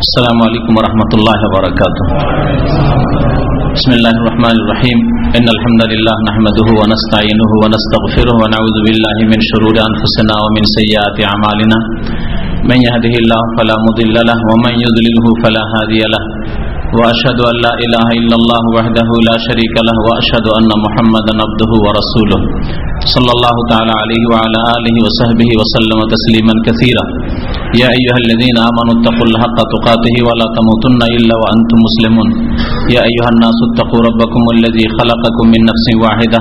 السلام علیکم ورحمۃ اللہ وبرکاتہ۔ بسم اللہ الرحمن الرحیم۔ ان الحمد لله نحمده ونستعینه ونستغفره ونعوذ بالله من شرور انفسنا ومن سیئات اعمالنا۔ من يهده الله فلا مضل له ومن يضلله فلا هادي له۔ وأشهد أن لا إله إلا الله وحده لا شريك له وأشهد أن محمدا عبده ورسوله صلى الله تعالى عليه وعلى آله وصحبه وسلم تسليما كثيرا. يا أيها الذين آمنوا اتقوا الله حق تقاته ولا تموتن إلا وأنتم مسلمون. يا أيها الناس اتقوا ربكم الذي خلقكم من نفس واحدة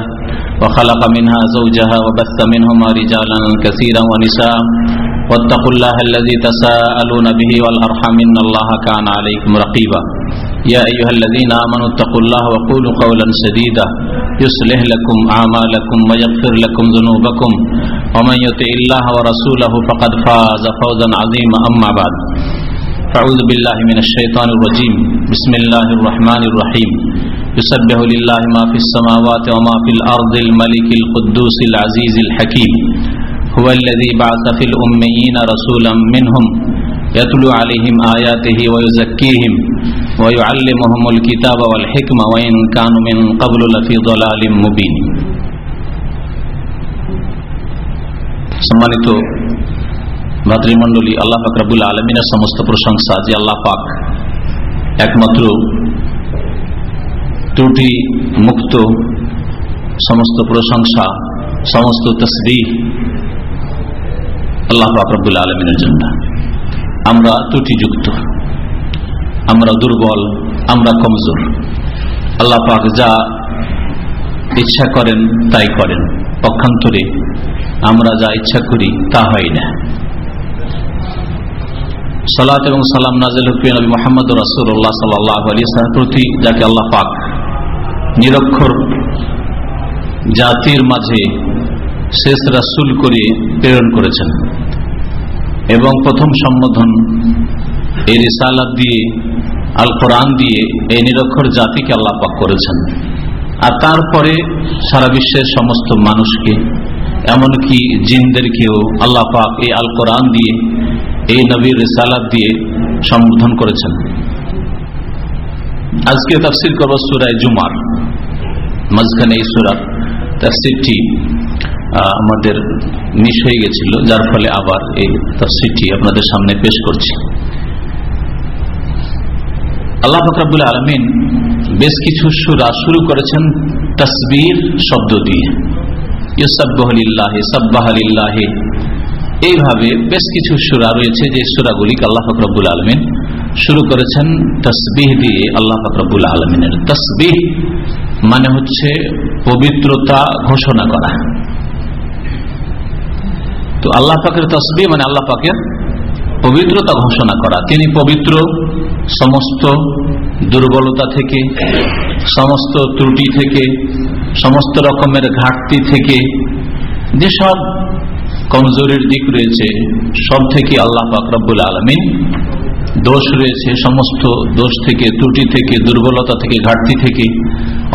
وخلق منها زوجها وبث منهما رجالا كثيرا ونساء. واتقوا الله الذي تساءلون به والأرحم إن الله كان عليكم رقيبا. يا أيها الذين آمنوا اتقوا الله وقولوا قولا سديدا. يصلح لكم أعمالكم ويغفر لكم ذنوبكم. ومن يطع الله ورسوله فقد فاز فوزا عظيما. أما بعد أعوذ بالله من الشيطان الرجيم. بسم الله الرحمن الرحيم. يسبح لله ما في السماوات وما في الأرض، الملك القدوس العزيز الحكيم. هو الذي بعث في الأميين رسولا منهم يتلو عليهم آياته ويزكيهم ويعلمهم الكتاب والحكمة وإن كانوا من قبل لفي ضلال مبين সম্মানিত ভাতৃমণ্ডলী আল্লাহ ফাকরাবুল আলমিনের সমস্ত প্রশংসা যে আল্লাহ পাক একমাত্র ত্রুটি মুক্ত সমস্ত প্রশংসা সমস্ত তসবি আল্লাহ ফাকরাবুল আলমিনের জন্য। আমরা ত্রুটিযুক্ত, আমরা দুর্বল, আমরা কমজোর। আল্লাহ পাক যা ইচ্ছা করেন তাই করেন। পক্ষান্তরে আমরা যা ইচ্ছা করি তা হয় না। সালাত এবং সালাম নাজিল হুফিন নবী মোহাম্মদ রাসুল্লাহ সাল্লাহ আলী প্রতি যাকে আল্লাহ পাক নিরক্ষর জাতির মাঝে শেষ রাসুল করে প্রেরণ করেছেন। এবং প্রথম সম্বোধন, এই রিসালাত দিয়ে আল কোরআন দিয়ে এই নিরক্ষর জাতিকে আল্লাহ পাক করেছেন। আর তারপরে সারা বিশ্বের সমস্ত মানুষকে, এমনকি জিনদেরকেও আল্লাহ পাক এই আল কোরআন দিয়ে, এই নবীর রিসালাত দিয়ে সম্বোধন করেছেন। আজকে তাফসির করব সুরায় জুমার, মাঝখানে এই সুরার তাফসিরটি আমাদের মিস হয়ে গেছিল, যার ফলে আবার এই তাফসিরটি আপনাদের সামনে পেশ করছি। আল্লাহ ফকরাবুল আলমিন বেশ কিছু সুরা শুরু করেছেন তসবির শব্দ দিয়ে। ইউসাবাহ এইভাবে বেশ কিছু সুরা রয়েছে যে সুরাগুলিকে আল্লাহ ফকরাবুল আলমিন শুরু করেছেন তসবিহ দিয়ে আল্লাহ ফকরাবুল আলমিনের। তসবিহ মানে হচ্ছে পবিত্রতা ঘোষণা করা। তো আল্লাহ পাকের তসবি মানে আল্লাহ পাকের পবিত্রতা ঘোষণা করা। তিনি পবিত্র সমস্ত দুর্বলতা থেকে, সমস্ত ত্রুটি থেকে, সমস্ত রকমের ঘাটতি থেকে যেসব কমজোরের দিক রয়েছে, সব থেকে আল্লাহ ফাকরাবুল আলমিন দোষ রয়েছে, সমস্ত দোষ থেকে, ত্রুটি থেকে, দুর্বলতা থেকে, ঘাটতি থেকে,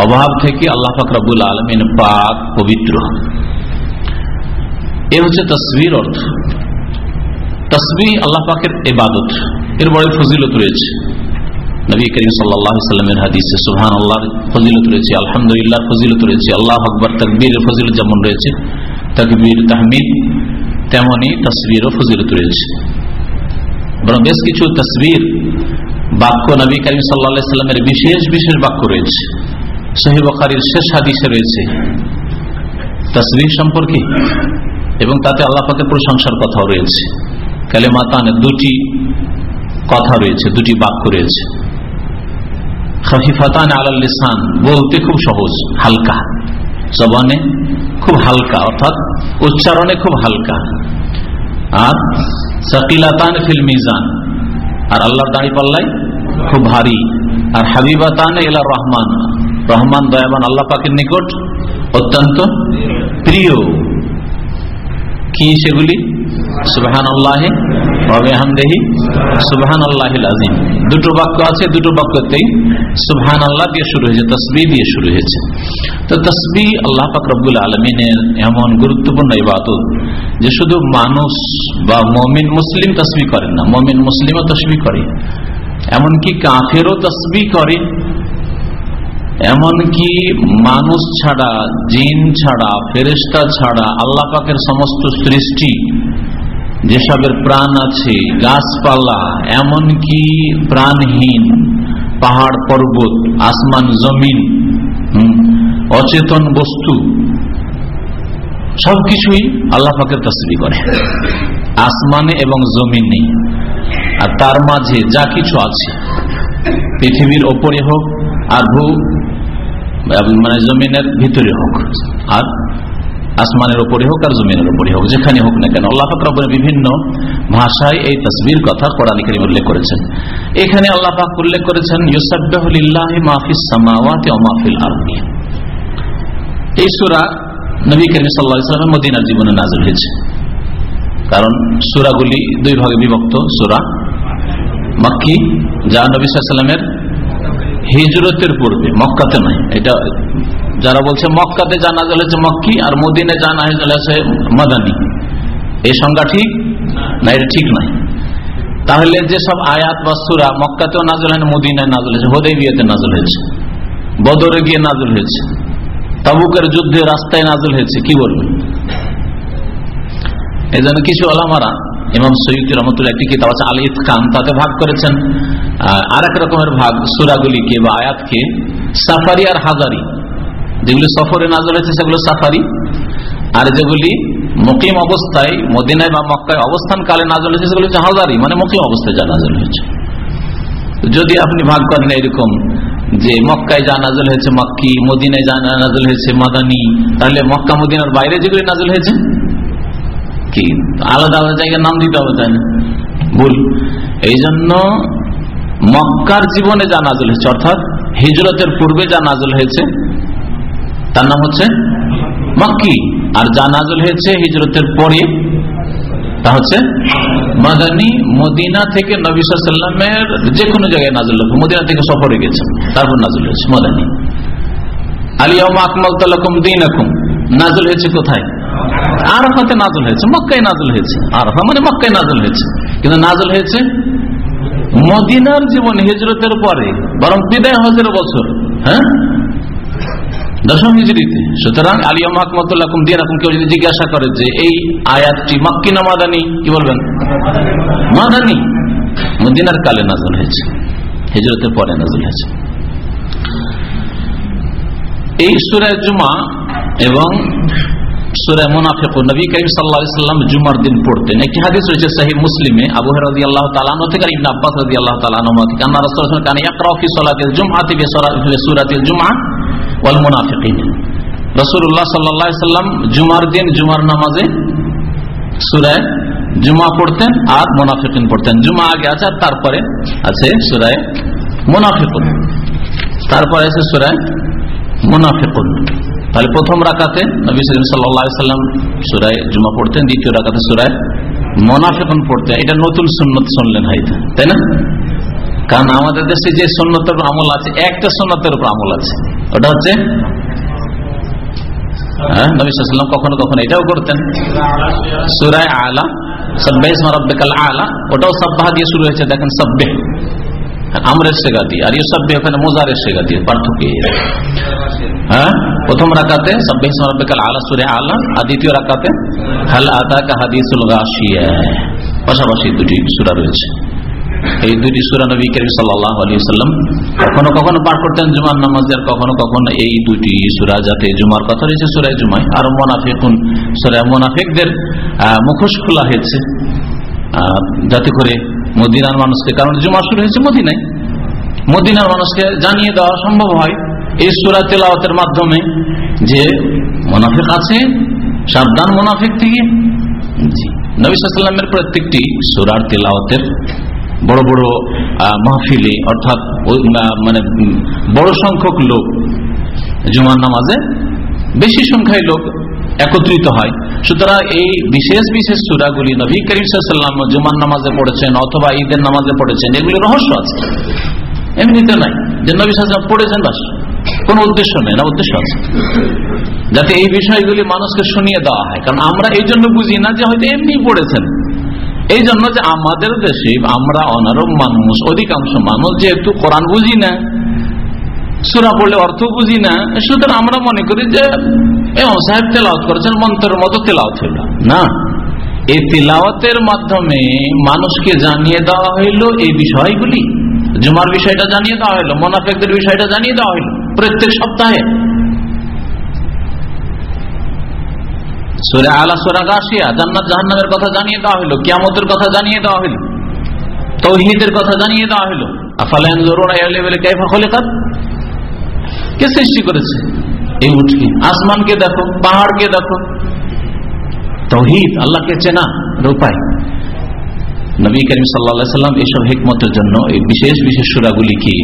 অভাব থেকে আল্লাহ ফাকরাবুল আলমিন পাক পবিত্র এ হচ্ছে তসবির অর্থ। তসবি আল্লাহ পাকের এবাদত এর বড় ফজিলত রয়েছে। নবী করিম সাল্লামের হাদিসে সুহান আল্লাহর ফজিলত রয়েছে, আলহামদুলিল্লাহ ফজিলত রয়েছে, আল্লাহ আকবর তকবীরের ফজিলত যেমন রয়েছে, তকবীর, তাহমিদ তেমনই তসবিরও ফজিলত রয়েছে। বরং বেশ কিছু তসবির বাক্য নবী করিম সাল্লা সাল্লামের বিশেষ বিশেষ বাক্য রয়েছে। সহিব বখারির শেষ হাদিসে রয়েছে। তসবির সম্পর্কে এবং তাতে আল্লাহ পাকের প্রশংসার কথাও রয়েছে। কালেমাতানে দুটি কথা রয়েছে, দুটি বাক্য রয়েছে। খফিফাতান আলাল বলতে খুব সহজ, হালকা। জবানে খুব হালকা, অর্থাৎ উচ্চারণে খুব হালকা। আর সাকিলাতান ফিল মিজান, আর আল্লাহর দাড়ি পাল্লাই খুব ভারী। আর হাবিবাতান এলা রহমান রহমান দয়াবান আল্লাহ পাকের নিকট অত্যন্ত প্রিয়। কি সেগুলি? সুবাহান আল্লাহে হামদেহি সুবাহান আল্লাহ আজিম দুটো বাক্য আছে, দুটো বাক্যতেই সুবহান আল্লাহ দিয়ে শুরু হয়েছে তসবি দিয়ে শুরু হয়েছে। তো তসবি আল্লাহ পাকরবুল আলমিনের এমন গুরুত্বপূর্ণ ইবাদত যে শুধু মানুষ বা মমিন মুসলিম তসবি করেন না, মমিন মুসলিমও তসবি করে। এমনকি কাফেরও তসবি করে। এমনকি মানুষ ছাড়া, জিন ছাড়া ফেরেস্তা ছাড়া, আল্লাহ পাকের সমস্ত সৃষ্টি, যেসবের প্রাণ আছে, গাছপালা, এমনকি প্রাণহীন, পাহাড় পর্বত, আসমান জমিন অচেতন বস্তু, সবকিছুই আল্লাহ পাকের তসবি করে। আসমানে এবং জমিনে, আর তার মাঝে যা কিছু আছে, পৃথিবীর ওপরে হোক আর ভূ মানে জমিনের ভিতরে হোক, আর আসমানের উপরে হোক আর জমিনের উপরে হোক, যেখানে হোক না কেন। আল্লাহ ফাকর বিভিন্ন ভাষায় এই তসবির কথা কোরআন করিম উল্লেখ করেছেন। এখানে আল্লাহ পাক উল্লেখ করেছেন ইউসাবাহ মাহফিস সামাওয়াতি ও আরবি এই সুরা নবী করিম সাল্লাহ মদিনার জীবনে নাজল হয়েছে। কারণ সুরাগুলি দুই ভাগে বিভক্ত, সুরা মাক্কি, যা নবী সাল্লামের হিজরতের পূর্বে, মক্কাতে নাই। এটা যারা বলছে মক্কাতে জানা হয়েছে মক্কি আর মদিনে জানা হয়েছে মাদানি। এই সংজ্ঞা ঠিক? না, এটা ঠিক নাই। তাহলে যে সব আয়াত বা সুরা মক্কাতেও নাজল হয় মদিনায় নাজল হয়েছে হোদে বিয়েতে নাজল হয়েছে, বদরে গিয়ে নাজল হয়েছে, তাবুকের যুদ্ধে রাস্তায় নাজল হয়েছে, কি বলবেন এই জন্য কিছু আলামারা ইমাম সৈয়দ রহমতুল্লাহ একটি কিতাব আছে আলী খান তাতে ভাগ করেছেন। আর এক রকমের ভাগ সুরাগুলিকে বা আয়াতকে সাফারি আর হাজারি। যেগুলি সফরে নাজল হয়েছে, সেগুলো সাফারি। আর যেগুলি মুকিম অবস্থায়, মদিনায় বা মক্কায় অবস্থান কালে নাজল হয়েছে, সেগুলো হচ্ছে হাজারি মানে মুকিম অবস্থায় যা নাজল হয়েছে। যদি আপনি ভাগ করেন এরকম যে মক্কায় যা নাজল হয়েছে, মক্কি, মদিনায় যা নাজল হয়েছে, মাদানি, তাহলে মক্কা, মদিনার বাইরে যেগুলি নাজল হয়েছে কি? আলাদা আলাদা জায়গায় নাম দিতে হবে তাই না ভুল। এই জন্য মক্কার জীবনে যা নাজল হয়েছে, অর্থাৎ হিজরতের পূর্বে যা নাজল হয়েছে, তার নাম হচ্ছে মক্কি। আর যা নাজল হয়েছে হিজরতের পরে, তা হচ্ছে মাদানী। মদিনা থেকে নবিসাল্লামের যে কোনো জায়গায় নাজল হয়েছে। মদিনা থেকে সফরে গেছে, তারপর নাজল হয়েছে মাদানী। আলিয়াম আকমাল তালাকুম দিন নাজল হয়েছে কোথায়? আরফাতে নাজল হয়েছে, মক্কায় নাজল হয়েছে। আরফা মানে মক্কায় নাজল হয়েছে। কিন্তু নাজল হয়েছে মদিনার জীবন হিজরতের পরে, বরং বিদায় হজের বছর হ্যাঁ? দশম হিজড়িতে সুতরাং আলিয়া মাহমতুল্লাহ দিয়ে জিজ্ঞাসা করে যে এই আয়াতটি মাক্কি না মাদানি, কি বলবেন? মাদানি। মদিনার কালে নাজল হয়েছে, হিজরতের পরে নাজল হয়েছে। এই সুরায় জুমা এবং সুরায় মুনাফিক নবী করিম সাল্লাহ সাল্লাম জুমার দিন পড়তেন। একটি হাদিস রয়েছে সাহি মুসলিমে, আবু রাদি আল্লাহ তালানো থেকে ইবন আব্বাস রাদি আল্লাহ তালানো থেকে। আন্না রাসূল কানে ইয়াকরাউ সালাতিল জুমআতি বি সূরাতিল জুমআ ওয়াল মুনাফিকিন। রাসূলুল্লাহ সাল্লাল্লাহু সাল্লাম জুমার দিন, জুমার নামাজে সূরা জুমা পড়তেন আর মুনাফিকিন পড়তেন। জুমা আগে আছে আর তারপরে আছে সূরা মুনাফিকুন। তারপরে আছে সূরা মুনাফিকুন। তাহলে প্রথম রাকাতে নবী সাল্লাম সুরায় জুমা পড়তেন, দ্বিতীয় রাকাতে সুরায় মোনাফেকন পড়তেন। এটা নতুন সুন্নত শুনলেন হয়তো তাই না? কারণ আমাদের দেশে যে সন্ন্যতের আমল আছে, একটা সন্ন্যতের উপর আমল আছে। ওটা হচ্ছে হ্যাঁ কখনো কখনো এটাও করতেন। সুরায় আলা সব্বাইস মারাব্বিকাল আলা, ওটাও সাব্বাহ দিয়ে শুরু হয়েছে, দেখেন সব্বে আমরের সেগা দিয়ে, আর ইউ সব্বে ওখানে মোজারের সেগা দিয়ে, পার্থক্য হ্যাঁ? প্রথম রাকাতে সব্বাইস আলা সুরে আলা আর দ্বিতীয় রাকাতে, হাল আতা হাদিসুল গাশিয়া। পাশাপাশি দুটি সুরা রয়েছে। এই দুটি সুরা নবী করিম সাল্লাম কখনো কখনো পাঠ করতেন জুমার নামাজের কখনো কখনো এই দুটি সুরা যাতে জুমার কথা রয়েছে সুরায় জুমায়। আর মোনাফিকুন সুরায় মোনাফিকদের মুখোশ খোলা হয়েছে। যাতে করে মদিনার মানুষকে, কারণ জুমা শুরু হয়েছে মদিনায়। মদিনার মানুষকে জানিয়ে দেওয়া সম্ভব হয় এই সুরা তেলাওয়াতের মাধ্যমে যে মোনাফিক আছে, সাবধান মোনাফিক থেকে। জি, নবী সাল্লামের প্রত্যেকটি সুরার তেলাওয়াতের বড় বড় মাহফিলে, অর্থাৎ মানে বড় সংখ্যক লোক জুমার নামাজে বেশি সংখ্যায় লোক একত্রিত হয়। সুতরাং এই বিশেষ বিশেষ সুরাগুলি নবী করিম সাল্লাম জুমার নামাজে পড়েছেন অথবা ঈদের নামাজে পড়েছেন, এগুলি রহস্য আছে। এমনিতে নাই। যে নবী সাল্লাম পড়েছেন বাস। কোন উদ্দেশ্য নেই, না উদ্দেশ্য আছে। যাতে এই বিষয়গুলি মানুষকে শুনিয়ে দেওয়া হয়। কারণ আমরা এই জন্য বুঝি না যে হয়তো এমনি পড়েছেন। এই জন্য যে আমাদের দেশে আমরা অনারব মানুষ, অধিকাংশ মানুষ যেহেতু কোরআন বুঝি না, সুরা পড়লে অর্থ বুঝি না, সুতরাং আমরা মনে করি যে এমন সাহেব তেলাওত করেছেন মন্ত্রের মতো তেলাওত হইল। না। এই তেলাওয়াতের মাধ্যমে মানুষকে জানিয়ে দেওয়া হইল এই বিষয়গুলি। জুমার বিষয়টা জানিয়ে দেওয়া হইল মোনাফেকদের বিষয়টা জানিয়ে দেওয়া হইল প্রত্যেক সপ্তাহে। সুরে আলা সুরা গাছিয়া জান্নাত জাহান্নামের কথা জানিয়ে দেওয়া হইল কিয়ামতের কথা জানিয়ে দেওয়া হইল তৌহিদের কথা জানিয়ে দেওয়া হইল। আফালান কাইফা খলিকাত? কে সৃষ্টি করেছে? এই উঠকে আসমানকে দেখো, পাহাড়কে দেখো। তৌহিদ, আল্লাহকে চেনা উপায় নবী করিম সাল্লাম এইসব হিকমতের জন্য এই বিশেষ বিশেষ সুরাগুলিকে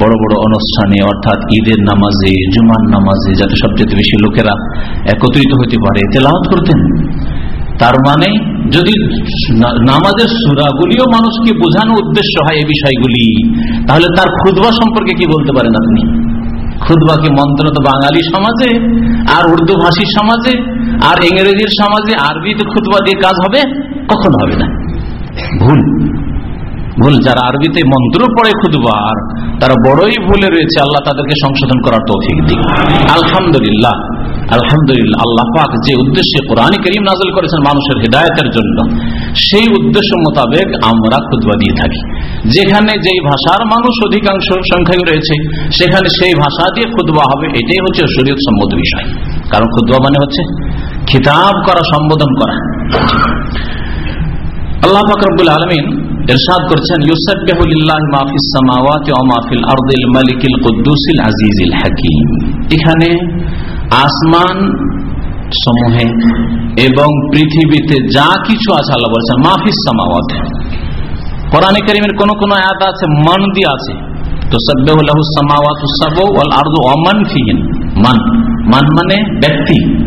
বড় বড় অনুষ্ঠানে, অর্থাৎ ঈদের নামাজে, জুমার নামাজে, যাতে সবচেয়ে বেশি লোকেরা একত্রিত হতে পারে, তেলাওয়াত করতেন। তার মানে যদি নামাজের সুরাগুলিও মানুষকে বোঝানো উদ্দেশ্য হয় এই বিষয়গুলি, তাহলে তার খুদবা সম্পর্কে কি বলতে পারেন আপনি? খুদবাকে মন্ত্র তো বাঙালি সমাজে, আর উর্দু ভাষী সমাজে, আর ইংরেজির সমাজে আরবি তো খুদবা দিয়ে কাজ হবে? কখন হবে না। ভুল। ভুল, যারা আরবিতে মন্ত্র পড়ে খুদবার, তারা বড়ই ভুলে রয়েছে, আল্লাহ তাদেরকে সংশোধন করার তৌফিক দিক। আলহামদুলিল্লাহ আলহামদুলিল্লাহ, আল্লাহ পাক যে উদ্দেশ্যে কোরআন করিম নাজল করেছেন মানুষের হৃদায়তের জন্য, সেই উদ্দেশ্য মোতাবেক আমরা খুদবা দিয়ে থাকি। যেখানে যেই ভাষার মানুষ অধিকাংশ সংখ্যায় রয়েছে, সেখানে সেই ভাষা দিয়ে খুদবা হবে, এটাই হচ্ছে শরীর সম্মত বিষয়। কারণ খুদবা মানে হচ্ছে খিতাব করা, সম্বোধন করা। আল্লাহ ফাকরুল আলমিন এরশাদ করছেন এখানে আসমান সমূহে এবং পৃথিবীতে যা কিছু আছে আল্লাহ বলছেন মাহফিস সামাওয়াতে। কোরআন করিমের কোন কোন আয়াত আছে, মান দিয়ে আছে। তো মান মান মানে ব্যক্তি।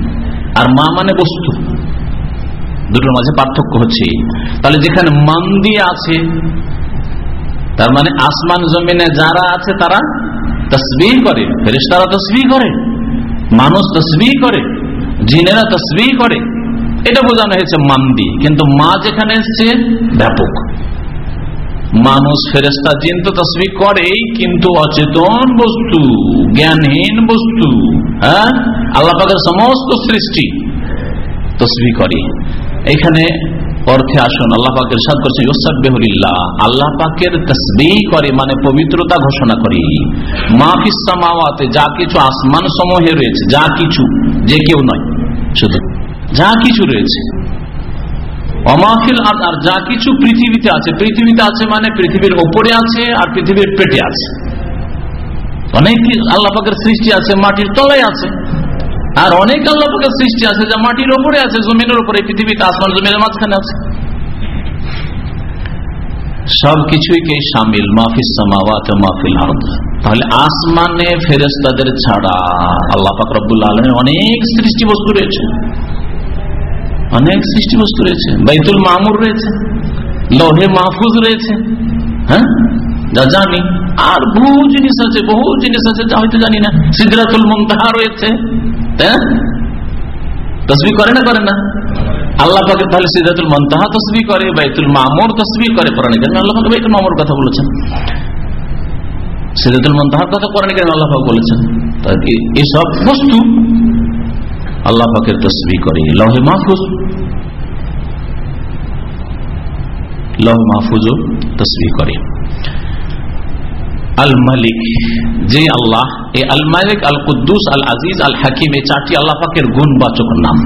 আর মা মানে বস্তু। দুটোর মাঝে পার্থক্য হচ্ছে। তাহলে যেখানে মান্দি আছে, তার মানে আসমান জমিনে যারা আছে তারা তসবি করে ফেরিস্তারা তসবি করে, মানুষ তসবি করে, জিনেরা তসবি করে। এটা বোঝানো হয়েছে মান্দি। কিন্তু মা যেখানে এসছে, ব্যাপক। মানুষ ফেরেস্তা জিন তো তসবি করেই, কিন্তু অচেতন বস্তু, জ্ঞানহীন বস্তু হ্যাঁ? আল্লাহ সমস্ত সৃষ্টি তসবি করে এখানে অর্থে আসুন, আল্লাহ পাকের সাদ করছে ইউসাবেহুল্লাহ আল্লাহ পাকের তসবি করে মানে পবিত্রতা ঘোষণা করে। মাফিসামাওয়াতে যা কিছু আসমান সমূহে রয়েছে, যা কিছু, যে কেউ নয়, শুধু যা কিছু রয়েছে। অমাফিল আর যা কিছু পৃথিবীতে আছে পৃথিবীতে আছে মানে পৃথিবীর ওপরে আছে, আর পৃথিবীর পেটে আছে। অনেক আল্লাহ পাকের সৃষ্টি আছে, মাটির তলায় আছে। আর অনেক আল্লাহের সৃষ্টি আছে, যা মাটির ওপরে আছে, জমিনের উপরে, পৃথিবীতে আসমান জমিনের মাঝখানে আছে। সবকিছুই কে সামিল? মাহফিস সামাওয়াত মাহফিল আরদ। তাহলে আসমানে ফেরেস্তাদের ছাড়া আল্লাহ পাক রব্বুল আলমের অনেক সৃষ্টি বস্তু রয়েছে। অনেক সৃষ্টি বস্তু রয়েছে। বাইতুল মামুর রয়েছে, লহে মাহফুজ রয়েছে হ্যাঁ? যা জানি। আর বহু জিনিস আছে, বহু জিনিস আছে যা হয়তো জানি না। সিদ্ধাতুল মন্তাহা রয়েছে। হ্যাঁ? তসবি করে না করে না? আল্লাহ পাকে তাহলে সিদ্ধাতুল মন্তাহা তসবি করে, বাইতুল মামুর তসবি করে কোরআন কারণে আল্লাহ পাকে বাইতুল মামুর কথা বলেছেন। সিদ্ধাতুল মন্তাহার কথা কোরআন কারণে আল্লাহ পাক বলেছেন। এসব বস্তু আল্লাহ পাকের তসবি করে লহে মাহফুজ। লহ মাহফুজও তসবি করে। আল মালিক যে আল্লাহ, এ আল মালিক আল কুদ্দুস আল আজিজ আল হাকিম এই চারটি আল্লাহ পাকের গুণবাচক নাম।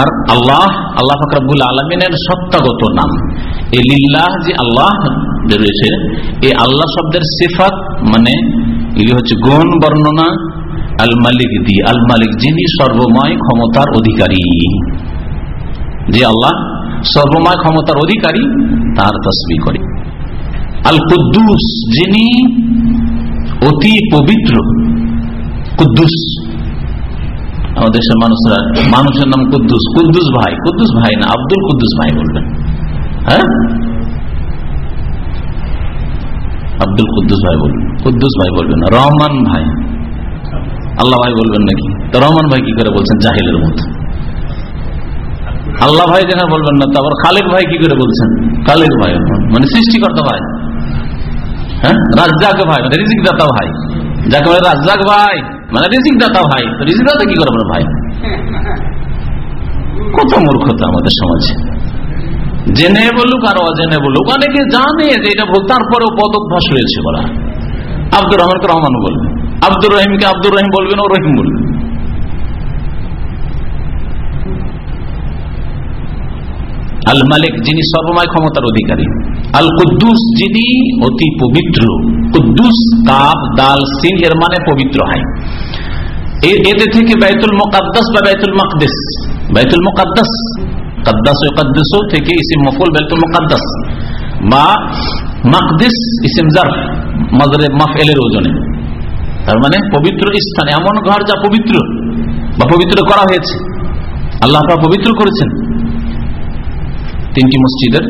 আর আল্লাহ আল্লাহ ফাকরাবুল আলমিনের সত্তাগত নাম। এ লিল্লাহ যে আল্লাহ রয়েছে এই আল্লাহ শব্দের সিফাত মানে এগুলি হচ্ছে গুণ বর্ণনা আল মালিক দি আল মালিক যিনি সর্বময় ক্ষমতার অধিকারী। যে আল্লাহ সর্বময় ক্ষমতার অধিকারী, তার তসবি করে। আল কুদ্দুস যিনি অতি পবিত্র, কুদ্দুস। আমাদের দেশের মানুষরা, মানুষের নাম কুদ্দুস। কুদ্দুস ভাই কুদ্দুস ভাই না, আব্দুল কুদ্দুস ভাই বলবেন। হ্যাঁ? আব্দুল কুদ্দুস ভাই বলবেন, কুদ্দুস ভাই বলবেন রহমান ভাই। আল্লাহ ভাই বলবেন নাকি? তো রহমান ভাই কি করে বলছেন? জাহিলের মতো। আল্লাহ ভাই যেন বলবেন না তারপর খালেক ভাই কি করে বলছেন? খালেক ভাই মানে সৃষ্টিকর্তা ভাই। হ্যাঁ? রাজ্জাক ভাই মানে রিজিক দাতা ভাই। যাকে বলে রাজ্জাক ভাই মানে রিজিক দাতা ভাই। রিজিক দাতা কি করব ভাই? কত মূর্খতা আমাদের সমাজে। জেনে বলুক আর অজেনে বলুক, অনেকে জানে যে এটা ভুল, তারপরেও পদভ্যাস রয়েছে বলা। আব্দুর রহমানকে রহমান বলবেন আব্দুর রহিমকে আব্দুর রহিম বলবেন ও রহিম বলবেন আল মালিক যিনি সর্বময় ক্ষমতার অধিকারী। আল কুদ্দুস যিনি অতি পবিত্র। কুদ্দুস কাপ দাল সিন এর মানে পবিত্র হয় এদের থেকে বাইতুল মোকাদ্দাস বা বাইতুল মকদেস। বাইতুল মোকাদ্দাস। কাদ্দাস কাদ্দাস থেকে ইসিম মফুল বাইতুল মোকাদ্দাস। বা মাকদিস, ইসিম জারফ মাজরে মাফেলের ওজনে। তার মানে পবিত্র স্থান, এমন ঘর যা পবিত্র বা পবিত্র করা হয়েছে। আল্লাহ পবিত্র করেছেন। তিনটি মসজিদের,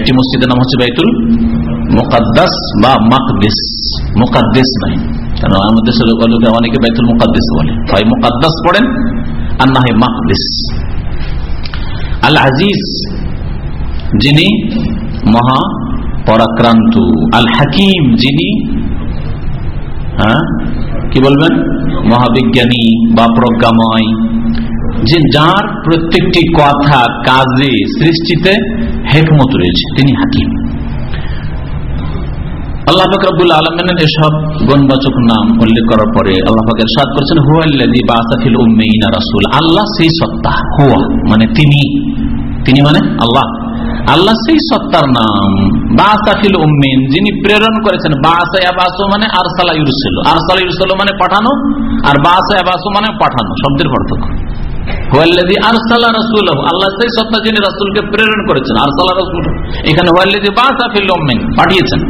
একটি মসজিদের নাম হচ্ছে বাইতুল মোকাদ্দাস বা মাকদেস। মোকাদ্দেস নাই। কারণ আমাদের অনেকে বাইতুল মোকাদ্দেস বলে। হয় মোকাদ্দাস পড়েন, আর না হয় আল আজিজ যিনি মহা পরাক্রান্ত। আল হাকিম যিনি হ্যাঁ? কি বলবেন? মহাবিজ্ঞানী বা প্রজ্ঞাময়। যে যার প্রত্যেকটি কথা, কাজে, সৃষ্টিতে হেকমত রয়েছে, তিনি হাকিম। আল্লাহ এসব গণবাচক নাম উল্লেখ করার পরে আল্লাহ সাদ করেছেন হুয়াল্লাদি উম্মেইনা রাসুল। আল্লাহ সেই সত্তা, হুয়া মানে তিনি। তিনি মানে আল্লাহ। আল্লাহ সেই সত্তার নাম বাসাফিল উম্মিন যিনি প্রেরণ করেছেন বাসু মানে আরসালা ইউরসেল। আরসালা ইউরসেল মানে পাঠানো, আর বাসু মানে পাঠানো, শব্দের পার্থক্য। আল্লাহ সেই সত্তা যিনি প্রেরণ করেছেন, আরসালা এখানে বাসাফিল উম্মিন, পাঠিয়েছেন।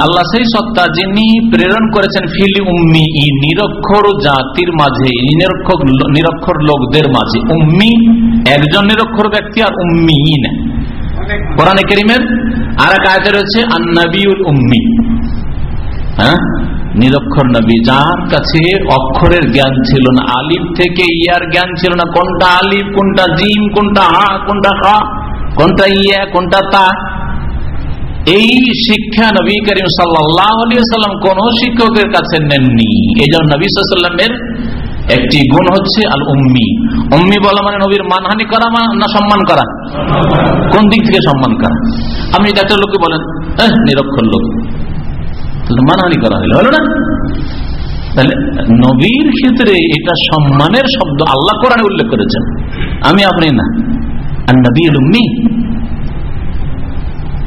আল্লাহ সেই সত্তা যিনি প্রেরণ করেছেন ফিলি উম্মি নিরক্ষর জাতির মাঝে নিরক্ষর নিরক্ষর লোকদের মাঝে। উম্মি, একজন নিরক্ষর ব্যক্তি আর উম্মি কোরআনে করিমের আর এক আয়তে রয়েছে আন্নাবিউল উম্মি। হ্যাঁ? নিরক্ষর নবী, যার কাছে অক্ষরের জ্ঞান ছিল না, আলিফ থেকে ইয়ার জ্ঞান ছিল না, কোনটা আলিফ, কোনটা জিম, কোনটা হা কোনটা হা কোনটা ইয়া কোনটা তা। এই শিক্ষা নবী করিম সাল্লাম কোন শিক্ষকের কাছে নেননি। এই জন্য নবী সাল্লামের একটি গুণ হচ্ছে আল উম্মি উম্মি বলা মানে নবীর মানহানি করা না সম্মান করা? কোন দিক থেকে সম্মান করা? আপনি একটা লোককে বলেন নিরক্ষর লোক। মানহানি করা হইল হলো না? তাহলে নবীর ক্ষেত্রে এটা সম্মানের শব্দ আল্লাহ কোরআনে উল্লেখ করেছেন। আমি আপনি না। আর নবী উম্মি।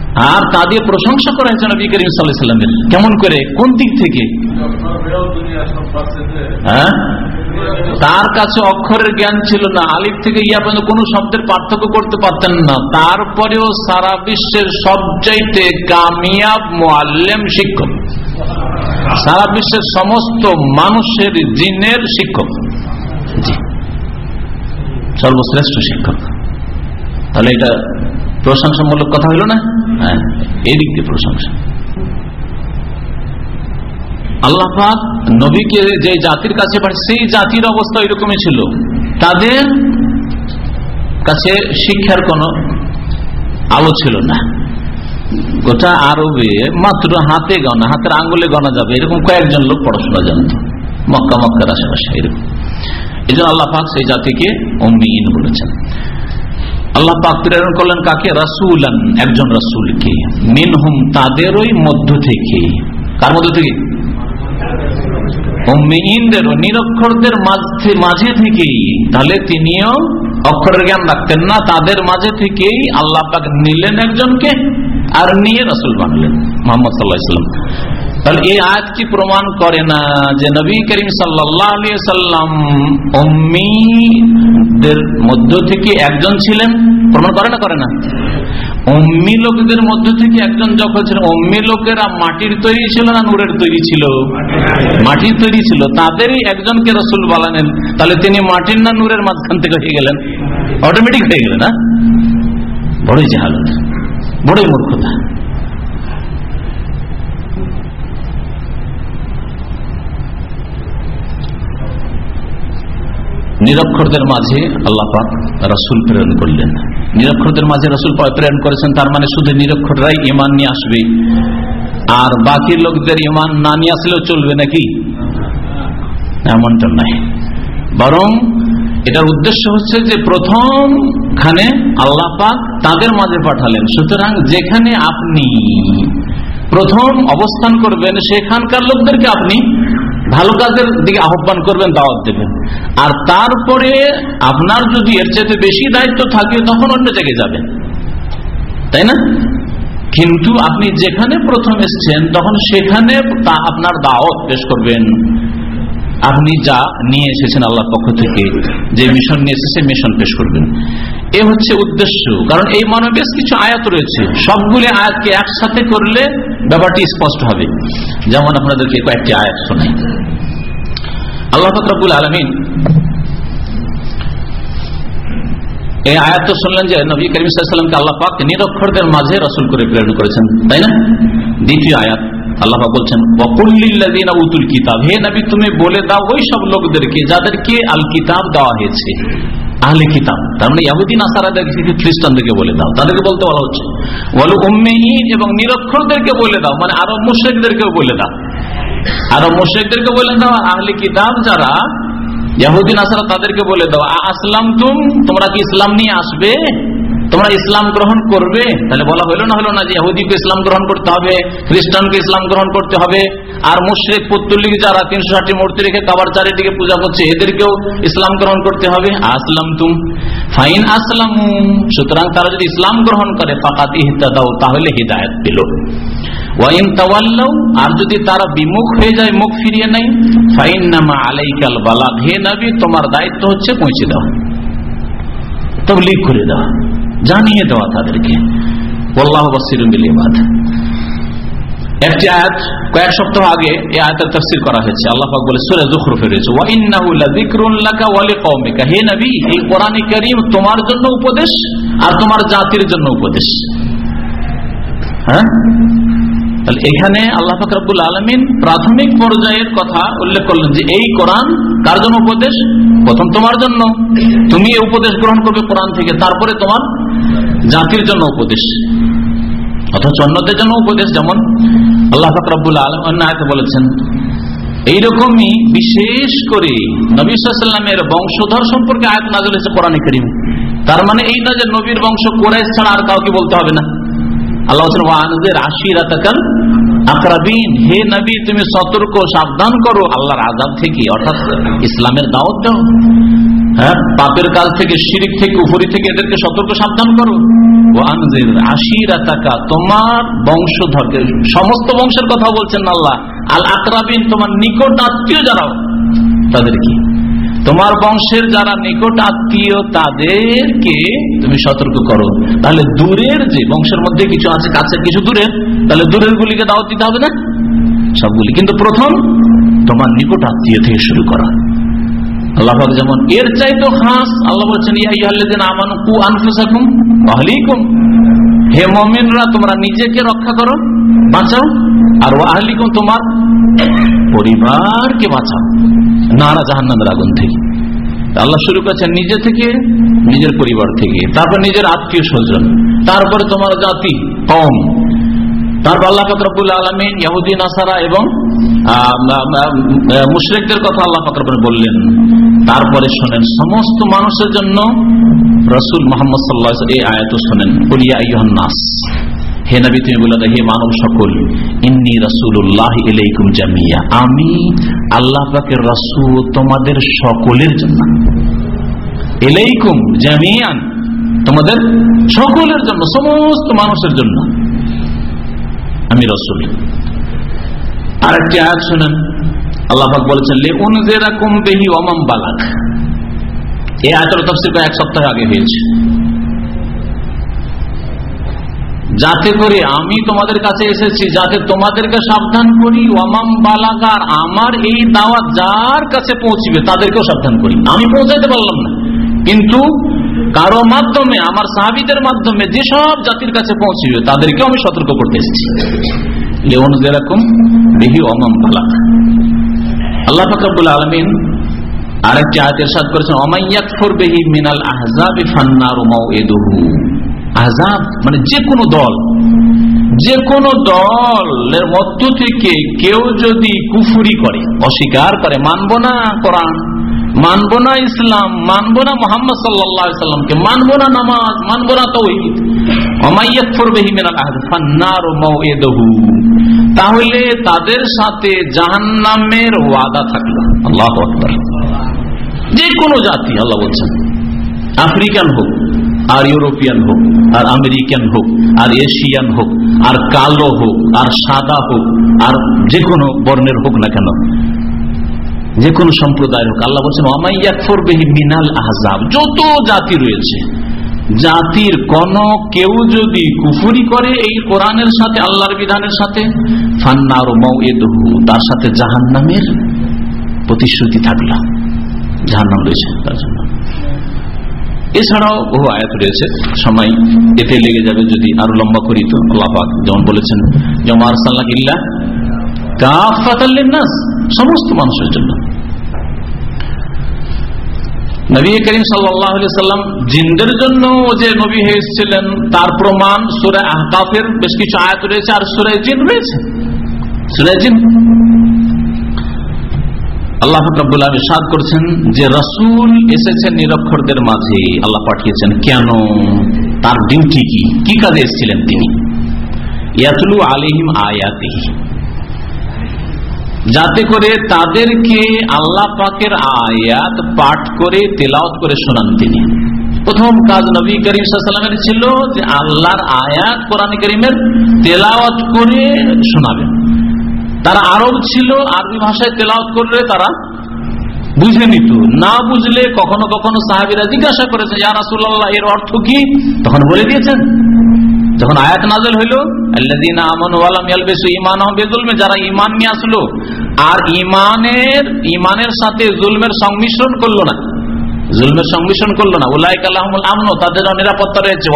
আর তা দিয়ে প্রশংসা করা হয়েছে নবী করিম সাল্লামের কেমন করে? কোন দিক থেকে? হ্যাঁ? তার কাছে অক্ষরের জ্ঞান ছিল না। আলিফ থেকে ইয়া পর্যন্ত কোন শব্দের পার্থক্য করতে পারতেন না। তারপরেও সারা বিশ্বের সবচাইতে কামিয়াব মোয়াল্লেম শিক্ষক। সারা বিশ্বের সমস্ত মানুষের জিনের শিক্ষক। সর্বশ্রেষ্ঠ শিক্ষক। তাহলে এটা প্রশংসামূলক কথা হইল না? হ্যাঁ এই দিক দিয়ে প্রশংসা। আল্লাহ পাক নবীকে যে জাতির কাছে সেই জাতির অবস্থা এরকমই ছিল। তাদের কাছে শিক্ষার কোনো আলো ছিল না। গোটা আরবে মাত্র হাতে গনা হাতের আঙ্গুলে গনা যাবে, এরকম কয়েকজন লোক পড়াশোনা জানত মক্কা, মক্কার আশেপাশে এরকম। এই জন্য আল্লাহ পাক সেই জাতিকে অমিন বলেছেন। আল্লাহ পাক প্রেরণ করলেন কাকে? রাসুলান, একজন রাসুলকে। মিনহুম তাদেরই মধ্য থেকে। কার মধ্য থেকে? অম্মিনদেরও নিরক্ষরদের মাঝে থেকেই, তাহলে তিনিও অক্ষরের জ্ঞান রাখতেন না, তাদের মাঝে থেকেই আল্লাহ পাক নিলেন একজনকে আর নিয়ে রসুল বানলেন মোহাম্মদ সাল্লাহ তাহলে এই আয়াত কি প্রমাণ করে না যে নবী করিম সাল্লাম অম্মিদের মধ্য থেকে একজন ছিলেন? প্রমাণ করে না করে না? অম্মি লোকদের মধ্যে থেকে একজন যখন ছিল অম্মি লোকেরা মাটির তৈরি ছিল না নূরের তৈরি ছিল? মাটির তৈরি ছিল। তাদেরই একজনকে রসুল বলানেন তাহলে তিনি মাটির না নূরের মাঝখান থেকে হয়ে গেলেন? অটোমেটিক হয়ে গেলেন, না? বড়ই জাহালত, বড়ই মূর্খতা। নিরক্ষরদের মাঝে আল্লাহ পাক রসুল প্রেরণ করলেন। নিরক্ষরদের মাঝে রসুল প্রেরণ করেছেন, তার মানে শুধু নিরক্ষররাই ইমান নিয়ে আসবে। আর বাকি লোকদের ইমান না নিয়ে আসলেও চলবে নাকি? এমনটা নাই বরং এটার উদ্দেশ্য হচ্ছে যে প্রথম খানে আল্লাহ পাক তাদের মাঝে পাঠালেন। সুতরাং যেখানে আপনি প্রথম অবস্থান করবেন, সেখানকার লোকদেরকে আপনি ভালো কাজের দিকে আহ্বান করবেন, দাওয়াত দেবেন। আর তারপরে আপনার যদি এর চাইতে বেশি দায়িত্ব থাকে, তখন অন্য জায়গায় যাবেন। তাই না? কিন্তু আপনি যেখানে প্রথম এসছেন, তখন সেখানে তা আপনার দাওয়াত পেশ করবেন। আপনি যা নিয়ে এসেছেন আল্লাহর পক্ষ থেকে, যে মিশন নিয়ে এসেছে মিশন পেশ করবেন। এ হচ্ছে উদ্দেশ্য। কারণ এই মানে বেশ কিছু আয়াত রয়েছে। সবগুলি আয়াতকে একসাথে করলে ব্যাপারটি স্পষ্ট হবে। যেমন আপনাদেরকে কয়েকটি আয়াত শোনাই। আল্লাহ ফকরাবুল আলমিন এই আয়াত তো শুনলেন যে নবী করিমকে আল্লাহ পাক নিরক্ষরদের মাঝে রসুল করে প্রেরণ করেছেন, তাই না? দ্বিতীয় আয়াত, আল্লাহ বলছেন উতুল কিতাব হে নবী, তুমি বলে দাও ওই সব লোকদেরকে যাদেরকে আল কিতাব দেওয়া হয়েছে, আহলে কিতাব। তার মানে ইয়াহুদ্দিন আসারাদেরকে খ্রিস্টানদেরকে বলে দাও, তাদেরকে বলতে বলা হচ্ছে। বলো উম্মেহীন এবং নিরক্ষরদেরকে বলে দাও মানে আরও মুশেকদেরকেও বলে দাও। আরও মুশেকদেরকে বলে দাও, আহলে কিতাব যারা ইয়াহুদ্দিন আসারা তাদেরকে বলে দাও আসলাম তুম তোমরা কি ইসলাম নিয়ে আসবে? তোমরা ইসলাম গ্রহণ করবে? তাহলে বলা হলো, না হলো না, যে ইহুদিকে ইসলাম গ্রহণ করতে হবে, খ্রিস্টানকে ইসলাম গ্রহণ করতে হবে, আর মুশ্রিক পুত্তলিক যারা তিনশো ষাটটি মূর্তি রেখে কাবার চারিদিকে পূজা করছে, এদেরকেও ইসলাম গ্রহণ করতে হবে? আসলাম তুম ফাইন আসলাম সুতরাং তারা যদি ইসলাম গ্রহণ করে ফাঁকাতি হিতা দাও তাহলে হিদায়ত পেল। ওয়াইন তাওয়াল্লাও আর যদি তারা বিমুখ হয়ে যায়, মুখ ফিরিয়ে নেয় ফাইন নামা আলাইকাল বালা। হে নাবি, তোমার দায়িত্ব হচ্ছে পৌঁছে দেওয়া তবলিগ করে দেওয়া জানিয়ে দেওয়া তাদেরকে। একটি আয়াত কয়েক সপ্তাহ আগে এই আয়াতের তফসির করা হয়েছে। আল্লাহ বলে, সুরে জুখরুফে রয়েছে হে নবী, এই কোরআনী করিম তোমার জন্য উপদেশ আর তোমার জাতির জন্য উপদেশ। হ্যাঁ? তাহলে এখানে আল্লাহ ফাকরাবুল আলমিন প্রাথমিক পর্যায়ের কথা উল্লেখ করলেন যে এই কোরআন কার জন্য উপদেশ? প্রথম তোমার জন্য। তুমি এই উপদেশ গ্রহণ করবে কোরআন থেকে, তারপরে তোমার জাতির জন্য উপদেশ। অথচ অন্যদের জন্য উপদেশ যেমন আল্লাহ ফাকরাবুল আলম আয়তে বলেছেন, এইরকমই বিশেষ করে নবীলামের বংশধর সম্পর্কে আয়াত নাজল হয়েছে কোরআনে করিম। তার মানে এই না যে নবীর বংশ কোরাইশ ছাড়া আর কাউকে বলতে হবে না। আল্লাহ আকরাবিন। হে তুমি সতর্ক, সাবধান করো, আল্লাহর আজাদ থেকে, অর্থাৎ ইসলামের দাওয়াত দাও। হ্যাঁ পাপের কাজ থেকে, শিরিক থেকে উপরি থেকে এদেরকে সতর্ক, সাবধান করো। আশিরাতাকা, তোমার বংশধরকে, সমস্ত বংশের কথা বলছেন আল্লাহ। আল আকরাবিন, তোমার নিকট আত্মীয় যারাও তাদেরকে তোমার বংশের যারা নিকট আত্মীয়, তাদেরকে তুমি সতর্ক করো। তাহলে দূরের যে বংশের মধ্যে কিছু আছে, কাছে কিছু দূরের, তাহলে দূরের গুলিকে দাওয়াত দিতে হবে না? সবগুলি। কিন্তু প্রথম, তোমার নিকট আত্মীয় থেকে শুরু করা। আল্লাহ যেমন এর চাইতো খাস, আল্লাহ বলছেন আমানু কু আনফুসাকুম আহলিকুম। হে মুমিনরা, তোমরা নিজেকে রক্ষা করো, বাঁচাও। আর ওয়া আহলিকুম, তোমার পরিবারকে বাঁচাও। নারা জাহান্নামের আগুন থেকে আল্লাহ শুরু করেছেন নিজে থেকে, নিজের পরিবার থেকে। তারপর নিজের আত্মীয় স্বজন। তারপরে তোমার জাতি কম তারপর আল্লাহ ফকরবুল আলমিন ইয়াহুদ্দিন আসারা এবং মুশরেকদের কথা আল্লাহ ফকরবুল বললেন। তারপরে শোনেন, সমস্ত মানুষের জন্য রসুল মোহাম্মদ সাল্লাহ এই আয়াত শোনেন। নাস। হে নবী, তুমি বলে হে মানব সকল, ইন্নি রসুল্লাহ ইলাইকুম জামিয়া। আমি আল্লাহ পাকের রসুল তোমাদের সকলের জন্য। এলাইকুম জামিয়ান, তোমাদের সকলের জন্য, সমস্ত মানুষের জন্য। আমি রসুল। আর একটি আয়াত শুনেন। আল্লাহ বলেছেন লে উনজেরাকুম বালাক। এই আয়াতের তফসিল এক সপ্তাহ আগে হয়েছে। যাতে করে আমি তোমাদের কাছে এসেছি, যাতে তোমাদেরকে সাবধান করি। ওমাম বালাগার, আমার এই দাওয়াত যার কাছে পৌঁছবে, তাদেরকেও সাবধান করি। আমি পৌঁছাইতে পারলাম না। কিন্তু কারও মাধ্যমে, আমার সাহাবিদের মাধ্যমে যেসব জাতির কাছে পৌঁছবে, তাদেরকেও আমি সতর্ক করতে এসেছি। লেওন যেরকম বিহি অমাম বালাক আল্লাহ ফাকরুল আলমিন আরেকটি আয়াতের সাদ করেছেন অমাইয়াকফর বেহি মিনাল আহজাবি ফান্নার মাউ এদুহু আজাব মানে যে কোনো দল। যে কোনো দলের মধ্য থেকে কেউ যদি কুফুরি করে, অস্বীকার করে, মানবো না কোরআন, মানবো না ইসলাম, মানবো না মোহাম্মদ সাল্লামকে মানবো না নামাজ, মানবো না তৌহিদ। তাহলে তাদের সাথে জাহান্নামের ওয়াদা থাকল। আল্লাহ যে কোনো জাতি, আল্লাহ বলছেন, আফ্রিকান হোক আর ইউরোপিয়ান হোক, আর আমেরিকান হোক, আর এশিয়ান হোক, আর কালো হোক, আর সাদা হোক, আর যে কোনো বর্ণের হোক না কেন, যে কোনো সম্প্রদায় হোক, আল্লাহ বলছেন অমাইয়াকফর মিনাল আহজাব যত জাতি রয়েছে, জাতির কোন কেউ যদি কুফুরি করে এই কোরআনের সাথে, আল্লাহর বিধানের সাথে, ফান্নার তার সাথে জাহান নামের প্রতিশ্রুতি থাকল জাহান্নাম রয়েছে তার জন্য। এছাড়াও বহু আয়াত রয়েছে। সময় এতে লেগে যাবে যদি আরও লম্বা করি তো। আল্লাহ যেমন বলেছেন জমার সাল্লাহ ইল্লা সমস্ত মানুষের জন্য। নবী করিম সাল্লাম জিন্দের জন্য যে নবী হয়েছিলেন তার প্রমাণ সুরে আহতাফের বেশ কিছু আয়াত রয়েছে আর সুরে জিন রয়েছে। সুরে জিন। আল্লাহ ফকরাবুল আলম সাদ করছেন যে রসুল এসেছেন নিরক্ষরদের মাঝে। আল্লাহ পাঠিয়েছেন, কেন? তার ডিউটি কি কি? কাজে এসেছিলেন তিনি? ইয়াতলু আলিহিম আয়াতিহি। যাতে করে তাদেরকে আল্লাহ পাকের আয়াত পাঠ করে তেলাওত করে শোনান তিনি। প্রথম কাজ নবী করিম ছিল যে আল্লাহর আয়াত কোরআন করিমের তেলাওয়াত করে শোনাবেন। তারা আরব ছিল আরবি ভাষায় তেলাওত করলে তারা বুঝে নিত। না বুঝলে কখনো কখনো সাহাবিরা জিজ্ঞাসা করেছে, ইয়া রাসুল্লাহ এর অর্থ কি? তখন বলে দিয়েছেন। যখন আয়াত নাজল হইল যারা ইমান নিয়ে আসলো, আর ইমানের ইমানের সাথে জুলমের সংমিশ্রণ করল না। জুলমের সংমিশ্রণ করল না। উল্লাহ আল্লাহমুল আমনো, তাদের নিরাপত্তা রয়েছে।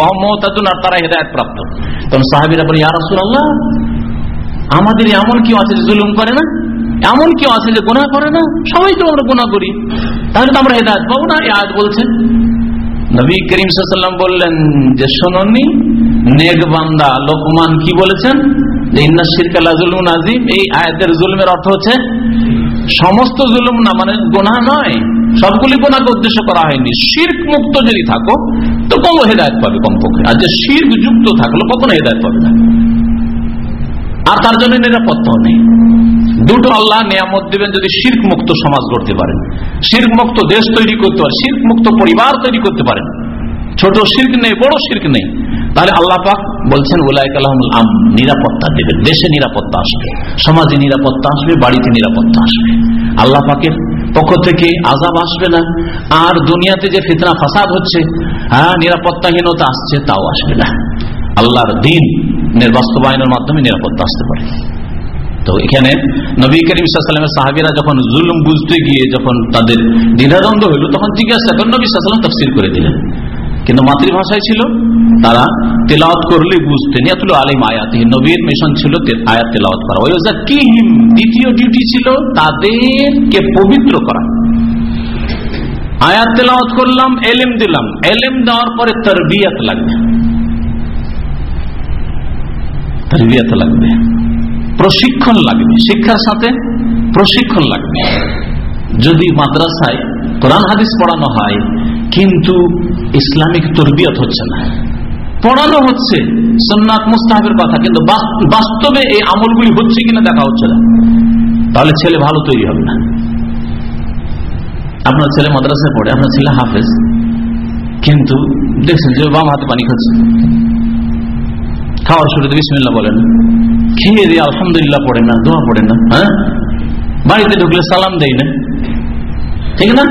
তারা হেদায়ত প্রাপ্ত। তখন সাহাবিরা বলে, ইয়া রাসুল্লাহ আমাদের এমন কেউ আছে যে জুলুম করে না? এমন কেউ আছে যে গোনা করে না? সবাই তো আমরা গোনা করি। তাহলে তো আমরা হেদায়ত পাবো না আয়াত বলছেন। নবী করিম সাল্লাম বললেন যে শোনি নেগবান্দা লোকমান কি বলেছেন? যে, ইন্না জুলুম আজিম এই আয়াতের জুলুমের অর্থ হচ্ছে, সমস্ত জুলুম না মানে গোনা নয়, সবগুলি গোনাকে উদ্দেশ্য করা হয়নি। শির্ক মুক্ত যদি থাকো, তো কম হেদায়ত পাবে কমপক্ষে। আর যে শির্ক যুক্ত থাকল, কখনো হেদায়ত পাবে না। আর তার জন্য নিরাপত্তাও নেই। দুটো আল্লাহ নিয়ামত দিবেন যদি শির্ক মুক্ত সমাজ গড়তে পারেন। শির্ক মুক্ত দেশ তৈরি করতে পারেন শির্ক মুক্ত পরিবার তৈরি করতে পারেন। ছোট শির্ক নেই, বড় শির্ক নেই। তাহলে আল্লাহ পাক বলছেন উলাইকালামুল আম নিরাপত্তা দেবেন। দেশে নিরাপত্তা আসবে, সমাজে নিরাপত্তা আসবে, বাড়িতে নিরাপত্তা আসবে। আল্লাহ পাকের পক্ষ থেকে আজাব আসবে না। আর দুনিয়াতে যে ফিতনা, ফাসাদ হচ্ছে হ্যাঁ নিরাপত্তাহীনতা আসছে, তাও আসবে না। আল্লাহর দিন বাস্তবায়নের মাধ্যমে নিরাপত্তা আসতে পারে। তো এখানে নবী করিম সাল্লামের সাহাবিরা যখন জুলুম বুঝতে গিয়ে যখন তাদের দ্বিধাদ্বন্দ্ব হইল, তখন জিজ্ঞাসা করেন, নবী সাল্লাম তফসিল করে দিলেন। কিন্তু মাতৃভাষায় ছিল, তারা তেলাওয়াত করলে বুঝতেন, ইয়াতুল আলিম আয়াত, নবীর মিশন ছিল আয়াত তেলাওয়াত করা। ওই কি দ্বিতীয় ডিউটি ছিল তাদেরকে পবিত্র করা। আয়াত তেলাওয়াত করলাম, এলেম দিলাম। এলেম দেওয়ার পরে তরবিয়াত লাগবে। তরবিয়াত লাগবে। প্রশিক্ষণ লাগবে। শিক্ষার সাথে প্রশিক্ষণ লাগবে। যদি মাদ্রাসায় কোরআন হাদিস পড়ানো হয়, কিন্তু ইসলামিক তরবিয়ত হচ্ছে না। পড়ানো হচ্ছে সন্ন্যাত মুস্তাহের কথা, কিন্তু বাস্তবে এই আমলগুলি হচ্ছে কিনা দেখা হচ্ছে না। তাহলে ছেলে ভালো তৈরি হবে না। আপনার ছেলে মাদ্রাসায় পড়ে, আপনার ছেলে হাফেজ, কিন্তু দেখছেন যে বাম হাতে পানি খাচ্ছে। খাওয়ার শুরুতে বিসমিল্লা বলেন। খেয়ে দিয়ে আলহামদুলিল্লাহ পড়ে না, দোয়া পড়ে না হ্যাঁ? বাড়িতে ঢুকলে সালাম দেয় না। ঠিক না?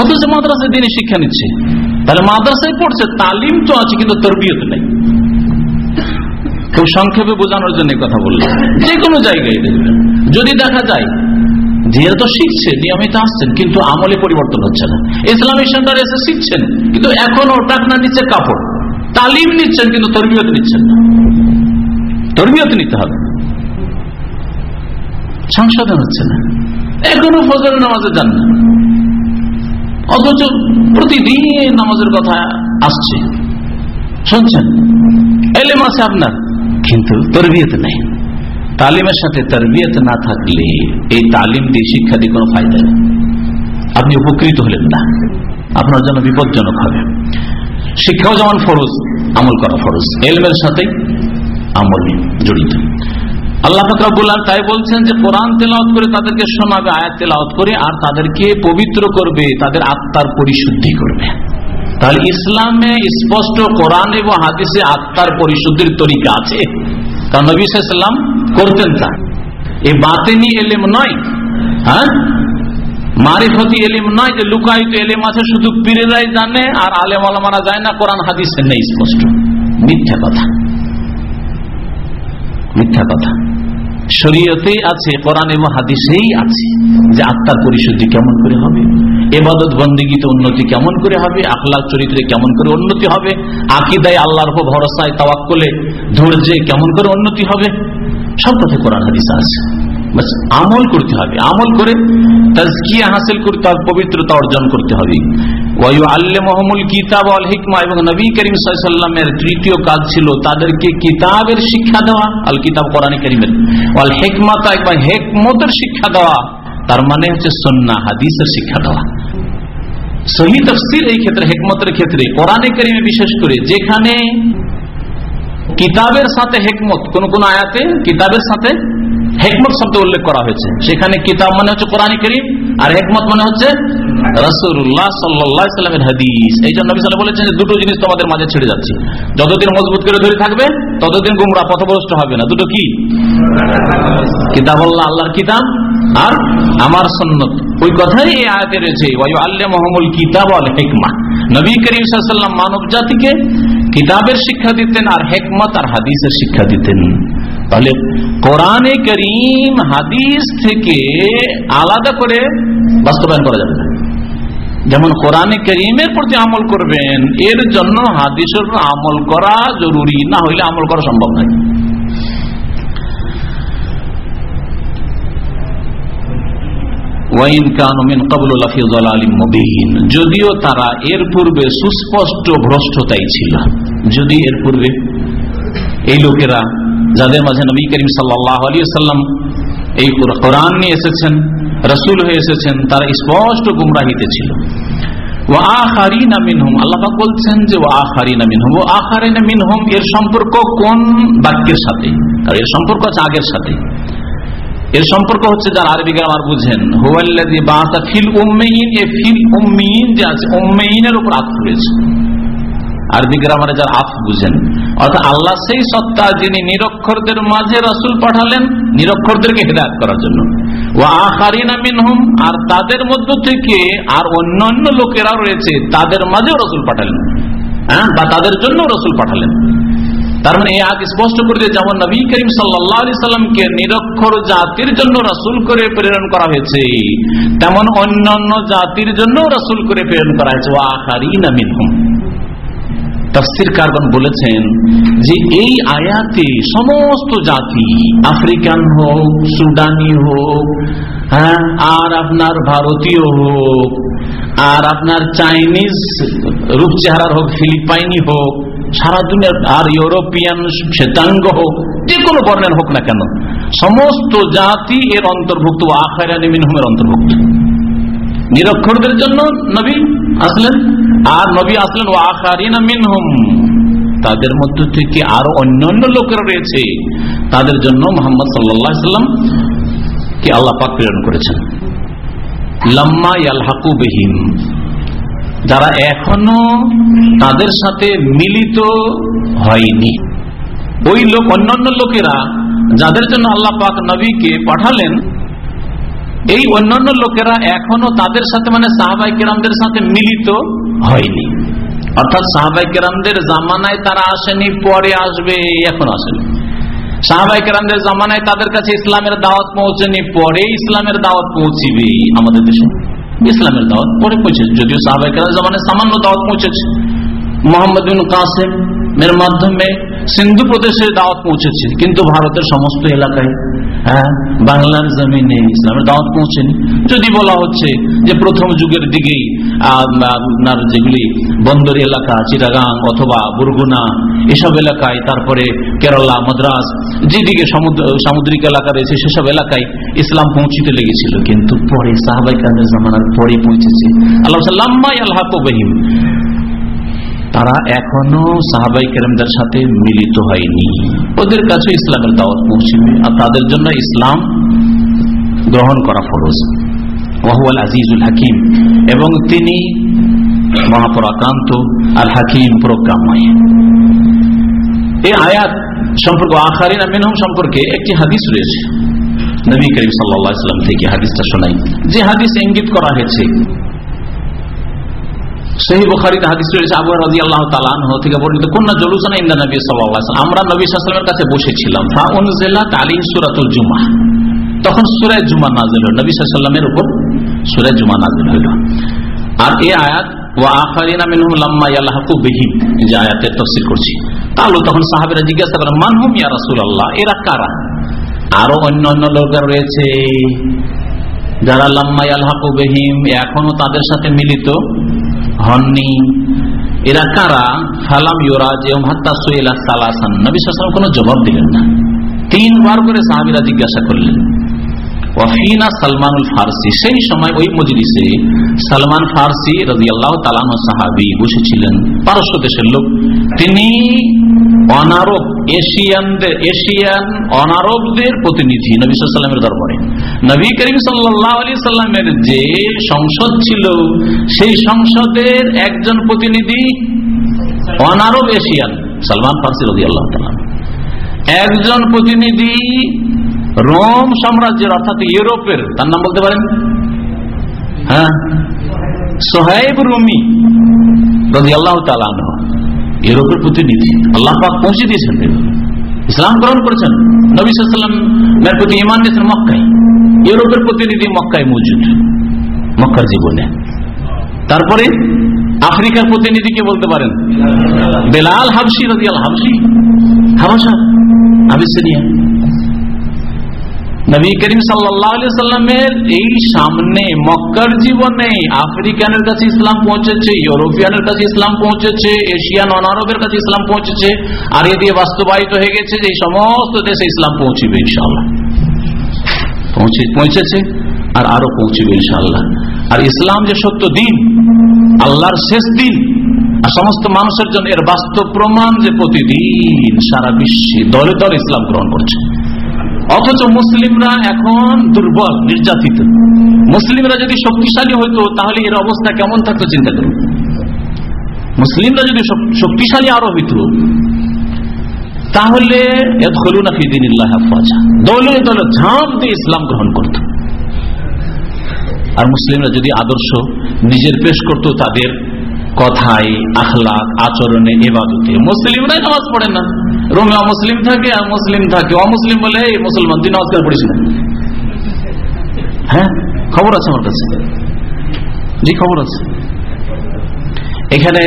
অথচ মাদ্রাসায় দিনে শিক্ষা নিচ্ছে। তাহলে মাদ্রাসায় পড়ছে, তালিম তো আছে, কিন্তু তরবিয়ত নেই। খুব সংক্ষেপে বোঝানোর জন্য কথা বললাম। যে কোনো জায়গায় দেখবেন। যদি দেখা যায় ধীরে তো শিখছে, নিয়মিত আসছেন, কিন্তু আমলে পরিবর্তন হচ্ছে না। ইসলামিক সেন্টার এসে শিখছেন, কিন্তু এখনও টাকনা নিচ্ছে কাপড়। তালিম নিচ্ছেন, কিন্তু তরবিয়ত নিচ্ছেন না। তরবিয়ত নিতে হবে। সংশোধন হচ্ছে না। এখনও ফজর নামাজে যান না। অথচ প্রতিদিন নামাজের কথা আসছে। শুনছেন? এলেম আছে আপনার, কিন্তু তরবিয়ত নেই। তালিমের সাথে তরবিয়ত না থাকলে এই তালিম দিয়ে শিক্ষা দিয়ে কোনো ফায়দা নেই। আপনি উপকৃত হলেন না। আপনার জন্য বিপজ্জনক হবে। শিক্ষাও যেমন ফরজ, আমল করা ফরজ। এলমের সাথে আমল জড়িত। আল্লাহ ফকরাবুল্লাহ তাই বলছেন যে, কোরআন তেলাওত করে তাদেরকে শোনাবে আয়াত তেলাওত করে আর তাদেরকে পবিত্র করবে, তাদের আত্মার পরিশুদ্ধি করবে। তাহলে ইসলামে স্পষ্ট কোরআন এবং হাদিসে আত্মার পরিশুদ্ধির তরিকা আছে। কারণ নবী সাল্লাম করতেন তা। এই বাতেনি এলেম নয় হ্যাঁ? মারিফতি এলিম নয় যে লুকায়িত এলিম আছে, শুধু পীরেরাই জানে আর আলেম আলমারা যায় না। কোরআন, হাদিসে নেই স্পষ্ট। মিথ্যা কথা। মিথ্যা কথা। শরীয়তেই আছে, কোরআন এবং হাদিসেই আছে যে আত্মার পরিশুদ্ধি কেমন করে হবে, এবাদত বন্দিগীতে উন্নতি কেমন করে হবে আখলাখ চরিত্রে কেমন করে উন্নতি হবে, আকিদায় আল্লাহর ভরসায় তাওয়াক্কলে ধৈর্যে কেমন করে উন্নতি হবে, সব কথা কোরআন, হাদিস আছে। আমল করতে হবে। আমল করে তাজকিয়া হাসিল করতে হবে, পবিত্রতা অর্জন করতে হবে। কিতাব আল হিকমা এবং নবী করিম সাল্লামের তৃতীয় কাজ ছিল তাদেরকে কিতাবের শিক্ষা দেওয়া, আল কিতাব কোরআন করিমের। আল হেকমাতা একবার হেকমতের শিক্ষা দেওয়া, তার মানে হচ্ছে সন্না হাদিসের শিক্ষা দেওয়া। সহি তফসির এই ক্ষেত্রে, হেকমতের ক্ষেত্রে, কোরআনে করিমে বিশেষ করে যেখানে কিতাবের সাথে হেকমত, কোন কোন আয়াতে কিতাবের সাথে হেকমত শব্দ উল্লেখ করা হয়েছে। সেখানে কিতাব মানে হচ্ছে কোরআন করিম, আর হেকমত মানে হচ্ছে রসুল্লাহ সাল্লামের হাদিস। এই জন্য বলেছেন যে দুটো জিনিস তোমাদের মাঝে ছেড়ে যাচ্ছে। যতদিন মজবুত করে ধরে থাকবে, ততদিন গুমরা, পথভ্রষ্ট হবে না। দুটো কি? কিতাব আল্লাহ আল্লাহর কিতাব, আর আমার সন্ন্যত ওই কথাই এই আয়াতে রয়েছে আল্লাহ মোহাম্মল কিতাব আল হেকমা। নবী করিম সাল্লাম মানব জাতিকে কিতাবের শিক্ষা দিতেন, আর হেকমত আর হাদিসের শিক্ষা দিতেন। তাহলে কোরআনে করিম হাদিস থেকে আলাদা করে বাস্তবায়ন করা যাবে না। যেমন কোরআনে করিমের প্রতি আমল করবেন, এর জন্য হাদিসের আমল করা জরুরি, না হইলে আমল করা সম্ভব নয়। যদিও তারা এর পূর্বে সুস্পষ্ট ভ্রষ্টতাই ছিল, যদি এর পূর্বে এই লোকেরা যাদের মাঝে নবী করিম সাল্লাহ আলী সাল্লাম এই কোরআন নিয়ে এসেছেন, রসুল হয়ে এসেছেন, তারা স্পষ্ট গুমরাহিতে ছিল। ও আহারিনা মিনহুম, আল্লাহ বলছেন যে ও আহারিনা মিনহুম। ও আহারিনা মিনহুম, এর সম্পর্ক কোন বাক্যের সাথে? আর এর সম্পর্ক আছে আগের সাথে। এর সম্পর্ক হচ্ছে যারা আরবি গ্রামার বুঝেন। হুয়াল্লাদি বাসা ফিল উম্মেইন, এ ফিল উম্মেইন যে আছে, উম্মেইনের উপর আত্ম হয়েছে আরবি গ্রামারে যারা আফ বুঝেন, অর্থাৎ আল্লাহ সেই সত্তা যিনি নিরক্ষরদের মাঝে রসুল পাঠালেন, নিরক্ষরদেরকে হেদায়ত করার জন্য। ও মিনহুম, আর তাদের মধ্য থেকে আর অন্যান্য লোকেরা রয়েছে, তাদের মাঝেও রসুল পাঠালেন। হ্যাঁ? বা তাদের জন্য রসুল পাঠালেন। তার মানে আগ স্পষ্ট করে দিয়ে যেমন নবী করিম সাল্লাহ সাল্লামকে নিরক্ষর জাতির জন্য রাসুল করে প্রেরণ করা হয়েছে, তেমন অন্যান্য জাতির জন্য রাসুল করে প্রেরণ করা হয়েছে। ও নামিন তফসির কারগন বলেছেন যে এই আয়াতে সমস্ত জাতি, আফ্রিকান হোক সুডানি হোক হ্যাঁ আর আপনার ভারতীয় হোক, আর আপনার চাইনিজ রূপ চেহারার হোক, ফিলিপাইনি হোক, সারা দুনিয়ার আর ইউরোপিয়ান শ্বেতাঙ্গ হোক, যে কোনো বর্ণের হোক না কেন, সমস্ত জাতি এর অন্তর্ভুক্ত আখারানি মিনহুমের অন্তর্ভুক্ত। নিরক্ষরদের জন্য নবী আসলেন। আর নবী আসলেন ও আখারিনা মিনহুম। তাদের মধ্য থেকে আরও অন্যান্য লোকেরা রয়েছে। তাদের জন্য মোহাম্মদ সাল্লাম কে আল্লাহ পাক প্রেরণ করেছেন। লাম্মা যারা এখনও তাদের সাথে মিলিত হয়নি। ওই লোক, অন্যান্য লোকেরা যাদের জন্য আল্লাহ পাক নবীকে পাঠালেন এই অন্যান্য লোকেরা এখনও তাদের সাথে মানে সাহাবাই কেরামদের সাথে মিলিত হয়নি। অর্থাৎ সাহাবাই কেরামদের জামানায় তারা আসেনি, পরে আসবে, এখন আসেনি। সাহাবাই কেরামদের জামানায় তাদের কাছে ইসলামের দাওয়াত পৌঁছেনি পরে ইসলামের দাওয়াত পৌঁছিবে আমাদের দেশে। ইসলামের দাওয়াত পরে পৌঁছেছে যদিও সাহাবাই কেরাম জামানায় সামান্য দাওয়াত পৌঁছেছে। মোহাম্মদ বিন কাসেম এর মাধ্যমে সিন্ধু প্রদেশের দাওয়াত পৌঁছেছে, কিন্তু ভারতের সমস্ত এলাকায় হ্যাঁ বাংলার জমিনে ইসলামের দাওয়াত পৌঁছেনি। যদি বলা হচ্ছে যে প্রথম যুগের দিকেই আপনার যেগুলি বন্দর এলাকা, চিটাগাং অথবা বুরগুনা, এসব এলাকায়, তারপরে কেরালা, মাদ্রাস, যেদিকে সামুদ্রিক এলাকা রয়েছে, সেসব এলাকায় ইসলাম পৌঁছিতে লেগেছিল। কিন্তু পরে সাহাবাই কান্দের জামানার পরে পৌঁছেছে। আল্লাহ সাল্লাম্মাই আল্লাহ তারা এখনও সাহাবাই কেরামদের সাথে মিলিত হয়নি। ওদের কাছে ইসলামের দাওয়াত পৌঁছবে আর তাদের জন্য ইসলাম গ্রহণ করা ফরজ। ওয়াহুয়াল আজিজুল হাকিম এবং তিনি মহাপরাকান্ত আর হাকিম প্রজ্ঞাময়। এই আয়াত সম্পর্ক আখারিন আমিনহম সম্পর্কে একটি হাদিস রয়েছে। নবী করিম সাল্লাম থেকে হাদিসটা শোনাই। যে হাদিস ইঙ্গিত করা হয়েছে সেই বুখারিতে হাদিস রয়েছে, আবু রাজি আল্লাহ তালান থেকে বর্ণিত কন্যা জলুসানা ইন্দা নবী সাল্লাহ আমরা নবী সাল্লামের কাছে বসেছিলাম। ফা উনজেলা তালিম সুরাতুল জুমা? তখন সুরায় জুমা নাজিল নবী সাল্লামের উপর সুরায় জুমা নাজিল হইল আর এই আয়াত ও আখারিনা মিনহুম লাম্মা ইয়ালহাকু বিহিম যে আয়াতের তফসির করছি। তাহলে তখন সাহাবেরা জিজ্ঞাসা করেন মানহুম ইয়া রাসূলুল্লাহ? এরা কারা? আরও অন্য অন্য লোকেরা রয়েছে, যারা লাম্মা ইয়ালহাকু বিহিম, এখনও তাদের সাথে মিলিত। হননি এরা কারা? ফালাম সালাসান। নবী সালাম কোনো জবাব দিলেন না। তিনবার করে সাহাবিরা জিজ্ঞাসা করলেন ফার্সি? সেই সময় ওই সালমান ফার্সি বসেছিলেন। পারস্য দেশের লোক। তিনি অনারব এশিয়ানদের, এশিয়ান অনারবদের প্রতিনিধি নবী সাল্লামের দরবারে। নবী করিম সাল্লাহ আলী সাল্লামের যে সংসদ ছিল, সেই সংসদের একজন প্রতিনিধি অনারব এশিয়ান, সালমান ফার্সি রাজি আল্লাহ একজন প্রতিনিধি রোম সাম্রাজ্যের, অর্থাৎ ইউরোপের, তার নাম বলতে পারেন? হ্যাঁ? সোহেব রুমি রাজি আল্লাহ তালান ইউরোপের প্রতিনিধি। আল্লাহ পাক পৌঁছে দিয়েছেন ইসলাম গ্রহণ করেছেন। নবী প্রতি ইমান দিয়েছেন মক্কায়। ইউরোপের প্রতিনিধি মক্কায় মজুদ। মক্কার জীবনে। তারপরে আফ্রিকার প্রতিনিধি কে বলতে পারেন? বেলাল হাবসি রাজিয়াল হাবসি হাবাসা আবিসিনিয়া নবী করিম সাল্লামের এই সামনে মক্কার জীবনে আফ্রিকানের কাছে ইসলাম পৌঁছেছে, ইউরোপিয়ানের কাছে ইসলাম পৌঁছেছে, এশিয়ান অনারবের কাছে ইসলাম পৌঁছেছে, আর এ দিয়ে বাস্তবায়িত হয়ে গেছে যে সমস্ত দেশে ইসলাম পৌঁছিবে ইনশাল্লাহ পৌঁছে, পৌঁছেছে আর আরও পৌঁছবে ইনশাল্লাহ আর ইসলাম যে সত্য দিন, আল্লাহর শেষ দিন, আর সমস্ত মানুষের জন্য এর বাস্তব প্রমাণ যে প্রতিদিন সারা বিশ্বে দলে দলে ইসলাম গ্রহণ করছে। অথচ মুসলিমরা এখন দুর্বল, নির্যাতিত। মুসলিমরা যদি শক্তিশালী হইতো, তাহলে এর অবস্থা কেমন থাকতো চিন্তা করুন। মুসলিমরা যদি শক্তিশালী আরও হইত, তাহলে দলে দলে ঝাঁপ দিয়ে ইসলাম গ্রহণ করত। আর মুসলিমরা যদি আদর্শ নিজের পেশ করত তাদের কথায় আখলাক আচরণে এবাদতে মুসলিমরাই নামাজ পড়ে না। রোমে অমুসলিম থাকে, আর মুসলিম থাকে। অমুসলিম বলে, এই মুসলমান তুই নমস্কার পড়িস হ্যাঁ খবর আছে আমার কাছে। জি, খবর আছে। এখানে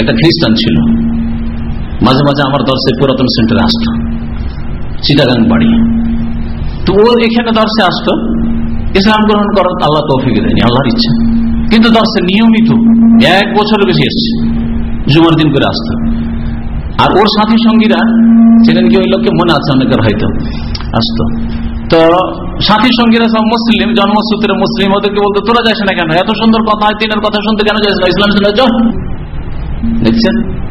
একটা খ্রিস্টান ছিল। মাঝে মাঝে আমার দর্শে পুরাতন সেন্টারে আসতো। চিটাগাং বাড়ি। তো ও এখানে দর্শে আসতো। ইসলাম গ্রহণ করার আল্লাহ তৌফিক দেয়নি, আল্লাহর ইচ্ছা। কিন্তু দর্শে নিয়মিত এক বছরের বেশি এসছে। জুমার দিন করে আসতো। আর ওর সাথী সঙ্গীরা ছিলেন কি ওই লোককে মনে আছে অনেকের হয়তো। আসতো। তো সাথী সঙ্গীরা সব মুসলিম, জন্মসূত্রে মুসলিম, ওদেরকে বলতো, তোরা যাস না কেন? এত সুন্দর কথা হয়, তিনের কথা শুনতে কেন যাস না? ইসলাম দেখছেন?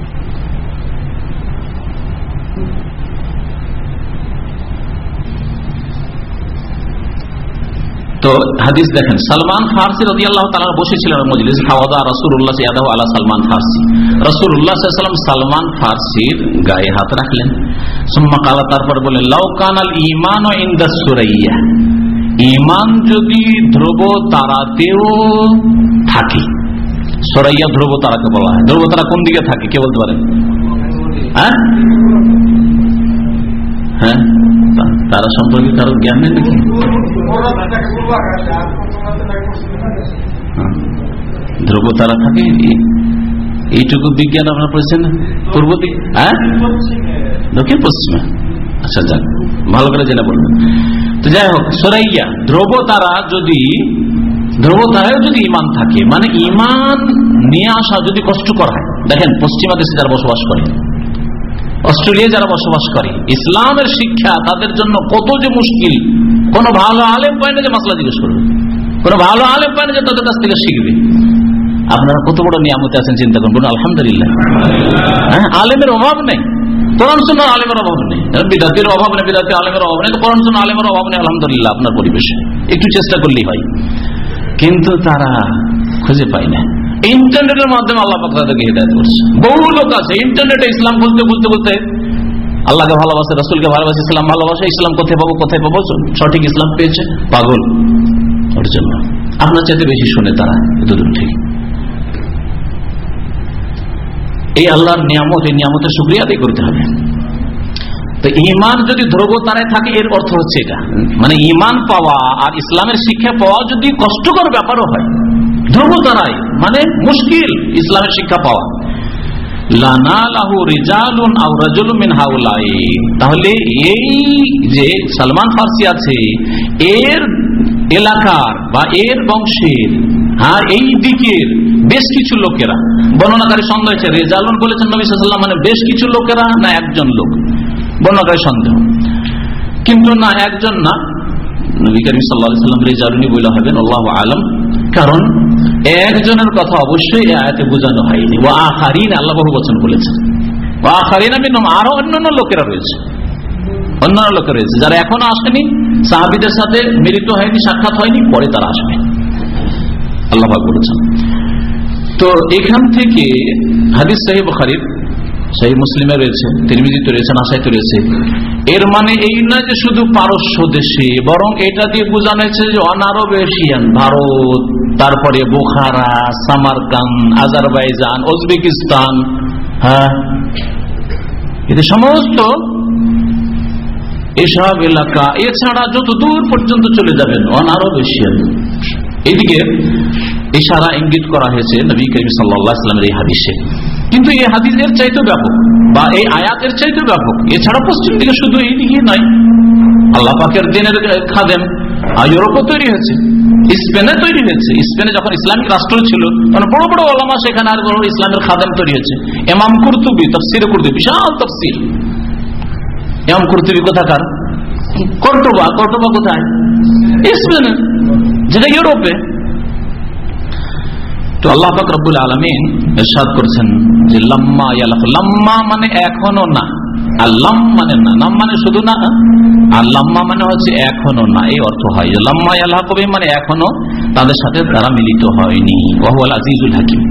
তো হাদিস দেখেন, সালমান ফার্সি রদি আল্লাহ তালা বসেছিলেন মজলিস দাওয়া রসুল্লাহ ইয়াদাহ আল্লাহ সালমান ফার্সি। রসুল্লাহ সাল্লাম সালমান ফার্সির গায়ে হাত রাখলেন। সুম্মা কালা, তারপর বললেন লাউকান আল ইমান ও ইন্দাস সুরাইয়া ইমান যদি ধ্রুব তারাতেও থাকে। সরাইয়া ধ্রুব তারাকে বলা হয়। ধ্রুব তারা কোন দিকে থাকে, কে বলতে পারেন হ্যাঁ? হ্যাঁ? তারা সম্পর্কে কারও জ্ঞান নেই নাকি? হ্যাঁ। ধ্রুব তারা থাকে এইটুকু বিজ্ঞান আপনার পড়েছেন পূর্ব দিক হ্যাঁ? দক্ষিণ পশ্চিমে। আচ্ছা যাক, ভালো করে জেনে বলবেন তো যাই হোক, সরাইয়া, ধ্রুব তারা যদি ধ্রুব তারাও যদি ইমান থাকে মানে ইমান নিয়ে আসা যদি কষ্টকর হয়। দেখেন, পশ্চিমা দেশে যারা বসবাস করে অস্ট্রেলিয়া যারা বসবাস করে, ইসলামের শিক্ষা তাদের জন্য কত যে মুশকিল। কোন ভালো আলেম পায় না যে মাসলা জিজ্ঞেস করবে। কোন ভালো আলেম পায় না যে তাদের কাছ থেকে শিখবে। আপনারা কত বড় নিয়ামতে আছেন চিন্তা করুন। আলহামদুলিল্লাহ। হ্যাঁ আলেমের অভাব নেই। আলেমের অভাব নেই। অভাব নেই আলেমের নেই। আলেমের অভাব আপনার পরিবেশে। একটু চেষ্টা করলেই হয়। কিন্তু তারা খুঁজে পায় না। ইন্টারনেটের মাধ্যমে আল্লাহ পাক তাদেরকে হৃদায়ত করছে। বহু লোক আছে, ইন্টারনেটে ইসলাম বলতে বলতে বলতে আল্লাহকে ভালোবাসে, রসুলকে ভালোবাসে, ইসলাম ভালোবাসে, ইসলাম কোথায় পাবো কোথায় পাবো সঠিক ইসলাম পেয়েছে, পাগল। ওর জন্য। আপনার চাইতে বেশি শোনে তারা দুদূর থেকে। এই আল্লাহর নিয়ামত, এই নিয়ামতের সুক্রিয়া আদায় করতে হবে। তো ইমান যদি ধ্রুবতারায় থাকে, এর অর্থ হচ্ছে এটা। মানে ইমান পাওয়া আর ইসলামের শিক্ষা পাওয়া যদি কষ্টকর ব্যাপারও হয় ধ্রুবতারায় মানে মুশকিল ইসলামের শিক্ষা পাওয়া। তাহলে এই যে সালমান ফার্সি আছে, এর এলাকার বা এর বংশের হ্যাঁ এই দিকের বেশ কিছু লোকেরা, বর্ণনাকারী সন্দেহ হয়েছে রেজালুন বলেছেন নবী সাল্লাম মানে বেশ কিছু লোকেরা না একজন লোক, বর্ণনাকারী সন্দেহ। কিন্তু না একজন না, নবী করিম সাল্লাহ সাল্লাম রেজালুনি বলে হবেন, আল্লাহ আলম। কারণ একজনের কথা অবশ্যই আয়াতে বোঝানো হয়নি। ও আখারিন, আল্লাহ বহু বচন বলেছেন। ও আখারিন আমি আরও অন্যান্য লোকেরা রয়েছে। অন্যান্য লোকেরা রয়েছে। যারা এখনও আসেনি, সাহাবিদের সাথে মিলিত হয়নি, সাক্ষাৎ হয়নি, পরে তারা আসবে। আল্লাহ বলেছেন। তো এখান থেকে হাদিস সাহেব খারিফ সেই মুসলিমে রয়েছে, তিরমিজিতে রয়েছে, নাসাইতে রয়েছে। এর মানে এই নয় যে শুধু পারস্য দেশে, বরং এটা দিয়ে বোঝানো হয়েছে যে অনারব এশিয়ান ভারত। তারপরে বোখারা সামারকান আজারবাইজান, উজবেকিস্তান হ্যাঁ? এতে সমস্ত এসব এলাকা, এছাড়া যত দূর পর্যন্ত চলে যাবেন, অনারব এশিয়ান এদিকে ইশারা ইঙ্গিত করা হয়েছে নবী করিম সাল্লাহ ইসলামের এই হাদিসে। কিন্তু এই হাদিসের চাইতে ব্যাপক, বা এই আয়াতের চাইতে ব্যাপক। এছাড়া পশ্চিম দিকে শুধু এই দিকে নয়, আল্লাহ পাকের দিনের খাদেম ইউরোপও তৈরি হয়েছে। স্পেনে তৈরি হয়েছে। স্পেনে যখন ইসলামিক রাষ্ট্র ছিল, তখন বড় বড় ওলামা সেখানে আর বড় ইসলামের খাদেম তৈরি হয়েছে। এমাম কুর্তুবি, তফসিরে কুর্তুবি, বিশাল তফসির। এমাম কুর্তুবি কোথাকার? কর্টোবা কর্টোবা কোথায়? স্পেনে, যেটা ইউরোপে। তো আল্লাহ পাক রব্বুল আলমিন এরশাদ করছেন যে, লাম্মা ইয়ালাফ লাম্মা মানে এখনও না। আর লাম মানে না। নাম মানে শুধু না আর লাম্মা মানে হচ্ছে এখনও না, এই অর্থ হয়। লাম্মা ইয়ালাহ কবি মানে এখনও তাদের সাথে তারা মিলিত হয়নি। ওয়াহুয়াল আজিজুল হাকিম।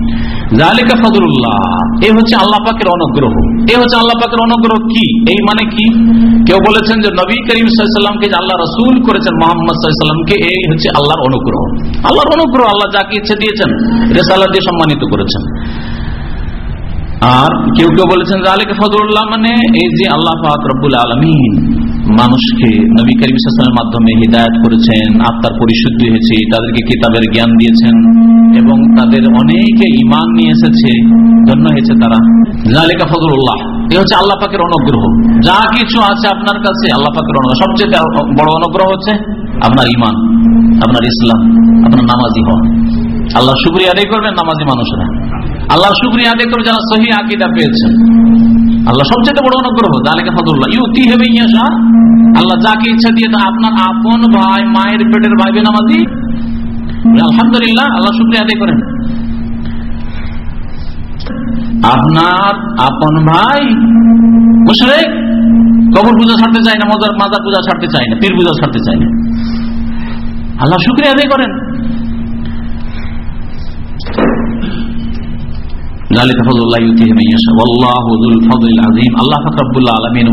জালিকা ফজরুল্লাহ এই হচ্ছে আল্লাহ পাকের অনুগ্রহ। এই হচ্ছে আল্লাহ পাকের অনুগ্রহ কি? এই মানে কি? কেউ বলেছেন যে নবী করিম সাল্লামকে যে আল্লাহ রসুল করেছেন মোহাম্মদ সাল্লামকে এই হচ্ছে আল্লাহর অনুগ্রহ। আল্লাহর অনুগ্রহ আল্লাহ যাকে ইচ্ছে দিয়েছেন রেসাল্লাহ দিয়ে সম্মানিত করেছেন। আর কেউ কেউ বলেছেন আলীকে ফজরুল্লাহ মানে এই যে আল্লাহ পাক আলমিন মানুষকে নবী করিম ইসলামের মাধ্যমে হৃদায়ত করেছেন, আত্মার পরিশুদ্ধি হয়েছে, তাদেরকে কিতাবের জ্ঞান দিয়েছেন এবং তাদের অনেকে ইমান নিয়ে এসেছে, ধন্য হয়েছে তারা। জালিকা ফজরুল্লাহ এ হচ্ছে আল্লাহ পাকের অনুগ্রহ। যা কিছু আছে আপনার কাছে আল্লাহ পাকের অনুগ্রহ। সবচেয়ে বড় অনুগ্রহ হচ্ছে আপনার ইমান আপনার ইসলাম, আপনার নামাজি হওয়া। আল্লাহ শুক্রিয়া আদায় করবেন নামাজি মানুষরা। আল্লাহ শুক্রিয়া আদায় করে যারা সহি আকিদা পেয়েছেন। আল্লাহ সবচেয়ে বড় অনুগ্রহ জালিকা ফজরুল্লাহ ইউতি হবে ইয়াশা, আল্লাহ যাকে ইচ্ছা দিয়ে তা আপনার আপন ভাই, মায়ের পেটের ভাই বেনামাজি আলহামদুলিল্লাহ, আল্লাহ শুক্রিয়া আদায় করেন। আপনার আপন ভাই, মুশরেক, কবর পূজা ছাড়তে চায় না, মজার, মাজার পূজা ছাড়তে চায় না, পীর পূজা ছাড়তে চায় না। আল্লাহ শুক্রিয়া আদায় করেন।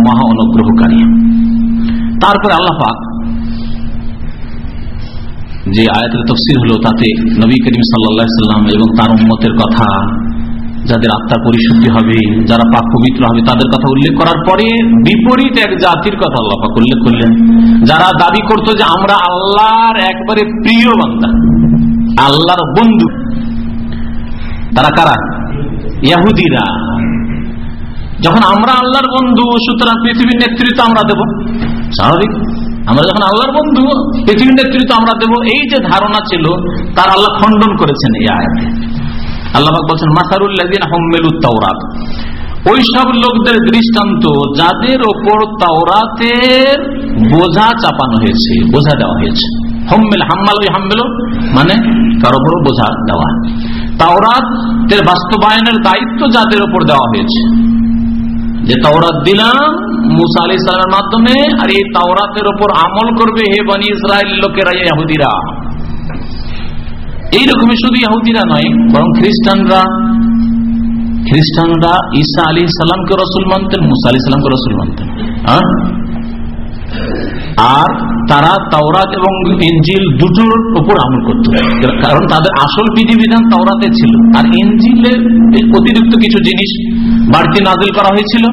মহা অনুগ্রহকারী। তারপরে আল্লাহ পাক যে আয়াতের তফসির হলো, তাতে নবী করিম সাল্লাম এবং তার কথা, যাদের আত্মার পরিশুদ্ধি হবে, যারা পাক পবিত্র হবে, তাদের কথা উল্লেখ করার পরে বিপরীত এক জাতির কথা আল্লাহ পাক উল্লেখ করলেন। যারা দাবি করতো যে আমরা আল্লাহর একবারে প্রিয় বান্দা, আল্লাহর বন্ধু, তারা কারা? ইয়াহুদিরা। যখন আমরা আল্লাহর বন্ধু, সুতরাং পৃথিবীর নেতৃত্ব আমরা দেব। স্বাভাবিক? আমরা যখন আল্লাহর বন্ধু, পৃথিবীর নেতৃত্ব আমরা দেব। এই যে ধারণা ছিল, তার আল্লাহ খণ্ডন করেছেন এই আয়াতে। আল্লাহ বলছেন মাসারুল্লাদিন হম্মেলু তাওরাত। ওই সব লোকদের দৃষ্টান্ত, যাদের ওপর তাওরাতের বোঝা চাপানো হয়েছে, বোঝা দেওয়া হয়েছে। হম্মেল হাম্মাল ওই হাম্মেল মানে কারও বোঝা দেওয়া। তাওরাতের বাস্তবায়নের দায়িত্ব যাদের ওপর দেওয়া হয়েছে। যে তাওরাত দিলাম, মুসা আলি ইসলামের মাধ্যমে, আর এই তাওরাতের ওপর আমল করবে হে বানি ইসরায়েল লোকেরা ইহুদিরা এইরকমই শুধু ইহুদিরা নয়, বরং খ্রিস্টানরা খ্রিস্টানরা ঈসা আলী সালামকে রসুল মানতেন, মুসা আলী সালামকে রসুল মানতেন। হ্যাঁ আর তারা তাওরাত এবং এনজিল দুটোর উপর আমল করত। কারণ তাদের আসল বিধিবিধান তাওরাতে ছিল। আর এনজিলের অতিরিক্ত কিছু জিনিস বাড়তি নাজিল করা হয়েছিল,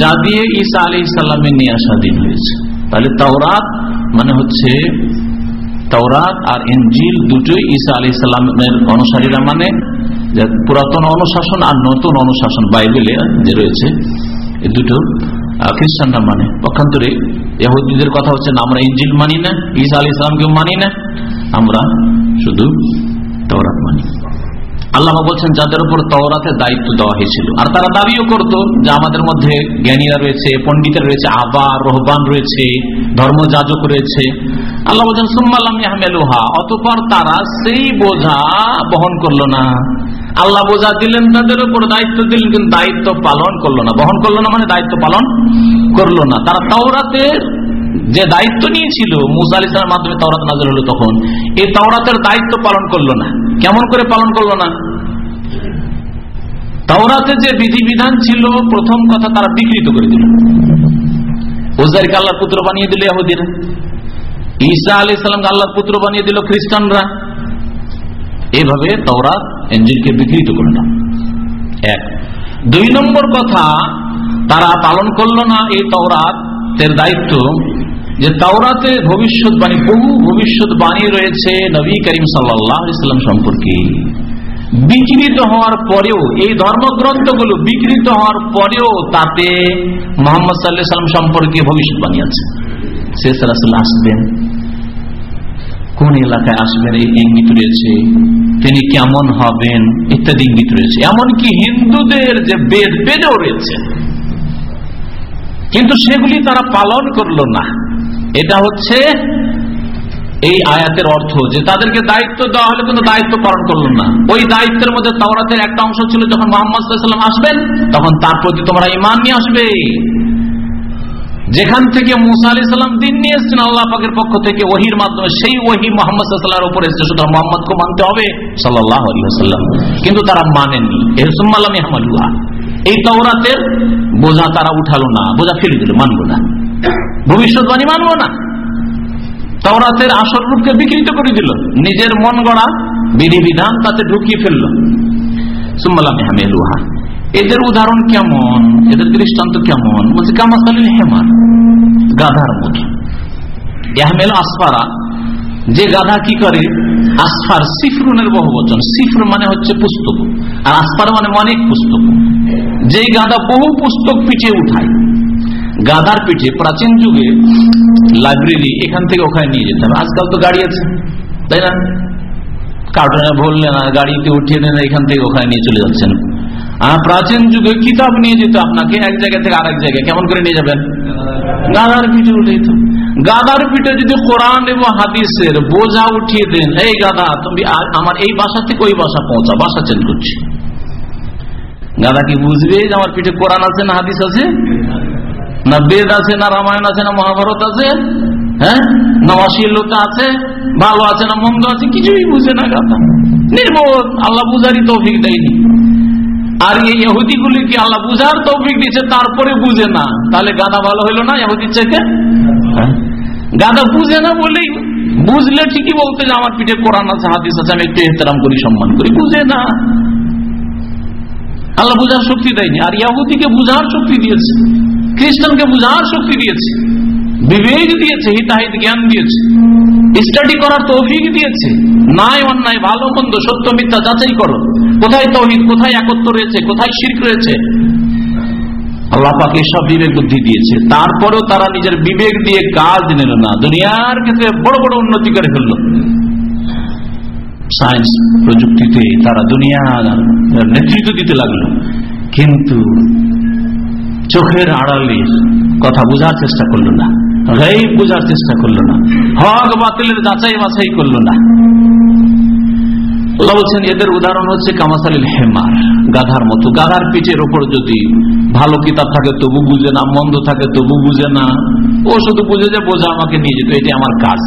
যা দিয়ে ঈসা আলী ইসাল্লামের নিয়ে আসা দিন হয়েছে। তাহলে তাওরাত মানে হচ্ছে তাওরাত আর এনজিল দুটোই ঈসা আলী ইসলামের অনুসারীরা মানে পুরাতন অনুশাসন আর নতুন অনুশাসন, বাইবেলে যে রয়েছে এই দুটো খ্রিস্টানরা মানে। পক্ষান্তরে ইহুদিদের কথা হচ্ছে না, আমরা ইঞ্জিল মানি না, ঈসা আলী ইসলামকেও মানি না, আমরা শুধু তওরাত মানি। আল্লাহ বলছেন, যাদের উপর তওরাতের দায়িত্ব দেওয়া হয়েছিল। আর তারা দাবিও করত যে আমাদের মধ্যে জ্ঞানীরা রয়েছে পন্ডিতের রয়েছে আবা রহবান রয়েছে, ধর্মযাজক রয়েছে। আল্লাহ বলছেন সুম্মাল্লাম ইয়াহমেলুহা অতপর তারা সেই বোঝা বহন করল না। আল্লাহ বোঝা দিলেন তাদের উপর দায়িত্ব দিলেন, কিন্তু দায়িত্ব পালন করল না। বহন করল না মানে দায়িত্ব পালন করল না। তারা তাওরাতের যে দায়িত্ব নিয়েছিল, মুসা ইসলামের মাধ্যমে তাওরাত নাজর হলো তখন, এই তাওরাতের দায়িত্ব পালন করল না। কেমন করে পালন করল না? তাওরাতে যে বিধিবিধান ছিল, প্রথম কথা তারা বিকৃত করে দিল। ওজাইকে আল্লাহর পুত্র বানিয়ে দিল ইহুদিরা ঈসা আলি সাল্লামকে আল্লাহর পুত্র বানিয়ে দিল খ্রিস্টানরা। এভাবে তাওরাত এঞ্জিলকে বিকৃত করল এক। দুই নম্বর কথা, তারা পালন করল না এই তাওরাতের দায়িত্ব যে তাওরাতে ভবিষ্যৎবাণী, বহু ভবিষ্যৎবাণী রয়েছে নবী করিম সাল্লাম সম্পর্কে। বিকৃত হওয়ার পরেও, এই ধর্মগ্রন্থগুলো বিকৃত হওয়ার পরেও তাতে মোহাম্মদ সাল্লাহ সাল্লাম সম্পর্কে ভবিষ্যৎবাণী আছে। শেষ রাসুল আসবেন। কোন এলাকায় আসবেন, এই ইঙ্গিত রয়েছে, তিনি কেমন হবেন, ইত্যাদি ইঙ্গিত রয়েছে। এমনকি হিন্দুদের যে বেদ, বেদেও রয়েছে। কিন্তু সেগুলি তারা পালন করল না। এটা হচ্ছে এই আয়াতের অর্থ যে তাদেরকে দায়িত্ব দেওয়া হলে কিন্তু দায়িত্ব পালন করল না। ওই দায়িত্বের মধ্যে তাওরাতের একটা অংশ ছিল, যখন মোহাম্মদ আসবেন, তখন তার প্রতি তোমরা ইমান নিয়ে আসবে। যেখান থেকে মুসা আলি সাল্লাম দিন নিয়ে এসছেন, আল্লাহ পাকের পক্ষ থেকে ওহির মাধ্যমে, সেই ওহি মোহাম্মদ সাল্লাহ উপর এসছে সুতরাং মোহাম্মদকে মানতে হবে সাল্লাহ আলী সাল্লাম কিন্তু তারা মানেননি। এরসুম্মালাম ইহমালুহা এই তাওরাতের বোঝা তারা উঠালো না, বোঝা ফেলে দিল, মানবো না। ভবিষ্যৎবাণী মানবো না। তওরাতের আসল রূপকে বিকৃত করে দিল। নিজের মন গড়া বিধিবিধান তাতে ঢুকিয়ে ফেলল। সুম্মালাম ইহমালুহা এদের উদাহরণ কেমন? এদের দৃষ্টান্ত কেমন? বলছে কামাসালিল হেমার গাধার মতো। ইয়াহমেল আসফারা, যে গাধা কি করে? আসফার সিফরুনের বহু বচন সিফর মানে হচ্ছে পুস্তক, আর আসফার মানে অনেক পুস্তক। যেই গাধা বহু পুস্তক পিঠে উঠায়, গাধার পিঠে প্রাচীন যুগে লাইব্রেরি এখান থেকে ওখানে নিয়ে যেতে হবে। আজকাল তো গাড়ি আছে, তাই না? কার্টুনে ভরলেন আর গাড়িতে উঠিয়ে দেন এখান থেকে ওখানে নিয়ে চলে যাচ্ছেন। প্রাচীন যুগে কিতাব নিয়ে যেত আপনাকে, এক জায়গা থেকে আরেক জায়গায়। কেমন করে নিয়ে যাবেন? গাদার পিঠে উঠে যেত। গাদার পিঠে যদি কোরআন এবং হাদিসের বোঝা উঠিয়ে দেন, এই গাদা তুমি আমার এই বাসা থেকে ওই বাসা পৌঁছা, বাসা চেঞ্জ করছি। গাদা কি বুঝবে যে আমার পিঠে কোরআন আছে না হাদিস আছে? না বেদ আছে, না রামায়ণ আছে, না মহাভারত আছে? হ্যাঁ? না অশ্লীলতা আছে, ভালো আছে, না মন্দ আছে? কিছুই বুঝে না গাদা নির্বোধ, আল্লাহ বুঝারই তৌফিক দেয়নি। আর এই ইহুদি গুলিকে আল্লাহ বুঝার তৌফিক দিচ্ছে তারপরে বুঝে না। তাহলে গাদা ভালো হইল না ইহুদির চাইতে? গাদা বুঝে না বলেই বুঝলে ঠিকই বলতে যে আমার পিঠে কোরআন আছে, হাদিস আছে, আমি একটু এহতেরাম করি, সম্মান করি। বুঝে না। আল্লাহ বুঝার শক্তি দেয়নি। আর ইয়াহুদিকে বুঝার শক্তি দিয়েছে। খ্রিস্টানকে বুঝার শক্তি দিয়েছে। বিবেক দিয়েছে, হিতাহিত জ্ঞান দিয়েছে। স্টাডি করার তৌফিক দিয়েছে। নাই অন্যায়, ভালো মন্দ, সত্য মিথ্যা যাচাই করো। কোথায় তৌহিদ, কোথায় একত্র রয়েছে, কোথায় শির্ক রয়েছে? আল্লাহ সব বিবেক বুদ্ধি দিয়েছে। তারপরেও তারা নিজের বিবেক দিয়ে কাজ নিল না, দুনিয়ার ক্ষেত্রে বড় বড় উন্নতি করে ফেলল। সায়েন্স প্রযুক্তিতে তারা দুনিয়ার নেতৃত্ব দিতে লাগল। কিন্তু চোখের আড়ালে কথা বোঝার চেষ্টা করল না। গাইব বোঝার চেষ্টা করল না। হক বাতিলের যাচাই বাছাই করল না। আল্লাহ বলছেন, এদের উদাহরণ হচ্ছে কামাসালিল হেমার, গাধার মতো। গাধার পিঠের ওপর যদি ভালো কিতাব থাকে, তবু বুঝে না, মন্দ থাকে, তবু বুঝে না, ও শুধু বুঝে যে বোঝা আমাকে নিয়ে যেত এটি আমার কাজ।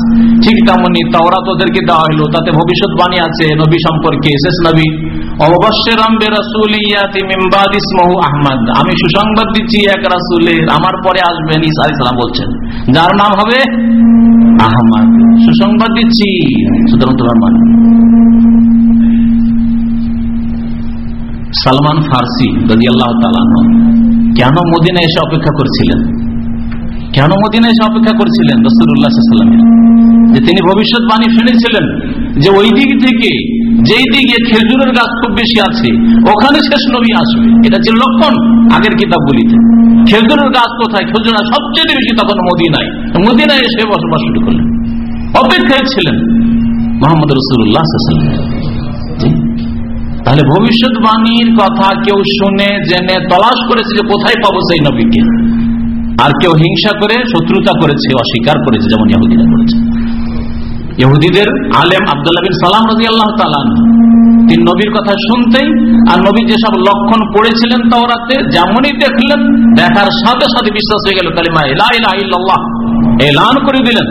ঠিক তেমনি তাওরা তোদেরকে দেওয়া হলো তাতে ভবিষ্যৎবাণী আছে, নবী সম্পর্কে শেষ নবী। আহমদ। আমি সুসংবাদ দিচ্ছি এক রাসুলের, আমার পরে আসবেন ইসা ইসলাম বলছেন। যার নাম হবে আহমদ। সুসংবাদ দিচ্ছি। সুতরাং তোমার মান সালমান ফার্সি রাজি আল্লাহ কেন মদিনা এসে অপেক্ষা করছিলেন? কেন মদিনা এসে অপেক্ষা করছিলেন রসুল্লাহামের যে তিনি ভবিষ্যৎবাণী শুনেছিলেন যে ওই দিক থেকে, যেই দিকে খেজুরের গাছ খুব বেশি আছে, ওখানে শেষ নবী আসবে। এটা যে লক্ষণ আগের কিতাব বলিতে খেজুরের গাছ কোথায়? খেজুর সবচেয়ে বেশি তখন মদিনায়। মদিনায় এসে বসবাস শুরু করলেন। অপেক্ষায় ছিলেন মোহাম্মদ রসুল্লাহ তাহলে ভবিষ্যৎবাণীর কথা কেউ শুনে, জেনে তলাশ করেছে যে কোথায় পাবো সেই নবীকে। আর কেউ হিংসা করে, শত্রুতা করেছে, অস্বীকার করেছে, যেমন ইহুদিরা করেছে। ইহুদিদের আলেম আবদুল্লাহ বিন সালাম রাজি আল্লাহ তালান তিনি নবীর কথা শুনতেই আর নবী যেসব লক্ষণ পড়েছিলেন তাওরাতে, যেমনই দেখলেন, দেখার সাথে সাথে বিশ্বাস হয়ে গেল, কালিমা ইল্লাহ এলান করে দিলেন।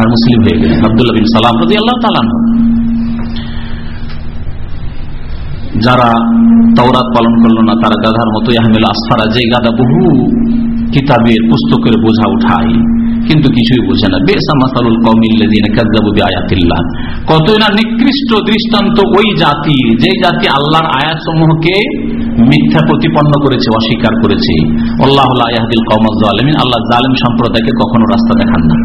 আর মুসলিম হয়ে গেলেন আবদুল্লাহ বিন সালাম রাজি আল্লাহ তালান যারা তাওরাত পালন করল না, তারা গাধার মতো আহমেল আসফারা যে গাধা বহু কিতাবের পুস্তকের বোঝা উঠায়, কিন্তু কিছুই বোঝে না। বেসা মাসালুল আয়াতিল্লাহ কতই না নিকৃষ্ট দৃষ্টান্ত ওই জাতি, যে জাতি আল্লাহর আয়াত সমূহকে মিথ্যা প্রতিপন্ন করেছে, অস্বীকার করেছে। আল্লাহ আয়াদিল কৌমজ আলমিন আল্লাহ জালিম সম্প্রদায়কে কখনো রাস্তা দেখান না।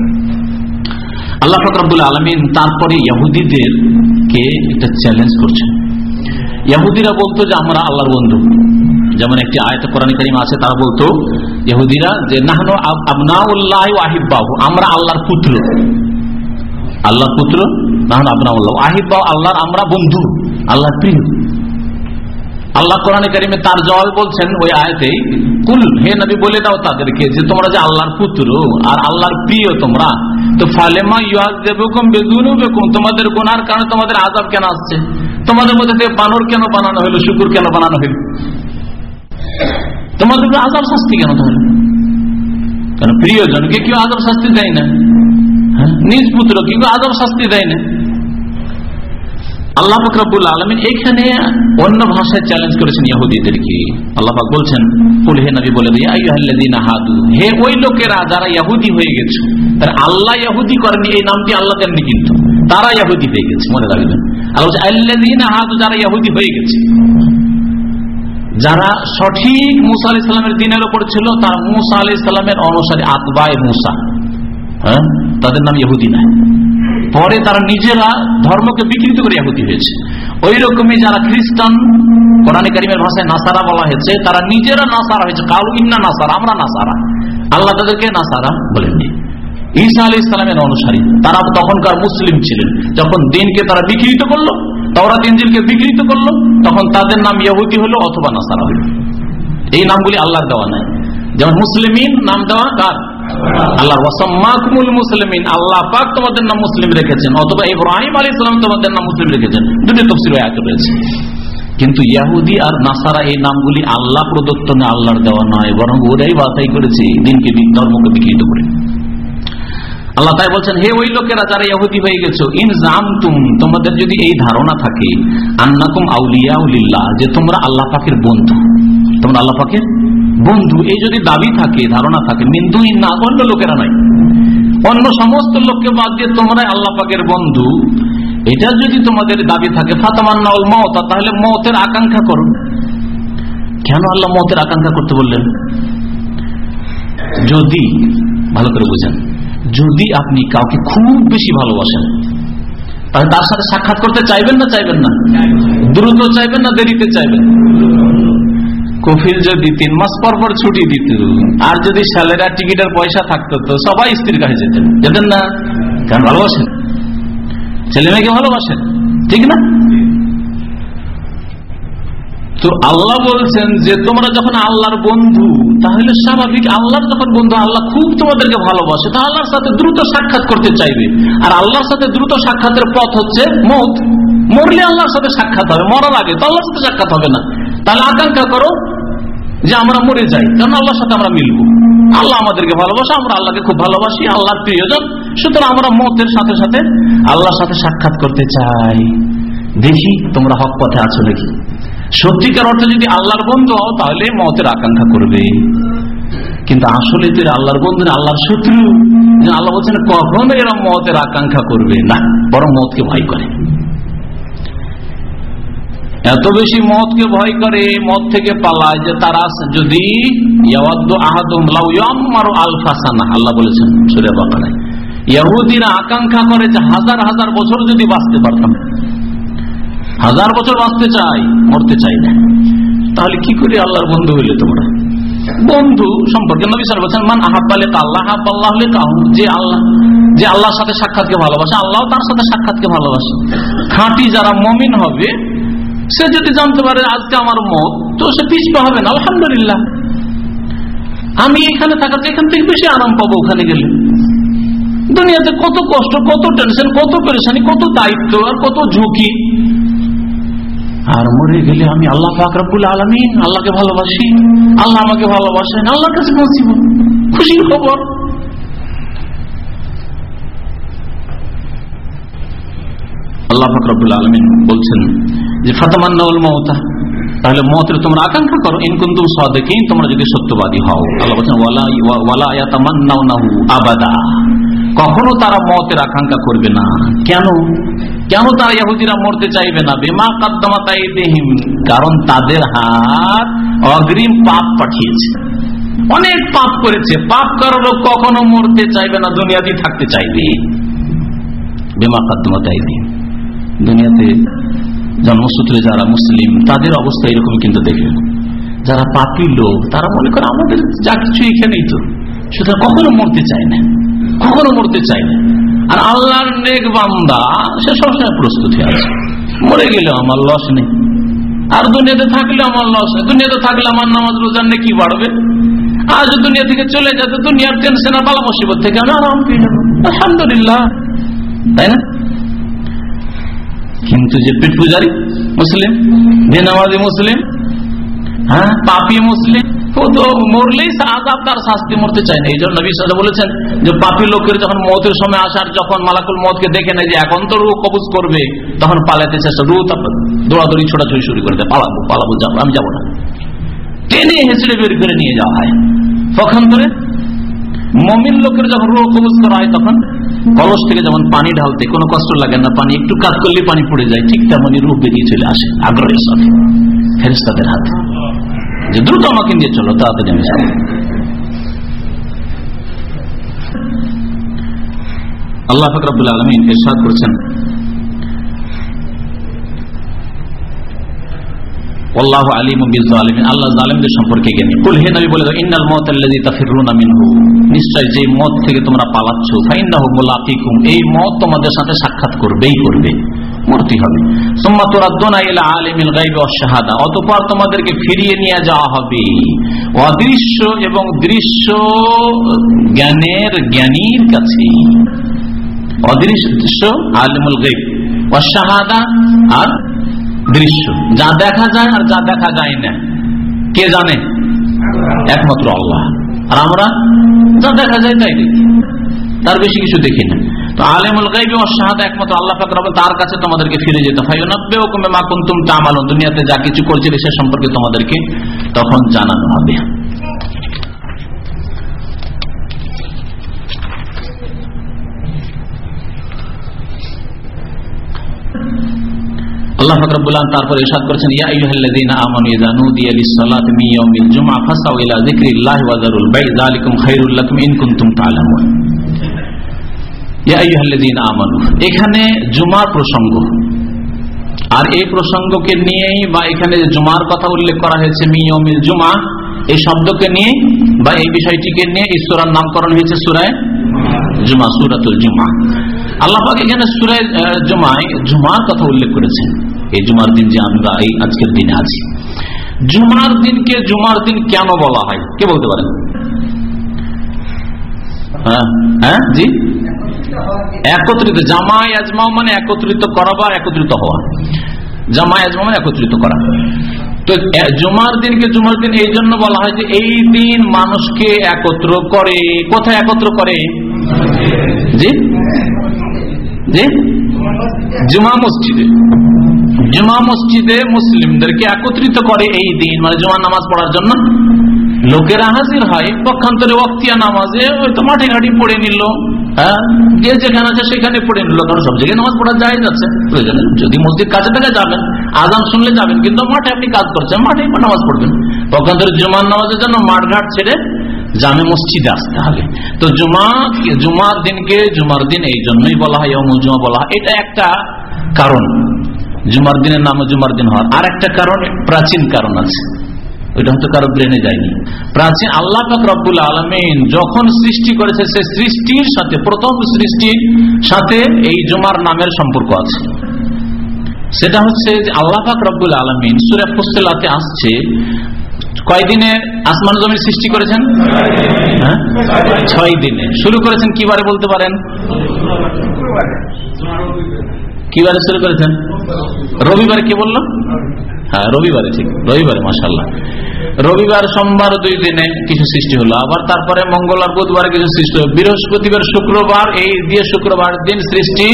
আল্লাহ ফকরাবুল আলমিন তারপরে ইহুদিদেরকে একটা চ্যালেঞ্জ করছেন। ইহুদিরা বলতো যে, আমরা আল্লাহর বন্ধু। যেমন একটি আয়ত কোরআন করিম আছে, তারা বলতো, ইহুদিরা যে আহিবাহ আমরা আল্লাহর পুত্র। আল্লাহর পুত্র, নাহন আবনাউল্লাহ আহিবাহ আল্লাহর আমরা বন্ধু, আল্লাহর প্রিয়। আল্লাহ কোরআন কারিমে তার জবাব বলছেন ওই আয়তেই, কুল, হে নবী, বলে দাও তাদেরকে যে তোমরা যে আল্লাহর পুত্র আর আল্লাহর প্রিয় তোমরা। তো ফালেমা ইয়াজ দেবকম বেদুন তোমাদের গোনার কারণে তোমাদের আজাব কেন আসছে? তোমাদের মধ্যে থেকে বানর কেন বানানো হলো, শুকুর কেন বানানো হলো? তোমাদের আজাব শাস্তি কেন তাহলে? কারণ প্রিয়জনকে কেউ আজাব শাস্তি দেয় না? হ্যাঁ? নিজ পুত্র কেউ আজাব শাস্তি দেয় না? আল্লাহ ফকরাবুল আলমিন এখানে অন্য ভাষায় চ্যালেঞ্জ করেছেন ইয়াহুদিদেরকে। আল্লাহ বলছেন ফুল হে নবী বলে দিয়ে হাদু, হে ওই লোকেরা যারা ইয়াহুদি হয়ে গেছে, তার আল্লাহ ইয়াহুদি করেনি এই নামটি আল্লাহ দেননি কিন্তু, তারা ইয়াহুদি হয়ে গেছে, মনে রাখবেন। আল্লাহ আল্লাহ হাদু, যারা ইয়াহুদি হয়ে গেছে, যারা সঠিক মুসা আলি সাল্লামের দিনের ওপর ছিল, তার মুসা আলি সাল্লামের অনুসারী আতবায় মুসা হ্যাঁ? তাদের নাম ইহুদি নাই। পরে তারা নিজেরা ধর্মকে বিকৃত করে ইহুদি হয়েছে। ওই রকমই যারা খ্রিস্টান, কোরআন কারিমের ভাষায় নাসারা বলা হয়েছে, তারা নিজেরা নাসারা হয়েছে। কালু ইন্না নাসারা, আমরা নাসারা। আল্লাহ তাদেরকে নাসারা বলেননি। ঈসা আলী ইসলামের অনুসারী, তারা তখনকার মুসলিম ছিলেন। যখন দিনকে তারা বিকৃত করল তাওরা তিনজিলকে বিকৃত করল, তখন তাদের নাম ইহুদি হলো অথবা নাসারা হলো। এই নামগুলি আল্লাহর দেওয়া নাই। যেমন মুসলিমিন, নাম দেওয়া কার? আল্লাহ ওয়াসাম্মাকুমুল মুসলিমিন। আল্লাহ পাক তোমাদের নাম মুসলিম রেখেছেন। অথবা ইব্রাহিম আলী ইসলাম তোমাদের নাম মুসলিম রেখেছেন। দুটি রয়েছে। কিন্তু ইয়াহুদি আর নাসারা এই নামগুলি আল্লাহ প্রদত্ত না, আল্লাহর দেওয়া নয়। বরং ওরাই করেছে, দিনকে ধর্মকে বিকৃত করে। আল্লাহ তাই বলছেন, হে ওই লোকেরা যারা ইহুদি হয়ে গেছো, ইন জামতুম তোমাদের যদি এই ধারণা থাকে, আন্নাকুম আউলিয়া যে তোমরা আল্লাহ পাকের বন্ধু। তোমরা আল্লাহ পাকের বন্ধু, এই যদি দাবি থাকে, ধারণা থাকে, মিন্দু না অন্য লোকেরা নাই। অন্য সমস্ত লোককে বাদ দিয়ে তোমরা আল্লাহ পাকের বন্ধু। এটা যদি তোমাদের দাবি থাকে, ফাতামান্নাউল মত তাহলে মতের আকাঙ্ক্ষা করুন কেন আল্লাহ মতের আকাঙ্ক্ষা করতে বললেন? যদি, ভালো করে বুঝেন, যদি আপনি কাউকে খুব বেশি ভালোবাসেন, তাহলে তার সাথে সাক্ষাৎ করতে চাইবেন না চাইবেন না? দ্রুত চাইবেন না দেরিতে চাইবেন? কফিল যদি তিন মাস পর পর ছুটি দিত আর যদি স্যালারি টিকিটের পয়সা থাকতো, তো সবাই স্ত্রীর কাছে যেতেন। যেতেন না? কেন ভালোবাসেন? ছেলে মেয়েকে ভালোবাসেন? ঠিক না? তো আল্লাহ বলছেন যে, তোমরা যখন আল্লাহর বন্ধু, তাহলে স্বাভাবিক আল্লাহর যখন বন্ধু, আল্লাহ খুব তোমাদেরকে ভালোবাসে, তা আল্লাহর সাথে দ্রুত সাক্ষাৎ করতে চাইবে। আর আল্লাহর সাথে দ্রুত সাক্ষাতের পথ হচ্ছে মত। মরলে আল্লাহর সাথে সাক্ষাৎ হবে, মরার আগে তো আল্লাহর সাথে সাক্ষাৎ হবে না। তাহলে আকাঙ্ক্ষা করো যে আমরা মরে যাই, কারণ আল্লাহর সাথে আমরা মিলব। আল্লাহ আমাদেরকে ভালোবাসে, আমরা আল্লাহকে খুব ভালোবাসি, আল্লাহর প্রিয়জন। সুতরাং আমরা মতের সাথে সাথে আল্লাহর সাথে সাক্ষাৎ করতে চাই। দেখি তোমরা হক পথে আছো নাকি? সত্যিকার অর্থে যদি আল্লাহর বন্ধু হও, তাহলে মতের আকাঙ্ক্ষা করবে। কিন্তু আসলে তো আল্লাহর বন্ধু আল্লাহর শত্রু আল্লাহ বলছেন, কখনো এরা মতের আকাঙ্ক্ষা করবে না, বরং মতকে ভয় করে। এত বেশি মতকে ভয় করে মত থেকে পালায় যে তারা যদি আল্লাহ বলেছেন, সুরে বাকানায় ইয়াহুদিরা আকাঙ্ক্ষা করে যে হাজার হাজার বছর যদি বাঁচতে পারতাম। হাজার বছর বাঁচতে চাই, মরতে চাই না। তাহলে কি করে আল্লাহর বন্ধু হইলে তোমরা? বন্ধু সম্পর্কে নবী সাল বলছেন, মান আহাব্বালে আল্লাহ আহাব্বাল্লাহ হলে যে আল্লাহ, যে আল্লাহর সাথে সাক্ষাৎকে ভালোবাসে, আল্লাহ তার সাথে সাক্ষাৎকে ভালোবাসে। খাঁটি যারা মমিন হবে সে যদি জানতে পারে আজকে আমার মত, তো সে পিছপা হবে না, আলহামদুলিল্লাহ। আমি এখানে থাকার এখান থেকে বেশি আরাম পাবো ওখানে গেলে। দুনিয়াতে কত কষ্ট, কত টেনশন কত পেরেশানি, কত দায়িত্ব আর কত ঝুঁকি। আর মরে গেলে আমি আল্লাহ ফাকরাবুল আলমিন আল্লাহকে ভালোবাসি, আল্লাহ আমাকে ভালোবাসেন, আল্লাহর কাছে পৌঁছিব খুশির খবর। আল্লাহ ফাকরাবুল আলমিন বলছেন যে তাহলে মতের তোমরা আকাঙ্ক্ষা করো ইনকুন্তুম সাদেকিন, তোমরা যদি সত্যবাদী হও। আল্লাহ বলছেন, ওয়ালা আবাদা। কখনো তারা মতের আকাঙ্ক্ষা করবে না। কেন? কেন তারা ইহুদিরা মরতে চাইবে না? বেমা কাদ্দমা তাইদিহিম কারণ তাদের হাত অগ্রিম পাপ পাঠিয়েছে। অনেক পাপ করেছে। পাপ কারণ কখনো মরতে চাইবে না, দুনিয়াতে থাকতে চাইবে। বেমা কাদ্দমা তাইদিহিম দুনিয়াতে জন্মসূত্রে যারা মুসলিম, তাদের অবস্থা এরকম কিন্তু দেখে। যারা পাপি লোক, তারা মনে করে আমাদের যা কিছু এখানেই তো। সুতরাং কখনো মরতে চায় না। কখনো মরতে চায় না। আর আল্লাহর নেক বান্দা, সে সবসময় প্রস্তুত আছে। মরে গেলে আমার লস নেই। আর দুনিয়াতে থাকলে আমার লস দুনিয়াতে থাকলে আমার নামাজ রোজার কি বাড়বে? আজ দুনিয়া থেকে চলে যেতে দুনিয়ার টেনশন আর বালা মুসিবত থেকে আমি আরাম পেয়ে যাব। আলহামদুলিল্লাহ। তাই না? কিন্তু যে পেট পূজারি মুসলিম, বেনামাজি মুসলিম হ্যাঁ পাপি মুসলিম, ও তো মরলেই আজাব তার শাস্তি মরতে চায় না। এই জন্য বিশ্বাস বলেছেন যে পাপি লোকের যখন মতের সময় আসার, যখন মালাকুল মতকে দেখে নেয় যে এখন তো রু কবুজ করবে, তখন পালাতে চেষ্টা রু তারপর দৌড়াদৌড়ি, ছোটাছুটি শুরু করে দেয়, পালাবো পালাবো, যাব, আমি যাব না। টেনে হেসড়ে বের করে নিয়ে যাওয়া হয়। তখন ধরে? মমিন লোকের যখন রোগ কবজ করা হয় তখন কলস থেকে যেমন পানি ঢালতে কোনো কষ্ট লাগে না, পানি একটু কাজ করলে পানি পড়ে যায়, ঠিক তেমনই রূপ বেরিয়ে চলে আসে আগ্রহের সাথে ফেরিস্তাদের হাতে যে দ্রুত আমাকে নিয়ে চলো, তাড়াতাড়ি আমি যাব। আল্লাহ ফকরাবুল আলমিন এরশাদ করছেন আল্লাহ আলিম আলিমিন আল্লাহ জালিমদের সম্পর্কে জ্ঞানী। কুল হে নবী বলে ইন্নাল মত আল্লাযী তাফিরুনা মিনহু। নিশ্চয় যে মত থেকে তোমরা পালাচ্ছ, ফাইন্নাহু মুলাকিকুম, এই মত তোমাদের সাথে সাক্ষাৎ করবেই করবে, মূর্তি হবে। সুম্মা তুরাদ্দুনা ইলা আলিমিল গায়বি ওয়াশ শাহাদা, অতঃপর তোমাদেরকে ফিরিয়ে নিয়ে যাওয়া হবে। অদৃশ্য এবং দৃশ্য জ্ঞানের জ্ঞানীর কাছে। অদৃশ্য আলিমুল গায়ব। ওয়াশ আর দৃশ্য। যা দেখা যায় আর যা দেখা যায় না। কে জানে? একমাত্র আল্লাহ। আর আমরা যা দেখা যায় তাই দেখি। তার বেশি কিছু দেখি না। তো আলেমুল গাইবি অসাহাদ একমাত্র আল্লাহ তার কাছে তোমাদেরকে ফিরে যেতে হয়। নব্বে হুকুমে মা কুন্তুম তামালুন। দুনিয়াতে যা কিছু করছিলে সে সম্পর্কে তোমাদেরকে তখন জানানো হবে। আল্লাহ ফাকরাবুল তারপর ইরশাদ করেছেন, ইয়া আইয়ুহাল্লাযীনা আমানু ইযা নুদিয়া লিস-সালাতি মিন ইয়াউমিল জুমআ ফাসাউ ইলা যিকরিল্লাহি ওয়া যারুল বাই যালিকুম খায়রুল লাকুম ইন কুনতুম ইয়া আইয়ুহাল্লাযীনা আমানু, এখানে জুমার প্রসঙ্গ। আর এই প্রসঙ্গকে নিয়েই বা এখানে জুমার কথা উল্লেখ করা হয়েছে মি জুমা এই শব্দকে নিয়ে বা এই বিষয়টিকে নিয়ে সূরার নামকরণ হয়েছে সুরায় জুমা, সুরাতুল জুমা। আল্লাহ এখানে সুরায় জুমায়, জুমার কথা উল্লেখ করেছেন। এই জুমার দিন যে আমরা এই আজকের দিনে আছি। জুমার দিনকে জুমার দিন কেন বলা হয়? কে বলতে পারেন হ্যাঁ হ্যাঁ জি? একত্রিত, জামাই আজমা মানে একত্রিত করা বা একত্রিত হওয়া। জামাই আজমা মানে একত্রিত করা। তো জুমার দিনকে জুমার দিন এই জন্য বলা হয় যে এই দিন মানুষকে একত্র করে। কোথায় একত্র করে? জি? জি? জুমা মসজিদে। জুমা মসজিদে মুসলিমদেরকে একত্রিত করে এই দিন মানে জুমা নামাজ পড়ার জন্য। লোকেরা হাজির হয়, পক্ষান্তরে অক্তিয়া নামাজে, ওই তো মাঠে ঘাটি পড়ে নিল। হ্যাঁ যে যেখানে আছে সেখানে পড়ে নিল। কারণ সব জায়গায় নামাজ পড়া যাচ্ছে যদি মসজিদ যাবেন, আজান শুনলে যাবেন, কিন্তু মাঠে আপনি কাজ করছেন মাঠে নামাজ পড়বেন। জুমার নামাজের জন্য ছেড়ে জামে মসজিদে তো জুমা, জুমার দিনকে জুমার দিন এই জন্যই বলা হয় জুমা বলা হয়। এটা একটা কারণ। জুমার দিনের নাম জুমার দিন হওয়ার। আর একটা কারণ, প্রাচীন কারণ আছে। ওইটা হয়তো কারও ব্রেনে যায়নি। প্রাচীন আল্লাহ পাক রব্বুল আলমিন যখন সৃষ্টি করেছে, সে সৃষ্টির সাথে, প্রথম সৃষ্টির সাথে এই জুমার নামের সম্পর্ক আছে। সেটা হচ্ছে আল্লাহ পাক রব্বুল আলমিন সুরে ফুসলাতে আসছে। কয়দিনে আসমান জমির সৃষ্টি করেছেন? হ্যাঁ? ছয় দিনে। শুরু করেছেন কিবারে বলতে পারেন? কিবারে শুরু করেছেন? রবিবার কি বলল? হ্যাঁ রবিবারে, ঠিক। রবিবারে মাসাল্লাহ রবিবার, সোমবার দুই দিনে কিছু সৃষ্টি হলো। আবার তারপরে মঙ্গল আর বুধবার কিছু সৃষ্টি হলো। বৃহস্পতিবার, শুক্রবার, এই দিয়ে শুক্রবার দিন সৃষ্টি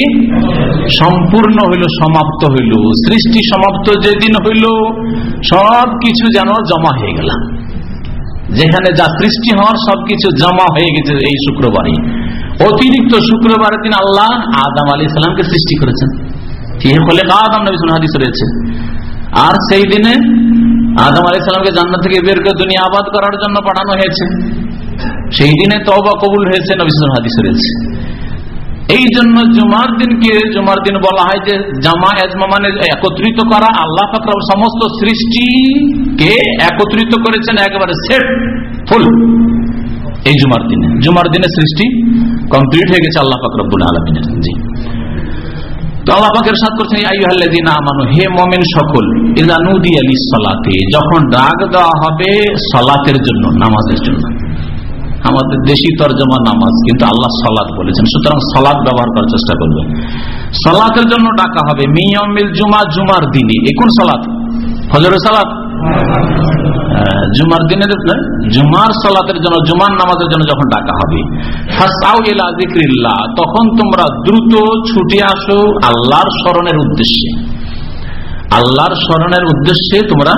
সম্পূর্ণ হইল, সমাপ্ত হইল। সৃষ্টি সমাপ্ত যেদিন হইল, সব কিছু যেন জমা হয়ে গেল। যেখানে যা সৃষ্টি হওয়ার সবকিছু জমা হয়ে গেছে এই শুক্রবারই। অতিরিক্ত শুক্রবারের দিন আল্লাহ আদাম আলী ইসলামকে সৃষ্টি করেছেন। হাদিস রয়েছে। আর সেই দিনে আদম আলী সালামকে জান্নাত থেকে বের করে দুনিয়া আবাদ করার জন্য পাঠানো হয়েছে। সেই দিনে তবা কবুল হয়েছে নবিসুল হাদিস রয়েছে। এই জন্য জুমার দিনকে, জুমার দিন বলা হয় যে জামা, এজমা মানে একত্রিত করা, আল্লাহ ফাকর সমস্ত সৃষ্টিকে একত্রিত করেছেন, একেবারে সেট, ফুল। এই জুমার দিনে জুমার দিনে সৃষ্টি কমপ্লিট হয়ে গেছে আল্লাহ ফাকরুল আলমিনের। জি। তো আল্লাহ পাকের সাথ করছেন আইয়ুহাল্লাযীনা আমানু, হে মুমিন সকল, ইযা নুদিয়া লিস-সালাতি যখন ডাক দেওয়া হবে সালাতের জন্য, নামাজের জন্য। আমাদের দেশি তরজমা নামাজ, কিন্তু আল্লাহ সালাত বলেছেন। সুতরাং সালাত ব্যবহার করার চেষ্টা করবেন। সালাতের জন্য ডাকা হবে মিয়ামিল জুমা, জুমার দিনে এ কোন সালাত? ফজরের সালাত? জুমার দিনের জুমার সালাতের জন্য, জুমার নামাজের জন্য যখন ডাকা হবে তখন তোমরা দ্রুত ছুটে আসো আল্লাহর স্মরণের উদ্দেশ্যে। আল্লাহর স্মরণের উদ্দেশ্যে তোমরা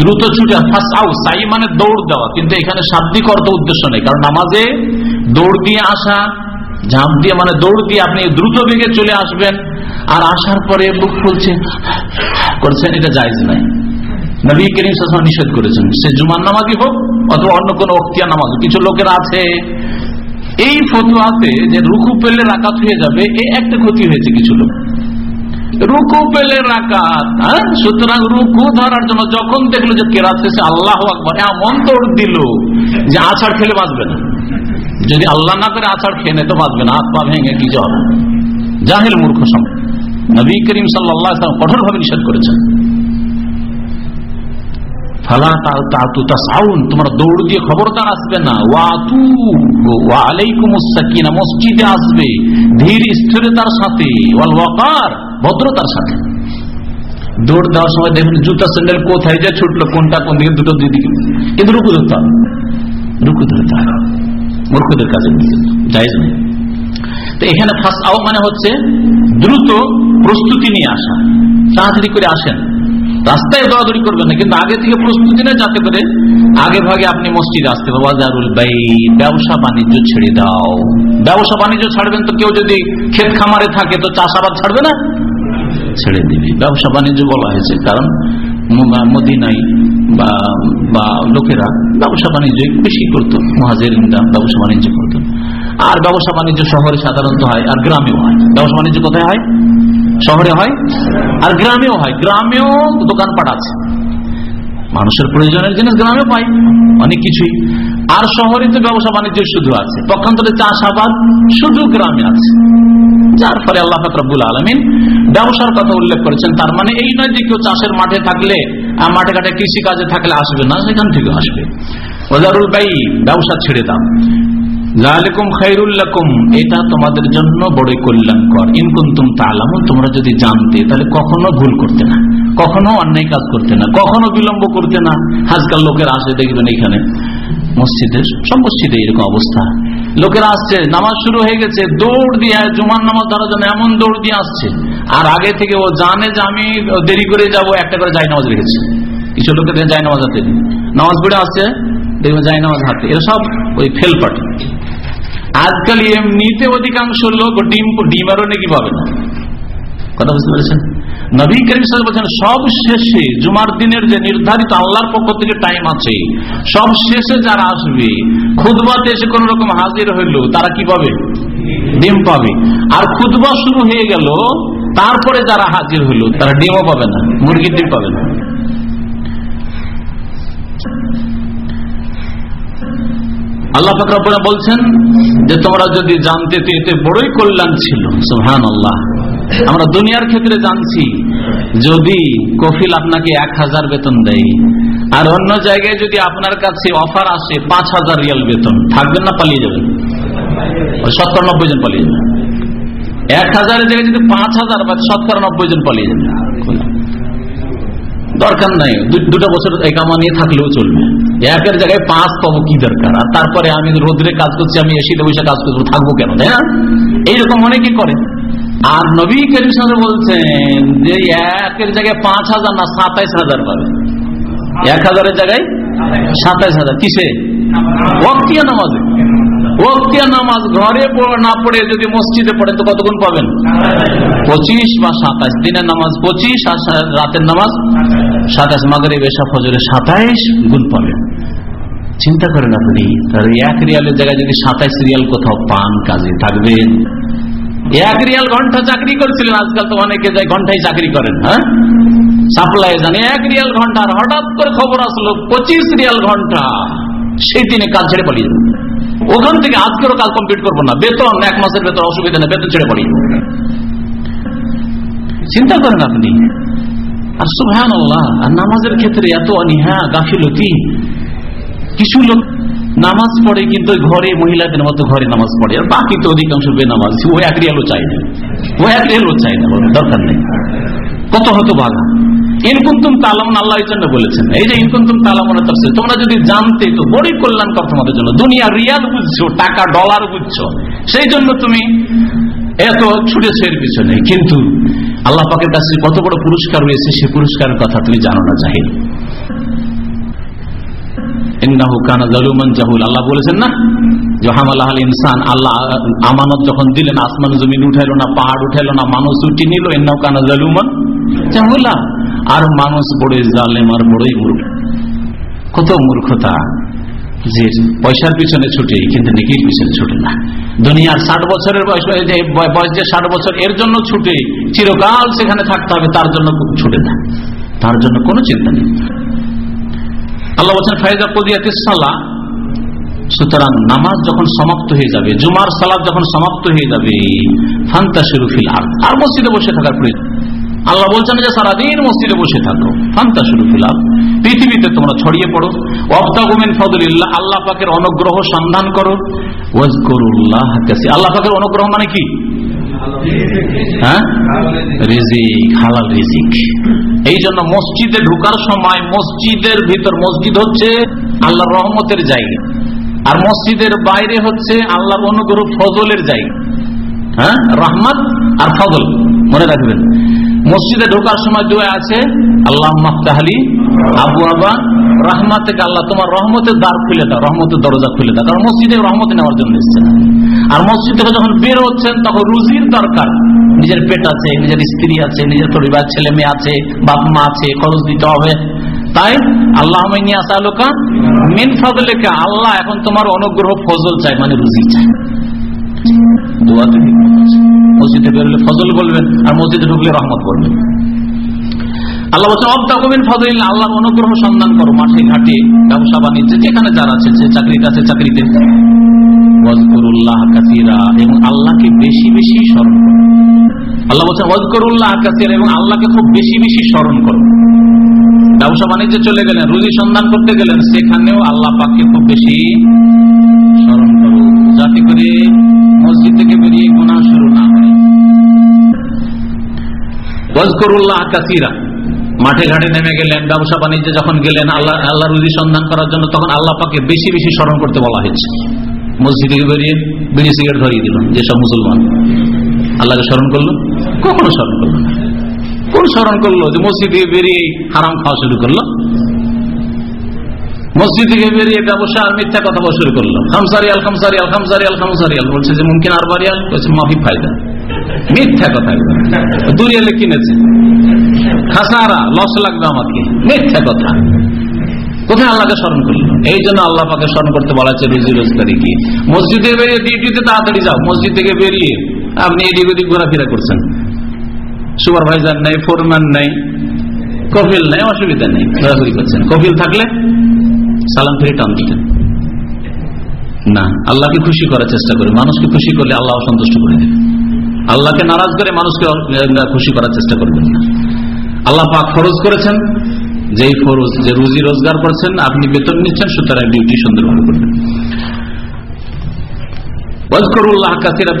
দ্রুত ছুটে ফাসাউ, সাই মানে দৌড় দেওয়া, কিন্তু এখানে শাব্দিক অর্থ উদ্দেশ্য নেই, কারণ নামাজে দৌড় দিয়ে আসা ঝাঁপ দিয়ে মানে দৌড় দিয়ে আপনি দ্রুত বেগে চলে আসবেন, আর আসার পরে বুক ফুলছে করছেন, এটা জায়জ নাই নবী করিম নিষেধ করেছেন সে জুমার নামাজই হোক অথবা অন্য কোনো অক্তিয়া নামাজ কিছু লোকের আছে। এই ফতুয়াতে যে রুকু পেলে রাকাত হয়ে যাবে এই একটা ক্ষতি হয়েছে কিছু লোক। রুকু পেলে রাকাত হ্যাঁ? সুতরাং রুকু ধরার জন্য যখন দেখল যে কেরাত শেষে আল্লাহ আকবর, এমন তোর দিল যে আছাড় খেলে বাঁচবে না। যদি আল্লাহ না করে আছাড় খেয়ে তো বাঁচবে না, হাত পা ভেঙে কি জ্বর জাহেল মূর্খ সম নবী করিম সাল্লাহ কঠোর ভাবে নিষেধ করেছেন। ফালা তাতু দৌড় দিয়ে আসবে না। আসবে, ধীর সাথে ভদ্রতার সাথে। দৌড় দেখবেন জুতা স্যান্ডেল কোথায় যে ছুটলো, কোনটা কোন দিকে, দুটো দিকে। কিন্তু রুকু ধরতে হবে। রুকু ধরতে হবে। মূর্খদের কাছে তো এখানে ফার্স্ট মানে হচ্ছে দ্রুত প্রস্তুতি নিয়ে আসা। তাড়াতাড়ি করে আসেন। রাস্তায় দৌড়াদৌড়ি করবেন না, কিন্তু আগে থেকে প্রস্তুতি নেই যাতে করে আগে ভাগে আপনি মসজিদে আসতে বাই ব্যবসা বাণিজ্য ছেড়ে দাও। ব্যবসা বাণিজ্য ছাড়বেন তো কেউ যদি ক্ষেত খামারে থাকে তো চাষাবাদ ছাড়বে না? ছেড়ে দিবি। ব্যবসা বাণিজ্য বলা হয়েছে, কারণ মদিনাই বা বা লোকেরা ব্যবসা বাণিজ্য বেশি করতো মহাজের ব্যবসা বাণিজ্য করতো। আর ব্যবসা বাণিজ্য শহরে সাধারণত হয় আর গ্রামেও হয়। ব্যবসা বাণিজ্য কোথায় হয়? শহরে হয় আর গ্রামেও হয়। গ্রামেও দোকানপাট আছে। মানুষের প্রয়োজনের জিনিস গ্রামে পাই অনেক কিছুই। আর শহরে তো ব্যবসা বাণিজ্য শুধু আছে। পক্ষান্তরে চাষাবাদ শুধু গ্রামে আছে। যার ফলে আল্লাহ ফাকরাবুল আলমিন ব্যবসার কথা উল্লেখ করেছেন। তার মানে এই নয় যে কেউ চাষের মাঠে থাকলে মাঠে ঘাটে কৃষি কাজে থাকলে আসবে না, সেখান থেকে আসবে। ওজারুল ভাই ব্যবসা ছেড়ে দাও। লালিকুম খাইরুল্লাকুম এটা তোমাদের জন্য বড়ই কল্যাণকর। ইনকুন্তুম তালামুন, তোমরা যদি জানতে, তাহলে কখনো ভুল করতে না। কখনো অন্যায় কাজ করতে না। কখনো বিলম্ব করতে না। আজকাল লোকের আসে, দেখবেন এখানে মসজিদের সব মসজিদে এরকম অবস্থা। লোকেরা আসছে, নামাজ শুরু হয়ে গেছে, দৌড় দিয়ে জুমার নামাজ ধরার জন্য এমন দৌড় দিয়ে আসছে। আর আগে থেকে ও জানে যে আমি দেরি করে যাব, একটা করে যাই নামাজ রেখেছে। কিছু লোকের যাই নামাজ হাতে নামাজ পড়ে আসছে, দেখবেন যাই নামাজ হাতে এরা সব ওই ফেল আজকাল এমনিতে অধিকাংশ লোক ডিম ডিম আরও নাকি পাবে না। কথা বুঝতে পেরেছেন? নবী করিম বলছেন সব শেষে জুমার দিনের যে নির্ধারিত আল্লাহর পক্ষ থেকে টাইম আছে সব শেষে যারা আসবে খুদবাতে এসে কোন রকম হাজির হইল, তারা কি পাবে? ডিম পাবে। আর খুদবা শুরু হয়ে গেল, তারপরে যারা হাজির হইল, তারা ডিমও পাবে না, মুরগির ডিম পাবে না। আল্লাহ ফকরাবুরা বলছেন যে তোমরা যদি জানতে তো এতে বড়ই কল্যাণ ছিল। সুহান আল্লাহ আমরা দুনিয়ার ক্ষেত্রে জানছি, যদি কফিল আপনাকে এক হাজার বেতন দেয়, আর অন্য জায়গায় যদি আপনার কাছে অফার আসে পাঁচ হাজার রিয়াল বেতন, থাকবেন না পালিয়ে যাবেন? সত্তর নব্বই জন পালিয়ে যাবেন। এক হাজারের জায়গায় যদি পাঁচ হাজার বা সত্তর নব্বই জন পালিয়ে যাবেন। দরকার নাই দুটো বছর কামা নিয়ে থাকলেও চলবে। একের জায়গায় পাঁচ পাবো কি দরকার? আর তারপরে আমি রোদ্রে কাজ করছি, আমি এসিতে বসে কাজ করব, থাকব কেন? তাই না? এইরকম অনেকে করে। আর নবী করিম বলছেন যে একের জায়গায় পাঁচ হাজার না সাতাইশ হাজার পাবে। এক হাজারের জায়গায় সাতাইশ হাজার। কিসে? ওয়াক্তিয়া নামাজে। ওয়াক্তিয়া নামাজ ঘরে না পড়ে যদি মসজিদে পড়েন তো কতক্ষণ পাবেন? পঁচিশ বা সাতাইশ। দিনের নামাজ পঁচিশ আর রাতের নামাজ সাতাইশ মাগরে বেশা ফজরে সাতাইশ গুণ পাবেন চিন্তা করেন আপনি, তাহলে এক রিয়ালের জায়গায় যদি সাতাইশ রিয়াল কোথাও পান, কাজে থাকবেন। এক রিয়াল ঘণ্টা চাকরি করছিলেন, আজকাল তো অনেকে যায় ঘন্টায় চাকরি করেন হ্যাঁ? সাপ্লাই জানি, এক রিয়াল ঘণ্টা, আর হঠাৎ করে খবর আসলো, পঁচিশ রিয়াল ঘণ্টা, সেই দিনে কাজ ছেড়ে পালিয়ে ওখান থেকে আজকেরও কাজ কমপ্লিট করব না, বেতন, এক মাসের বেতন, অসুবিধা নেই, বেতন ছেড়ে পালিয়ে চিন্তা করেন আপনি আর সুহান আর নামাজের ক্ষেত্রে এত অনিহা, গাফিলতি। কিছু লোক নামাজ পড়ে কিন্তু ঘরে মহিলাদের মতো ঘরে নামাজ পড়ে, আর বাকি তো অধিকাংশ বেনামাজ। ও এক রিয়ালও চাই না। ও এক রিয়ালও চাই না দরকার নেই। কত হতো বাঘা ইনকুন্তুম তালামন আল্লাহ জন্য বলেছেন, এই যে ইনকুন্তুম তালামনের তরফে তোমরা যদি জানতে তো বড়ই কল্যাণকর তোমাদের জন্য, দুনিয়া রিয়াল বুঝছ টাকা, ডলার বুঝছ সেই জন্য তুমি এত ছুটেছো এর পিছনে, কিন্তু আল্লাহ পাকের কাছে কত বড় পুরস্কার রয়েছে, সে পুরস্কারের কথা তুমি জানো না না ইনসান, আল্লাহ আমানত যখন দিলেন জমিন না, পাহাড় না, মানুষ নিল কানা জালুমান জাহুলা। আর মানুষ আর কত মূর্খতা। যে পয়সার পিছনে ছুটে, কিন্তু নেকির পিছনে ছুটে না। দুনিয়ার ষাট বছরের বয়স বয়স যে ষাট বছর, এর জন্য ছুটে, চিরকাল সেখানে থাকতে হবে, তার জন্য ছুটে না। তার জন্য কোনো চিন্তা নেই। আল্লাহ বলছেন, ফাইজা কদিয়াতে সালা সুতরাং নামাজ যখন সমাপ্ত হয়ে যাবে, জুমার সালাদ যখন সমাপ্ত হয়ে যাবে ফান্তা শুরুফিল আর আর মসজিদে বসে থাকার প্রয়োজন। আল্লাহ বলছেন যে সারাদিন মসজিদে বসে থাকো। ফান্তা শুরু আর পৃথিবীতে তোমরা ছড়িয়ে পড়ো। অবতাগুমিন ফদুলিল্লাহ, আল্লাহ পাকের অনুগ্রহ সন্ধান করো। ওয়াজকরুল্লাহ আল্লাহ পাকের অনুগ্রহ মানে কি? হ্যাঁ? রিজিক, হালাল রিজিক। এই জন্য মসজিদে ঢুকার সময় মসজিদের ভিতর মসজিদ হচ্ছে আল্লাহর রহমতের জায়গা। আর মসজিদের বাইরে হচ্ছে আল্লাহর অনুগ্রহ ফজলের জায়গা। হ্যাঁ? রহমত আর ফজল। মনে রাখবেন। মসজিদে ঢোকার সময় দোয়া আছে আল্লাহ মাফতাহালি আবু আবা রহমত থেকে আল্লাহ, তোমার রহমতের দ্বার খুলে দাও, রহমতের দরজা খুলে দাও। কারণ মসজিদে রহমত নেওয়ার জন্য এসছেন আর মসজিদ থেকে যখন বের হচ্ছেন, তখন রুজির দরকার। নিজের পেট আছে, নিজের স্ত্রী আছে, নিজের পরিবার, ছেলে মেয়ে আছে, বাপ মা আছে, খরচ দিতে হবে। তাই আল্লাহ আসালুকা মিন ফজলেকা আল্লাহ এখন তোমার অনুগ্রহ, ফজল চাই মানে রুজি চাই। দোয়াতে মসজিদে বেরোলে ফজল বলবেন, আর মসজিদে ঢুকলে রহমত বলবেন। আল্লাহ ফজল আল্লাহর অনুগ্রহ সন্ধান করো, মাঠে ঘাটে ব্যবসা বাণিজ্যে, যেখানে যারা আছে চাকরিতে আছে, চাকরিতে। আল্লাহকে বেশি বেশি স্মরণ এবং আল্লাহকে খুব বেশি বেশি স্মরণ করো। চলে গেলেন, রুজি সন্ধান করতে গেলেন, সেখানেও আল্লাহ পাককে খুব বেশি স্মরণ করো। যাতে করে মসজিদ থেকে বেরিয়ে গোনা শুরু না হয়। ওয়াজকুরুল্লাহ কাসিরা। মাঠে ঘাটে নেমে গেলেন, ব্যবসা বাণিজ্যে যখন গেলেন, আল্লাহ আল্লাহ রুজি সন্ধান করার জন্য তখন আল্লাহ পাকে বেশি বেশি স্মরণ করতে বলা হয়েছে। মসজিদে বেরিয়ে বিড়ি সিগারেট ধরিয়ে দিল যেসব মুসলমান। আল্লাহকে স্মরণ করল? কখনো স্মরণ করল না। কোন স্মরণ করল? যে মসজিদ থেকে বেরিয়ে হারাম খাওয়া শুরু করল? মসজিদ থেকে বেরিয়ে ব্যবসা আর মিথ্যা কথা বলা শুরু করল। খামসারিয়াল খামসারিয়াল খামসারিয়াল খামসারিয়াল। বলছে যে মুমকিন আর বারিয়াল বলছে মাফি ফায়দা। মিথ্যা কথা দুরিয়ালে কিনেছে। খাসারা, লস লাগবে আমাকে। মিথ্যা কথা। কোথায় আল্লাহকে স্মরণ করল? এই জন্য আল্লাহ পাকে স্মরণ করতে বলা হচ্ছে রুজি রোজগারি কি? মসজিদে বেরিয়ে ডিউটিতে তাড়াতাড়ি যাও। মসজিদ থেকে বেরিয়ে আপনি এদিক ওদিক ঘোরাফেরা করছেন। সুপারভাইজার নেই, ফোরম্যান নেই, কফিল নেই, অসুবিধা নেই। ঘোরাঘুরি করছেন। কফিল থাকলে সালাম ফিরে টান দিতেন। না, আল্লাহকে খুশি করার চেষ্টা করে, মানুষকে খুশি করলে আল্লাহ সন্তুষ্ট করে দেবে আল্লাহকে নারাজ করে মানুষকে খুশি করার চেষ্টা করবেন না। আল্লাহ পাক ফরজ করেছেন, যেই ফরজ, যে রুজি রোজগার করছেন, আপনি বেতন নিচ্ছেন, সুতরাং ডিউটি সুন্দরভাবে করবেন।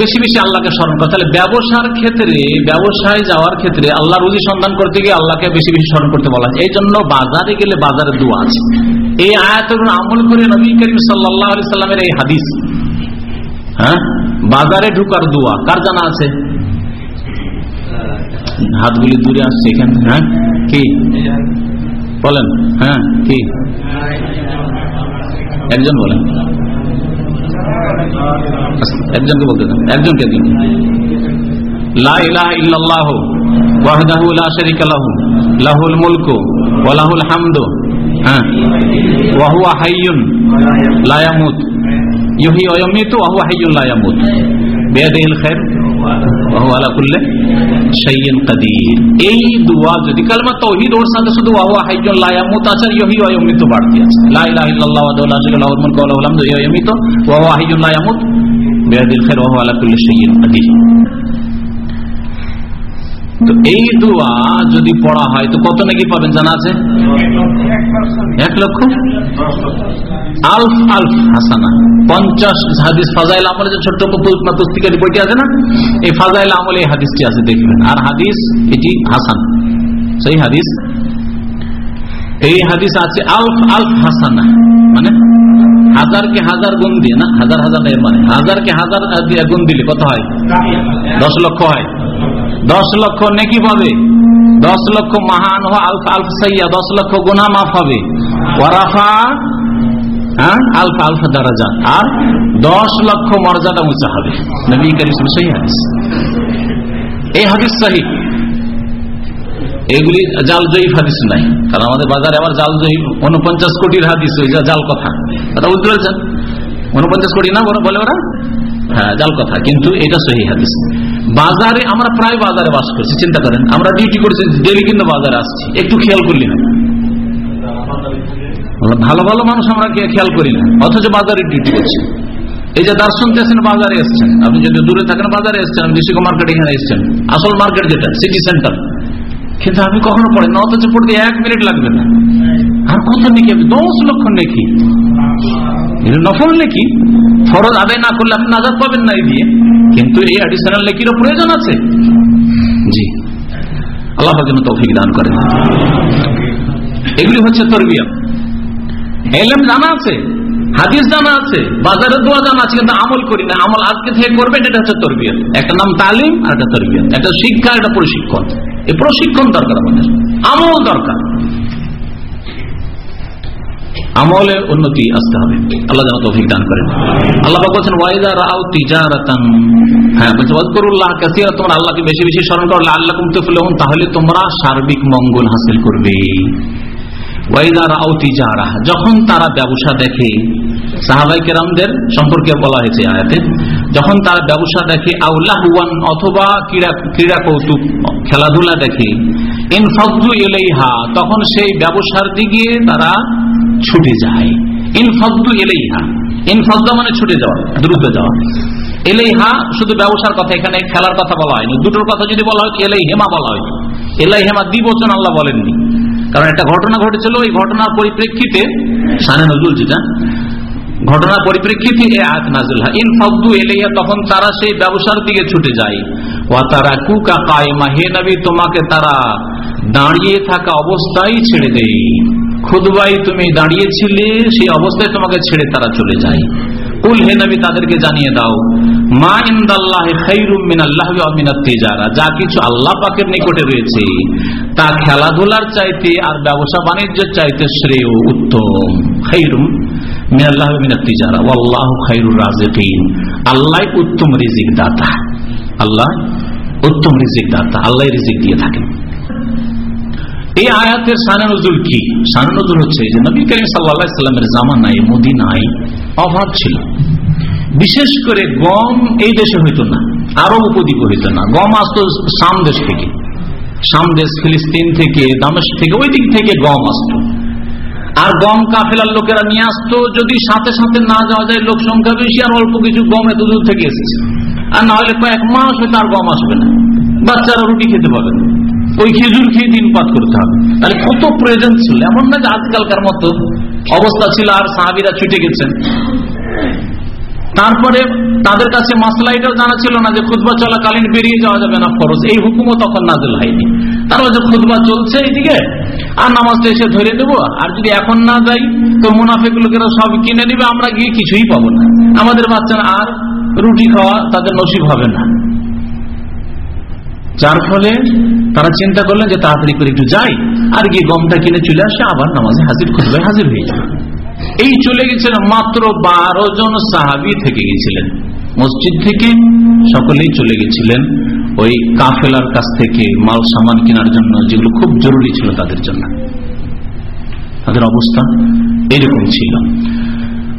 বেশি বেশি আল্লাহকে স্মরণ করে তাহলে ব্যবসার ক্ষেত্রে, ব্যবসায় যাওয়ার ক্ষেত্রে আল্লাহ রুজি সন্ধান করতে গিয়ে আল্লাহকে বেশি বেশি স্মরণ করতে বলা হয়। এই জন্য বাজারে গেলে বাজারে দোয়া আছে। এই আয়াতের আমল করে নবী করিম সাল্লাহ সাল্লামের এই হাদিস। হ্যাঁ? বাজারে ঢুকার দোয়া, কার জানা আছে? হাতগুলি দূরে আসছে এখান হ্যাঁ? কি? বলেন হ্যাঁ কি? একজন বলেন। একজনকে বলতে দেন, একজনকে দিন লা ইলাহা ইল্লাল্লাহ ওয়াহদাহু লা শারীকা লাহু, লাহুল মুলকু ওয়া লাহুল হামদু। হ্যাঁ। ওয়া হুয়া হাইয়ুন, লা ইয়ামুত। ইউহয়ী ওয়া ইউমীতু ওয়া হুয়া হাইয়ুন, লা ইয়ামুত। বিয়াদিহিল খায়র ওয়া আলা কুল্লি শাইইন কাদির। এই দোয়া যদি কালমা তাওহীদ ওর সাথে শুধু ওয়া হুয়া হাইয়ুন, লা ইয়ামুত আছে ওয়া ইউমীতু বাড়তি আছে। লা ইলাহা ইল্লাল্লাহ ওয়া লা শারীকা লাহু মুলকু ওয়া লাহুল তো এই দোয়া যদি পড়া হয়, তো কত নাকি পাবেন জানা আছে? এক লক্ষ? আলফ আলফ, হাসানা। পঞ্চাশ হাদিস ফাজাইল আমলে যে ছোট্ট পুস্তিকার বইটি আছে না, এই ফাজাইল আমলে এই হাদিসটি আছে, দেখবেন। আর হাদিস, এটি হাসান। সেই হাদিস, এই হাদিস আছে আলফ আলফ, হাসানা। মানে হাজারকে হাজার গুণ দিয়ে, না? হাজার হাজার মানে। হাজারকে হাজার গুণ দিলে কত হয়? দশ লক্ষ হয়। দশ লক্ষ নেকি পাবে। দশ লক্ষ মহান আলফ আলফ সাইয়া, দশ লক্ষ গুনা মাফ হবে। ওয়ারাফা হ্যাঁ আলফ আলফ দারাজা। আর দশ লক্ষ মর্যাদা উঁচা হবে। এই হাদিস সহি। এগুলি জাল জয়ীফ হাদিস নাই। কারণ আমাদের বাজারে আবার জাল জয়ীফ উনপঞ্চাশ কোটির হাদিস, ওই জাল কথা। কথা বুঝতে পারছেন? উনপঞ্চাশ কোটি না বলে ওরা? হ্যাঁ জাল কথা। কিন্তু এটা সহি হাদিস। বাজারে, আমরা প্রায় বাজারে বাস করছি, চিন্তা করেন। আমরা ডিউটি করছি ডেলি কিন্তু বাজারে আসছি। একটু খেয়াল করলি না। ভালো ভালো মানুষ আমরা খেয়াল করি না। অথচ বাজারে ডিউটি করছি। এই যে দার্শন আছেন, বাজারে এসছেন। আপনি যদি দূরে থাকেন, বাজারে এসছেন। বিশিক মার্কেট এখানে এসছেন। আসল মার্কেট যেটা সিটি সেন্টার কিন্তু আমি কখনো পড়ি না, অথচ পড়তে এক মিনিট লাগবে না। আর কত নেকি আপনি দশ লক্ষ নেকি? নফল নেকি? ফরজ আদায় না করলে আপনি নাজাদ পাবেন না এই দিয়ে। কিন্তু এই অ্যাডিশনাল নেকিরও প্রয়োজন আছে। জি। আল্লাহ যেন তৌফিক দান করেন। এগুলি হচ্ছে তরবিয়া। এলেম জানা আছে, হাদিস জানা আছে, বাজারে দোয়া জানা আছে, কিন্তু আমল করি না। আমল আজকে থেকে করবেন, এটা হচ্ছে তরবিয়ত একটা নাম তালিম আর একটা তরবিয়ত একটা শিক্ষা, একটা প্রশিক্ষণ। এই প্রশিক্ষণ দরকার আমাদের। আমল দরকার। আমলে উন্নতি আসতে হবে। আল্লাহ যেন তৌফিক দান করেন। আল্লাহ বলছেন, ওয়াইদা রাও তিজারাতান। হ্যাঁ ওয়াজকুরুল্লাহ কাসীরা তোমরা আল্লাহকে বেশি বেশি স্মরণ করলে আল্লাহকুম তুফলিহুন। তাহলে তোমরা সার্বিক মঙ্গল হাসিল করবে। ওয়াইদা রাও তিজারা। যখন তারা ব্যবসা দেখে সাহাবাই কেরামদের সম্পর্কে বলা হয়েছে আয়াতে, যখন তারা ব্যবসা দেখে আউলাহুয়ান অথবা ক্রীড়া ক্রীড়া কৌতুক খেলাধুলা দেখে, ইনফাজু এলেইহা তখন সেই ব্যবসার দিকে তারা ছুটে যায়। ইনফাজু এলেইহা ইনফাজা মানে ছুটে যাওয়া, দ্রুত যাওয়া। এলেইহা শুধু ব্যবসার কথা, এখানে খেলার কথা বলা হয়নি। দুটোর কথা যদি বলা হয় এলাই হেমা বলা হয়। এলাই হেমা দ্বিবচন আল্লাহ বলেননি। কারণ একটা ঘটনা ঘটেছিল ওই ঘটনার পরিপ্রেক্ষিতে, সানে নজরুল যেটা, ঘটনার পরিপ্রেক্ষিতে এ আয়াত নাজিল হয়। ইন ফদ্দু তখন তারা সেই ব্যবসার দিকে ছুটে যায়। ওয়া তারা কুকা কায়মা, হে নবী, তোমাকে তারা দাঁড়িয়ে থাকা অবস্থায় ছেড়ে দেই। খুদবাই তুমি দাঁড়িয়েছিলে, সেই অবস্থায় তোমাকে ছেড়ে তারা চলে যায়। কুল হে নবী, তাদেরকে জানিয়ে দাও, মা ইন্দাল্লাহ খাইরুম মিনাল্লাহ ওয়া মিনাত তিজারা। যা কিছু আল্লাহ পাকের নিকটে রয়েছে, তা খেলাধুলার চাইতে আর ব্যবসা বাণিজ্যের চাইতে শ্রেয়, উত্তম। খাইরুম মিনাল্লাহ ওয়া মিনাত তিজারা। ওয়াল্লাহু খাইরুর রাজিকিন। আল্লাহ উত্তম রিজিক দাতা। আল্লাহ উত্তম রিজিক দাতা। আল্লাহ রিজিক দিয়ে থাকেন। এই আয়াতের সানে নজরুল কি? সানে নজরুল হচ্ছে যে নবী করিম সাল্লা সাল্লামের জামানায়, মদিনায় অভাব ছিল। বিশেষ করে গম এই দেশে হইতো না, আরব উপদ্বীপ হইতো না। গম আসতো সাম দেশ থেকে। সাম দেশ ফিলিস্তিন থেকে দামেশ থেকে, ওই দিক থেকে গম আসতো। আর গম কাফেলার লোকেরা নিয়ে আসতো, যদি সাথে সাথে না যাওয়া যায়, লোক সংখ্যা বেশি, আর অল্প কিছু গম এত দূর থেকে এসেছে। আর না হলে কয়েক মাস হয়তো আর গম আসবে না। বাচ্চারা রুটি খেতে পাবে না। ওই খেজুর খেয়ে দিন পাত করতে হবে। তাহলে কত প্রয়োজন ছিল? এমন না যে আজকালকার মতো অবস্থা ছিল আর সাহাবিরা ছুটে গেছেন। তারপরে তাদের কাছে মাসলা এটাও জানা ছিল না যে খুদবা চলাকালীন বেরিয়ে যাওয়া যাবে না, ফরজ। এই হুকুমও তখন নাজেল হয়নি। তারপর যে খুদবা চলছে এইদিকে। আর নামাজটা এসে ধরে দেবো। আর যদি এখন না যাই, তো মুনাফেক লোকেরা সব কিনে নিবে, আমরা গিয়ে কিছুই পাবো না। আমাদের বাচ্চারা আর রুটি খাওয়া তাদের নসিব হবে না। যার ফলে তারা চিন্তা করলেন যে তাড়াতাড়ি করে একটু যাই, আর গিয়ে গমটা কিনে চলে আসে, আবার নামাজে হাজির খুঁজবে হাজির হয়ে যাবে এই চলে গেছিলেন মাত্র বারো জন সাহাবি থেকে গেছিলেন। মসজিদ থেকে সকলেই চলে গেছিলেন। ওই কাফেলার কাছ থেকে মাল সামান কেনার জন্য, যেগুলো খুব জরুরি ছিল তাদের জন্য। তাদের অবস্থা এরকম ছিল।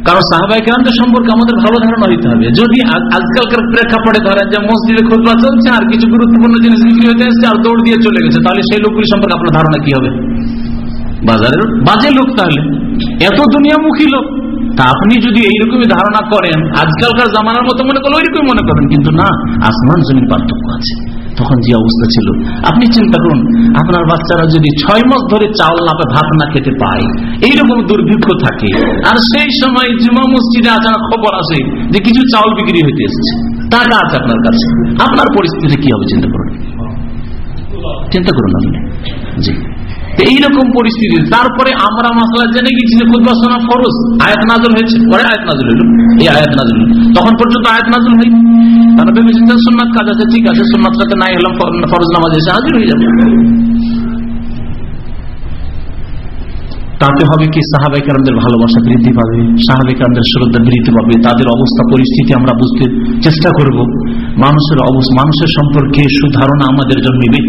কারণ সাহাবাই কেরামদের সম্পর্কে আমাদের ভালো ধারণা দিতে হবে। যদি আজ- আজকালকার প্রেক্ষাপটে ধরেন যে মসজিদে খুদবা চলছে আর কিছু গুরুত্বপূর্ণ জিনিস বিক্রি হতে এসছে আর দৌড় দিয়ে চলে গেছে, তাহলে সেই লোকগুলি সম্পর্কে আপনার ধারণা কি হবে? বাজারের বাজে লোক তাহলে। এত দুনিয়ামুখী লোক। তা আপনি যদি এইরকমই ধারণা করেন, আজকালকার জামানার মতো মনে করেন ওইরকমই মনে করেন কিন্তু না আসমান জমির পার্থক্য আছে। তখন যে অবস্থা ছিল। আপনি চিন্তা করুন, আপনার বাচ্চারা যদি ছয় মাস ধরে চাউল না ভাত না খেতে পায়, এইরকম দুর্ভিক্ষ থাকে। আর সেই সময় জুমা মসজিদে আচার খবর আসে যে কিছু চাউল বিক্রি হইতে এসেছে। টাকা আছে আপনার কাছে। আপনার পরিস্থিতি কি হবে চিন্তা করুন? চিন্তা করুন আপনি। জি। এইরকম পরিস্থিতি। তারপরে আমরা মাসলা জেনে গেছি যে খুদবা শোনা ফরজ। আয়াত নাজল হয়েছে। পরে আয়াত নাজল হইল এই আয়াত নাজল তখন পর্যন্ত আয়াত নাজল হয়নি। তারা ভেবেছেন সুন্নাত কাজ আছে, ঠিক আছে, সুন্নাত সাথে নাই হলাম ফরজ নামাজ এসে হাজির হয়ে যাবে। তাতে হবে কি? সাহাবাইকারদের ভালোবাসা বৃদ্ধি পাবে। সাহাবাইকারদের শ্রদ্ধা বৃদ্ধি পাবে। তাদের অবস্থা, পরিস্থিতি আমরা বুঝতে চেষ্টা করব। মানুষের মানুষের সম্পর্কে সুধারণা আমাদের জন্মিবে।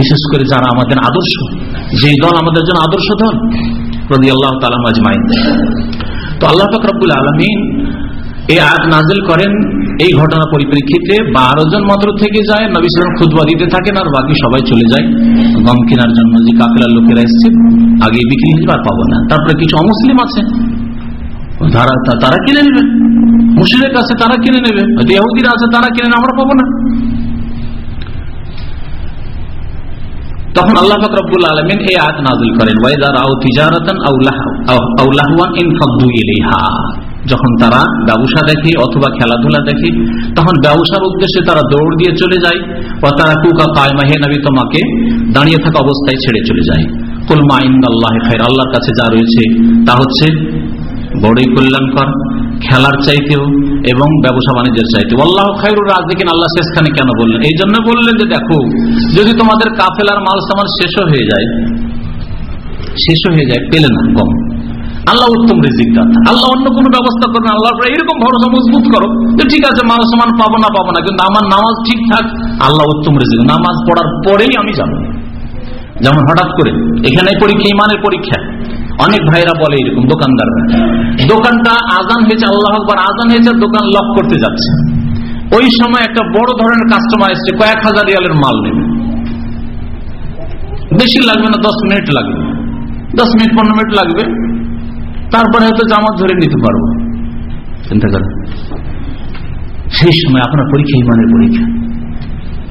বিশেষ করে যারা আমাদের আদর্শ যে দল আমাদের জন্য আদর্শ দল রদি আল্লাহ তালামাজমাইন তো আল্লাহ ফকরাবুল আলমিন এই আয়াত নাজিল করেন, এই ঘটনা পরিপ্রেক্ষিতে বারো জন মাত্র থেকে যায়, নবী সালাম খুদবা দিতে থাকেন আর বাকি সবাই চলে যায়। গম কেনার জন্য যে কাফেলার লোকেরা এসছে আগে বিক্রি আর পাবো না। তারপরে কিছু অমুসলিম আছে, তারা তারা কিনে নেবে। মুসলিমের কাছে তারা কিনে নেবে। ইহুদিরা আছে, তারা কিনে আমরা পাবো না। তখন আল্লাহ ফকরবুল আলমিন এই আয়াত নাজিল করেন যখন তারা ব্যবসা দেখে অথবা খেলাধুলা দেখে, তখন ব্যবসার উদ্দেশ্যে তারা দৌড় দিয়ে চলে যায়। ও তারা কুকা কায়মা, হে নবী, তোমাকে দাঁড়িয়ে থাকা অবস্থায় ছেড়ে চলে যায়। কুলমা ইন্দ আল্লাহ খায়ের, আল্লাহর কাছে যা রয়েছে তা হচ্ছে বড়ই কল্যাণকর। খেলার চাইতেও এবং ব্যবসা বাণিজ্যের চাইতেও। আল্লাহ খাইরুর রাজদিকিন আল্লাহ শেষখানে কেন বললেন? এই জন্য বললেন যে, দেখো, যদি তোমাদের কাফেলার মাল সামান শেষও হয়ে যায়, শেষও হয়ে যায়, পেলে না, কম। আল্লাহ উত্তম রিজিক দাতা। আল্লাহ অন্য কোনো ব্যবস্থা করবেন আল্লাহ এরকম ভরসা মজবুত করো। যে ঠিক আছে, মাল সামান পাবো না পাবো না, কিন্তু আমার নামাজ ঠিকঠাক আল্লাহ উত্তম রিজিক নামাজ পড়ার পরেই আমি যাব। যেমন হঠাৎ করে এখানে পরীক্ষা, ইমানের পরীক্ষা। অনেক ভাইরা বলে এরকম, দোকানদাররা। দোকানটা আজান হয়েছে, আল্লাহ আকবর, আজান হয়েছে, দোকান লক করতে যাচ্ছে। ওই সময় একটা বড় ধরনের কাস্টমার এসছে, কয়েক হাজার রিয়ালের মাল নেবে। বেশি লাগবে না, দশ মিনিট লাগবে। দশ মিনিট, পনেরো মিনিট লাগবে। তারপরে হয়তো জামাত ধরে নিতে পারব। চিন্তা করেন। সেই সময় আপনার পরীক্ষা, ইমানের পরীক্ষা।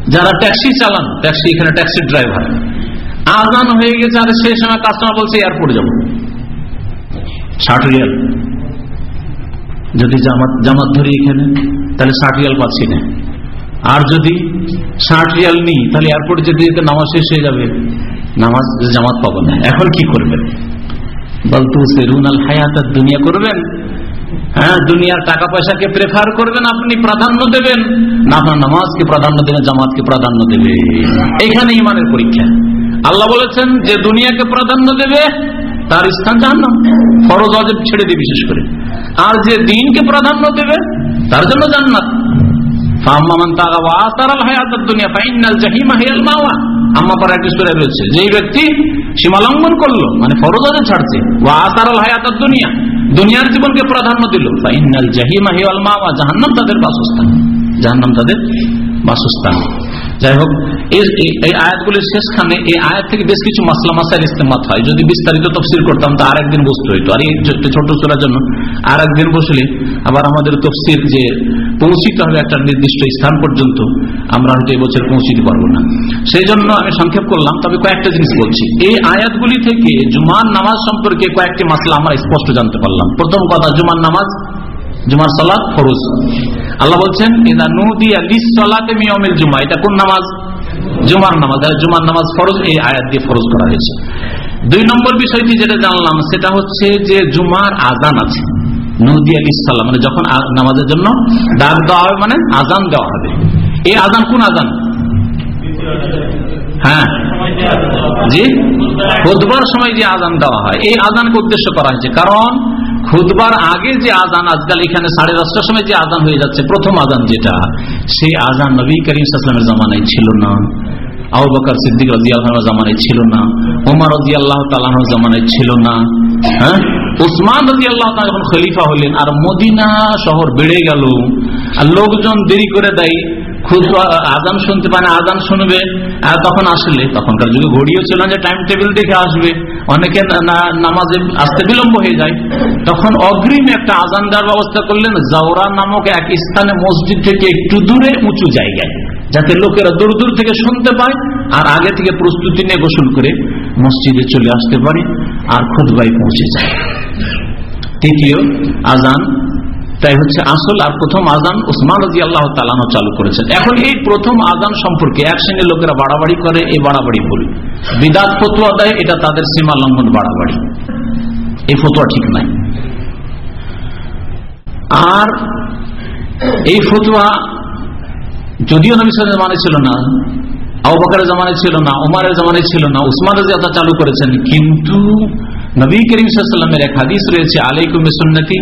যারা ট্যাক্সি চালান ট্যাক্সি এখানে ট্যাক্সির ড্রাইভার আজান হয়ে গেছে আর সেই সময় কাস্টমার বলছে এয়ারপোর্ট যাব। ষাট রিয়াল যদি জামাত জামাত ধরি এখানে, তাহলে ষাট রিয়াল পাচ্ছি না। আর যদি ষাট রিয়াল নিই, তাহলে এয়ারপোর্ট যেতে যেতে নামাজ শেষ হয়ে যাবে। নামাজ জামাত পাবো না। এখন কি করবেন? বলতু, সেরুন আল হায়াত দুনিয়া করবেন? হ্যাঁ দুনিয়ার টাকা পয়সাকে প্রেফার করবেন আপনি, প্রাধান্য দেবেন। না, আপনার নামাজকে প্রাধান্য দেবেন, জামাতকে প্রাধান্য দেবে এখানে ইমানের পরীক্ষা। আল্লাহ বলেছেন যে দুনিয়াকে প্রাধান্য দেবে, তার স্থান জাহান্নাম। ফরজ অজেব ছেড়ে দিয়ে বিশেষ করে। আর যে দিনকে প্রাধান্য দেবে, তার জন্য জান্নাত। যে ব্যক্তি সীমালঙ্ঘন করল মানে ফরজ ছাড়ছে ও আসার হায়াত দুনিয়া, দুনিয়ার জীবনকে প্রাধান্য দিল জাহিমা হিয়াল মাওয়া, জাহান্নাম তাদের বাসস্থান। জাহান্নাম তাদের বাসস্থান। যাই হোক এই আয়াতগুলির শেষখানে এই আয়াত থেকে বেশ কিছু মাসলা মাসাইল ইস্তেমাত হয়। যদি বিস্তারিত তফসিল করতাম, তো আর একদিন বসতে হইতো। আর এই ছোট চলার জন্য আর একদিন বসলে আবার আমাদের তফসিল যে পৌঁছিতে হবে একটা নির্দিষ্ট স্থান পর্যন্ত, আমরা হয়তো এবছর পৌঁছিতে পারব না। সেই জন্য আমি সংক্ষেপ করলাম, তবে কয়েকটা জিনিস বলছি। এই আয়াতগুলি থেকে জুমান নামাজ সম্পর্কে কয়েকটি মাসলা আমরা স্পষ্ট জানতে পারলাম। প্রথম কথা জুমান নামাজ, জুমার সালাদ ফরজ। আল্লাহ বলছেন জুমা এটা কোন নামাজ? জুমার নামাজ। জুমার নামাজ ফরজ, এই আয়াত দিয়ে ফরজ করা হয়েছে। দুই নম্বর বিষয়টি যেটা জানলাম, সেটা হচ্ছে যে জুমার আজান আছে। নদী আলী ইসাল্লাম মানে যখন নামাজের জন্য ডাক দেওয়া হবে মানে আজান দেওয়া হবে। এই আজান কোন আজান? হ্যাঁ। জি? খুদবার সময় যে আজান দেওয়া হয়, এই আজানকে উদ্দেশ্য করা হয়েছে। কারণ খুদবার আগে যে আজান, আজকাল এখানে সাড়ে দশটার সময় যে আজান হয়ে যাচ্ছে, প্রথম আজান যেটা, সেই আজান নবী করিম জামানায় ছিল না। আবু সিদ্দিক রাজি জামানায় ছিল না। ওমর রাজি আল্লাহ তালাহর জামানায় ছিল না। হ্যাঁ? উসমান রাজি আল্লাহ যখন খলিফা হলেন, আর মদিনা শহর বেড়ে গেল, আর লোকজন দেরি করে দেয় খুব আজান শুনতে পায় না, আজান শুনবে তখন আসলে, তখনকার যুগে ঘড়িও ছিল যে টাইম টেবিল দেখে আসবে। অনেকে নামাজে আসতে বিলম্ব হয়ে যায়। তখন অগ্রিম একটা আজান দেওয়ার ব্যবস্থা করলেন, জাওরা নামক এক স্থানে মসজিদ থেকে একটু দূরে উঁচু জায়গায়, যাতে লোকেরা দূর দূর থেকে শুনতে পায় আর আগে থেকে প্রস্তুতি নিয়ে গোসল করে মসজিদে চলে আসতে পারে আর খুদবাই পৌঁছে যায়। তৃতীয় আজান তাই হচ্ছে আসল আর প্রথম আজান উসমান রাজি আল্লাহ তালানো চালু করেছেন। এখন এই প্রথম আজান সম্পর্কে এক শ্রেণির লোকেরা বাড়াবাড়ি করে, এই বাড়াবাড়ি ভুল। বিদাত ফতুয়া দেয়, এটা তাদের সীমা লঙ্ঘন, বাড়াবাড়ি। এই ফতুয়া ঠিক নাই। আর এই ফতুয়া যদিও নবী জামানে ছিল না, আবু বকারের জামানে ছিল না, উমারের জামানে ছিল না, উসমান রাজি চালু করেছেন, কিন্তু নবী করিম সাল্লামের এক হাদিস রয়েছে, আলাইকুম সুন্নতি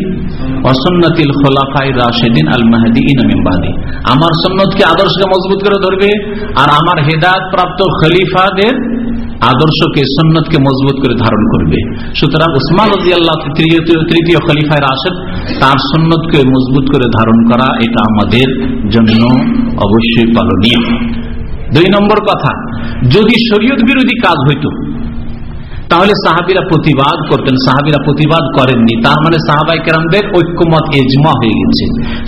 অসন্নতিল খোলাফাই রাশেদিন আল মাহাদি ইনামিমবাদি আমার সন্ন্যতকে আদর্শকে মজবুত করে ধরবে আর আমার হেদায়ত প্রাপ্ত খলিফাদের আদর্শকে সন্ন্যতকে মজবুত করে ধারণ করবে। সুতরাং উসমান রাজি আল্লাহ তৃতীয় খলিফায় রাশেদ, তার সন্ন্যতকে মজবুত করে ধারণ করা এটা আমাদের জন্য অবশ্যই পালনীয়। দুই নম্বর কথা, যদি শরীয়ত বিরোধী কাজ হইতো তাহলে সাহাবিরা প্রতিবাদ করতেন, সাহাবিরা প্রতিবাদ করেননি। তার মানে সাহাবাই কেরামদের ঐক্যমত এজমা হয়ে গেছে।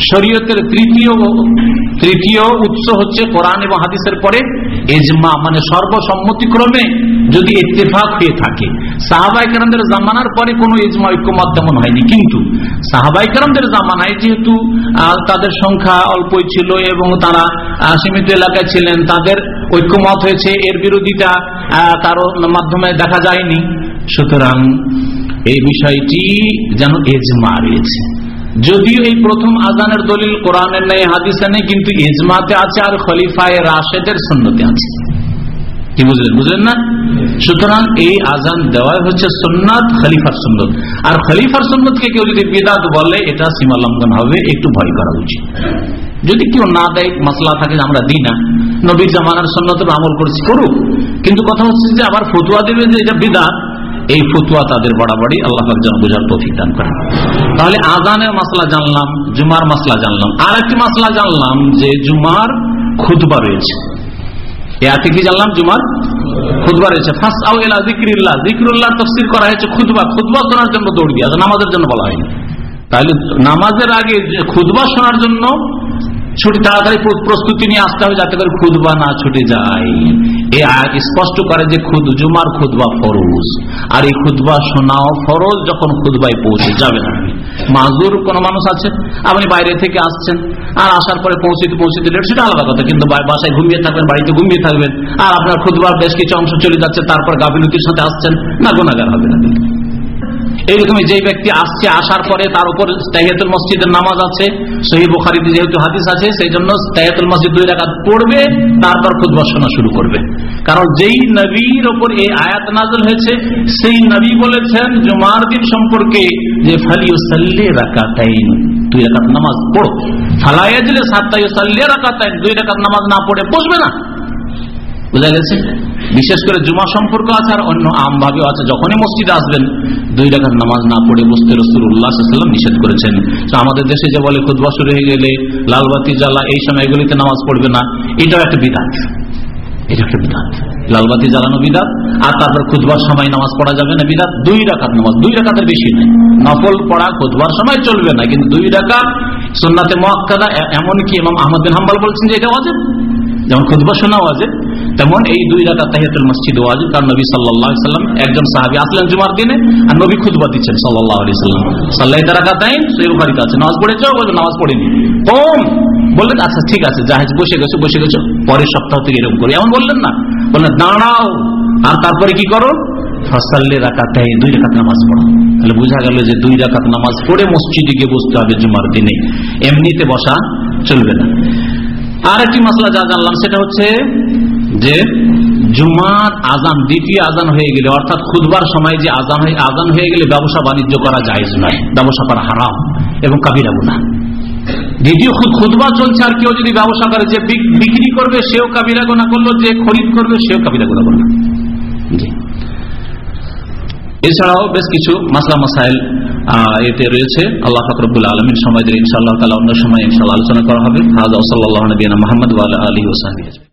শরীয়তের তৃতীয় তৃতীয় উৎস হচ্ছে কোরআন এবং হাদিসের পরে এজমা মানে সর্বসম্মতিক্রমে যদি ইত্তেফাক হয়ে থাকে। সাহাবাই কেরামদের জামানার পরে কোনো এজমা ঐক্যমত তেমন হয়নি। কিন্তু সাহাবাই কেরামদের জামানায় যেহেতু তাদের সংখ্যা অল্পই ছিল এবং তারা সীমিত এলাকায় ছিলেন, তাদের ঐক্যমত হয়েছে, এর বিরোধিতা তার মাধ্যমে দেখা যায়নি। সুতরাং এই বিষয়টি যেন এজমা রয়েছে। যদিও এই প্রথম আজানের দলিল কোরআনের নেই হাদিসে নেই, কিন্তু এজমাতে আছে আর খলিফায় রাশেদের সন্ন্যতে আছে। কি বুঝলেন? বুঝলেন না? সুতরাং এই আজান দেওয়াই হচ্ছে সোননাথ খলিফার সুন্নত। আর খলিফার সুন্নতকে কেউ যদি বিদাত বলে, এটা সীমা লঙ্ঘন হবে, একটু ভয় করা উচিত। যদি কেউ না দেয় মশলা থাকে আমরা দিই না, নবীর জামানার সন্ন্যতের আমল করছি, করুক। কিন্তু কথা হচ্ছে যে আবার ফতুয়া দেবে যে এটা বিদাত। এই ফতুয়া তাদের বাড়াবাড়ি, আল্লাহ যেন বোঝার তফিক দান করেন। তাহলে আজানের মাসলা জানলাম, জুমার মাসলা জানলাম। আর একটি মাসলা জানলাম যে জুমার খুদবা রয়েছে। এতে কি জানলাম? জুমার খুদবা রয়েছে। ফার্স্ট আউ এলা জিক্রিল্লাহ জিক্রুল্লাহ তফসির করা হয়েছে খুদবা খুদবা শোনার জন্য দৌড় দিয়ে, নামাজের জন্য বলা হয়নি। তাহলে নামাজের আগে খুদবা শোনার জন্য ছুটি তাড়াতাড়ি প্রস্তুতি নিয়ে আসতে হবে যাতে করে খুদবা না ছুটে যায়। এ আয়াত স্পষ্ট করে যে খুদ জুমার খুদবা ফরজ। আর এই খুদবা শোনাও ফরজ যখন খুদবাই পৌঁছে যাবে না। মাজুর কোন মানুষ আছে? আপনি বাইরে থেকে আসছেন, আর আসার পরে পৌঁছিতে পৌঁছিতে লেট সেটা আলাদা কথা। কিন্তু বাসায় ঘুমিয়ে থাকবেন, বাড়িতে ঘুমিয়ে থাকবেন, আর আপনার খুদবার বেশ কিছু অংশ চলে যাচ্ছে, তারপর গাফিলতির সাথে আসছেন, না গোনাগার হবে না। এইরকমই যে ব্যক্তি আসছে, আসার পরে তার উপর তাহিয়াতুল মসজিদের নামাজ আছে সহি বোখারিতে যেহেতু হাদিস আছে সেই জন্য তাহিয়াতুল মসজিদ দুই রাখাত পড়বে, তারপর খুদবা শোনা শুরু করবে। কারণ যেই নবীর ওপর এই আয়াত নাজল হয়েছে, সেই নবী বলেছেন, জুমার দিন সম্পর্কে যে ফালিউ সাল্লে রাকাতাইন দুই রাকাত নামাজ পড়ো। ফালাইয়াজলে সাতটাই সাল্লে রাকাতাইন দুই রাকাত নামাজ না পড়ে বসবে না। বোঝা গেছে? বিশেষ করে জুমা সম্পর্ক আছে আর অন্য আম ভাবেও আছে। যখনই মসজিদে আসবেন, দুই রাখার নামাজ না পড়ে বসতে রসুল উল্লাহাম নিষেধ করেছেন। তো আমাদের দেশে যে বলে খুদ বছর হয়ে গেলে লালবাতি জ্বালা, এই সময়গুলিতে নামাজ পড়বে না। এটাও একটা বিধান এটা একটা বিধান লালবাতি জ্বালানো বিধান আর তারপর খুদবার সময় নামাজ পড়া যাবে না বিধান দুই রাখার নামাজ। দুই রাখাতের বেশি নেই নফল পড়া খুদবার সময় চলবে না, কিন্তু দুই রাখা সোননাথে মহাক্কাদা এমনকি এবং আহমদ হাম্বাল বলছেন যে এটা অজেব যেমন খুদবা শোনা ওয়াজেব তেমন এই দুই রাখা তাহিয়াতুল মসজিদ ওয়াজেব, কারণ নবী সাল্লাহ সাল্লাম একজন সাহাবি আসলেন জুমার দিনে আর নবী খুদবা দিচ্ছেন সাল্লাহ আলি সাল্লাম। সাল্লাহ রাখা তাইন সেই বুখারিতে আছে। নামাজ পড়েছ? বলবে নামাজ পড়েনি। ওম বললেন আচ্ছা ঠিক আছে, জাহাজ বসে গেছো বসে গেছো। পরের সপ্তাহ থেকে এরকম করি। এমন বললেন না। বললেন, দাঁড়াও, আর তারপরে কি করো? ফসাল্লে রাখাতে দুই রাখাত নামাজ পড়ো। তাহলে বোঝা গেল যে দুই রাখাত নামাজ পড়ে মসজিদে গিয়ে বসতে হবে জুমার দিনে। এমনিতে বসা চলবে না। আর একটি মশলা যা জানলাম, সেটা হচ্ছে যে জুমার আজান, দ্বিতীয় আজান হয়ে গেলে, অর্থাৎ খুদবার সময় যে আজান হয়ে আজান হয়ে গেলে ব্যবসা বাণিজ্য করা যায় নয়। ব্যবসা করা হারাম এবং কাবিরা গুনা দ্বিতীয় খুদবা চলছে আর কেউ যদি ব্যবসা করে, যে বিক্রি করবে, সেও কাবিরা গোনা করল, যে খরিদ করবে, সেও কাবিরা গোনা করল। এছাড়াও বেশ কিছু মাসলা মাসাইল এতে রয়েছে। আল্লাহ ফাকরুল আলমীর সময় ইনশাআল্লাহ তালা অন্য সময় ইনশাল্লাহ আলোচনা করা হবে। হাজ সাল্লাহ নবীনা মোহাম্মদ আলী ওসাহি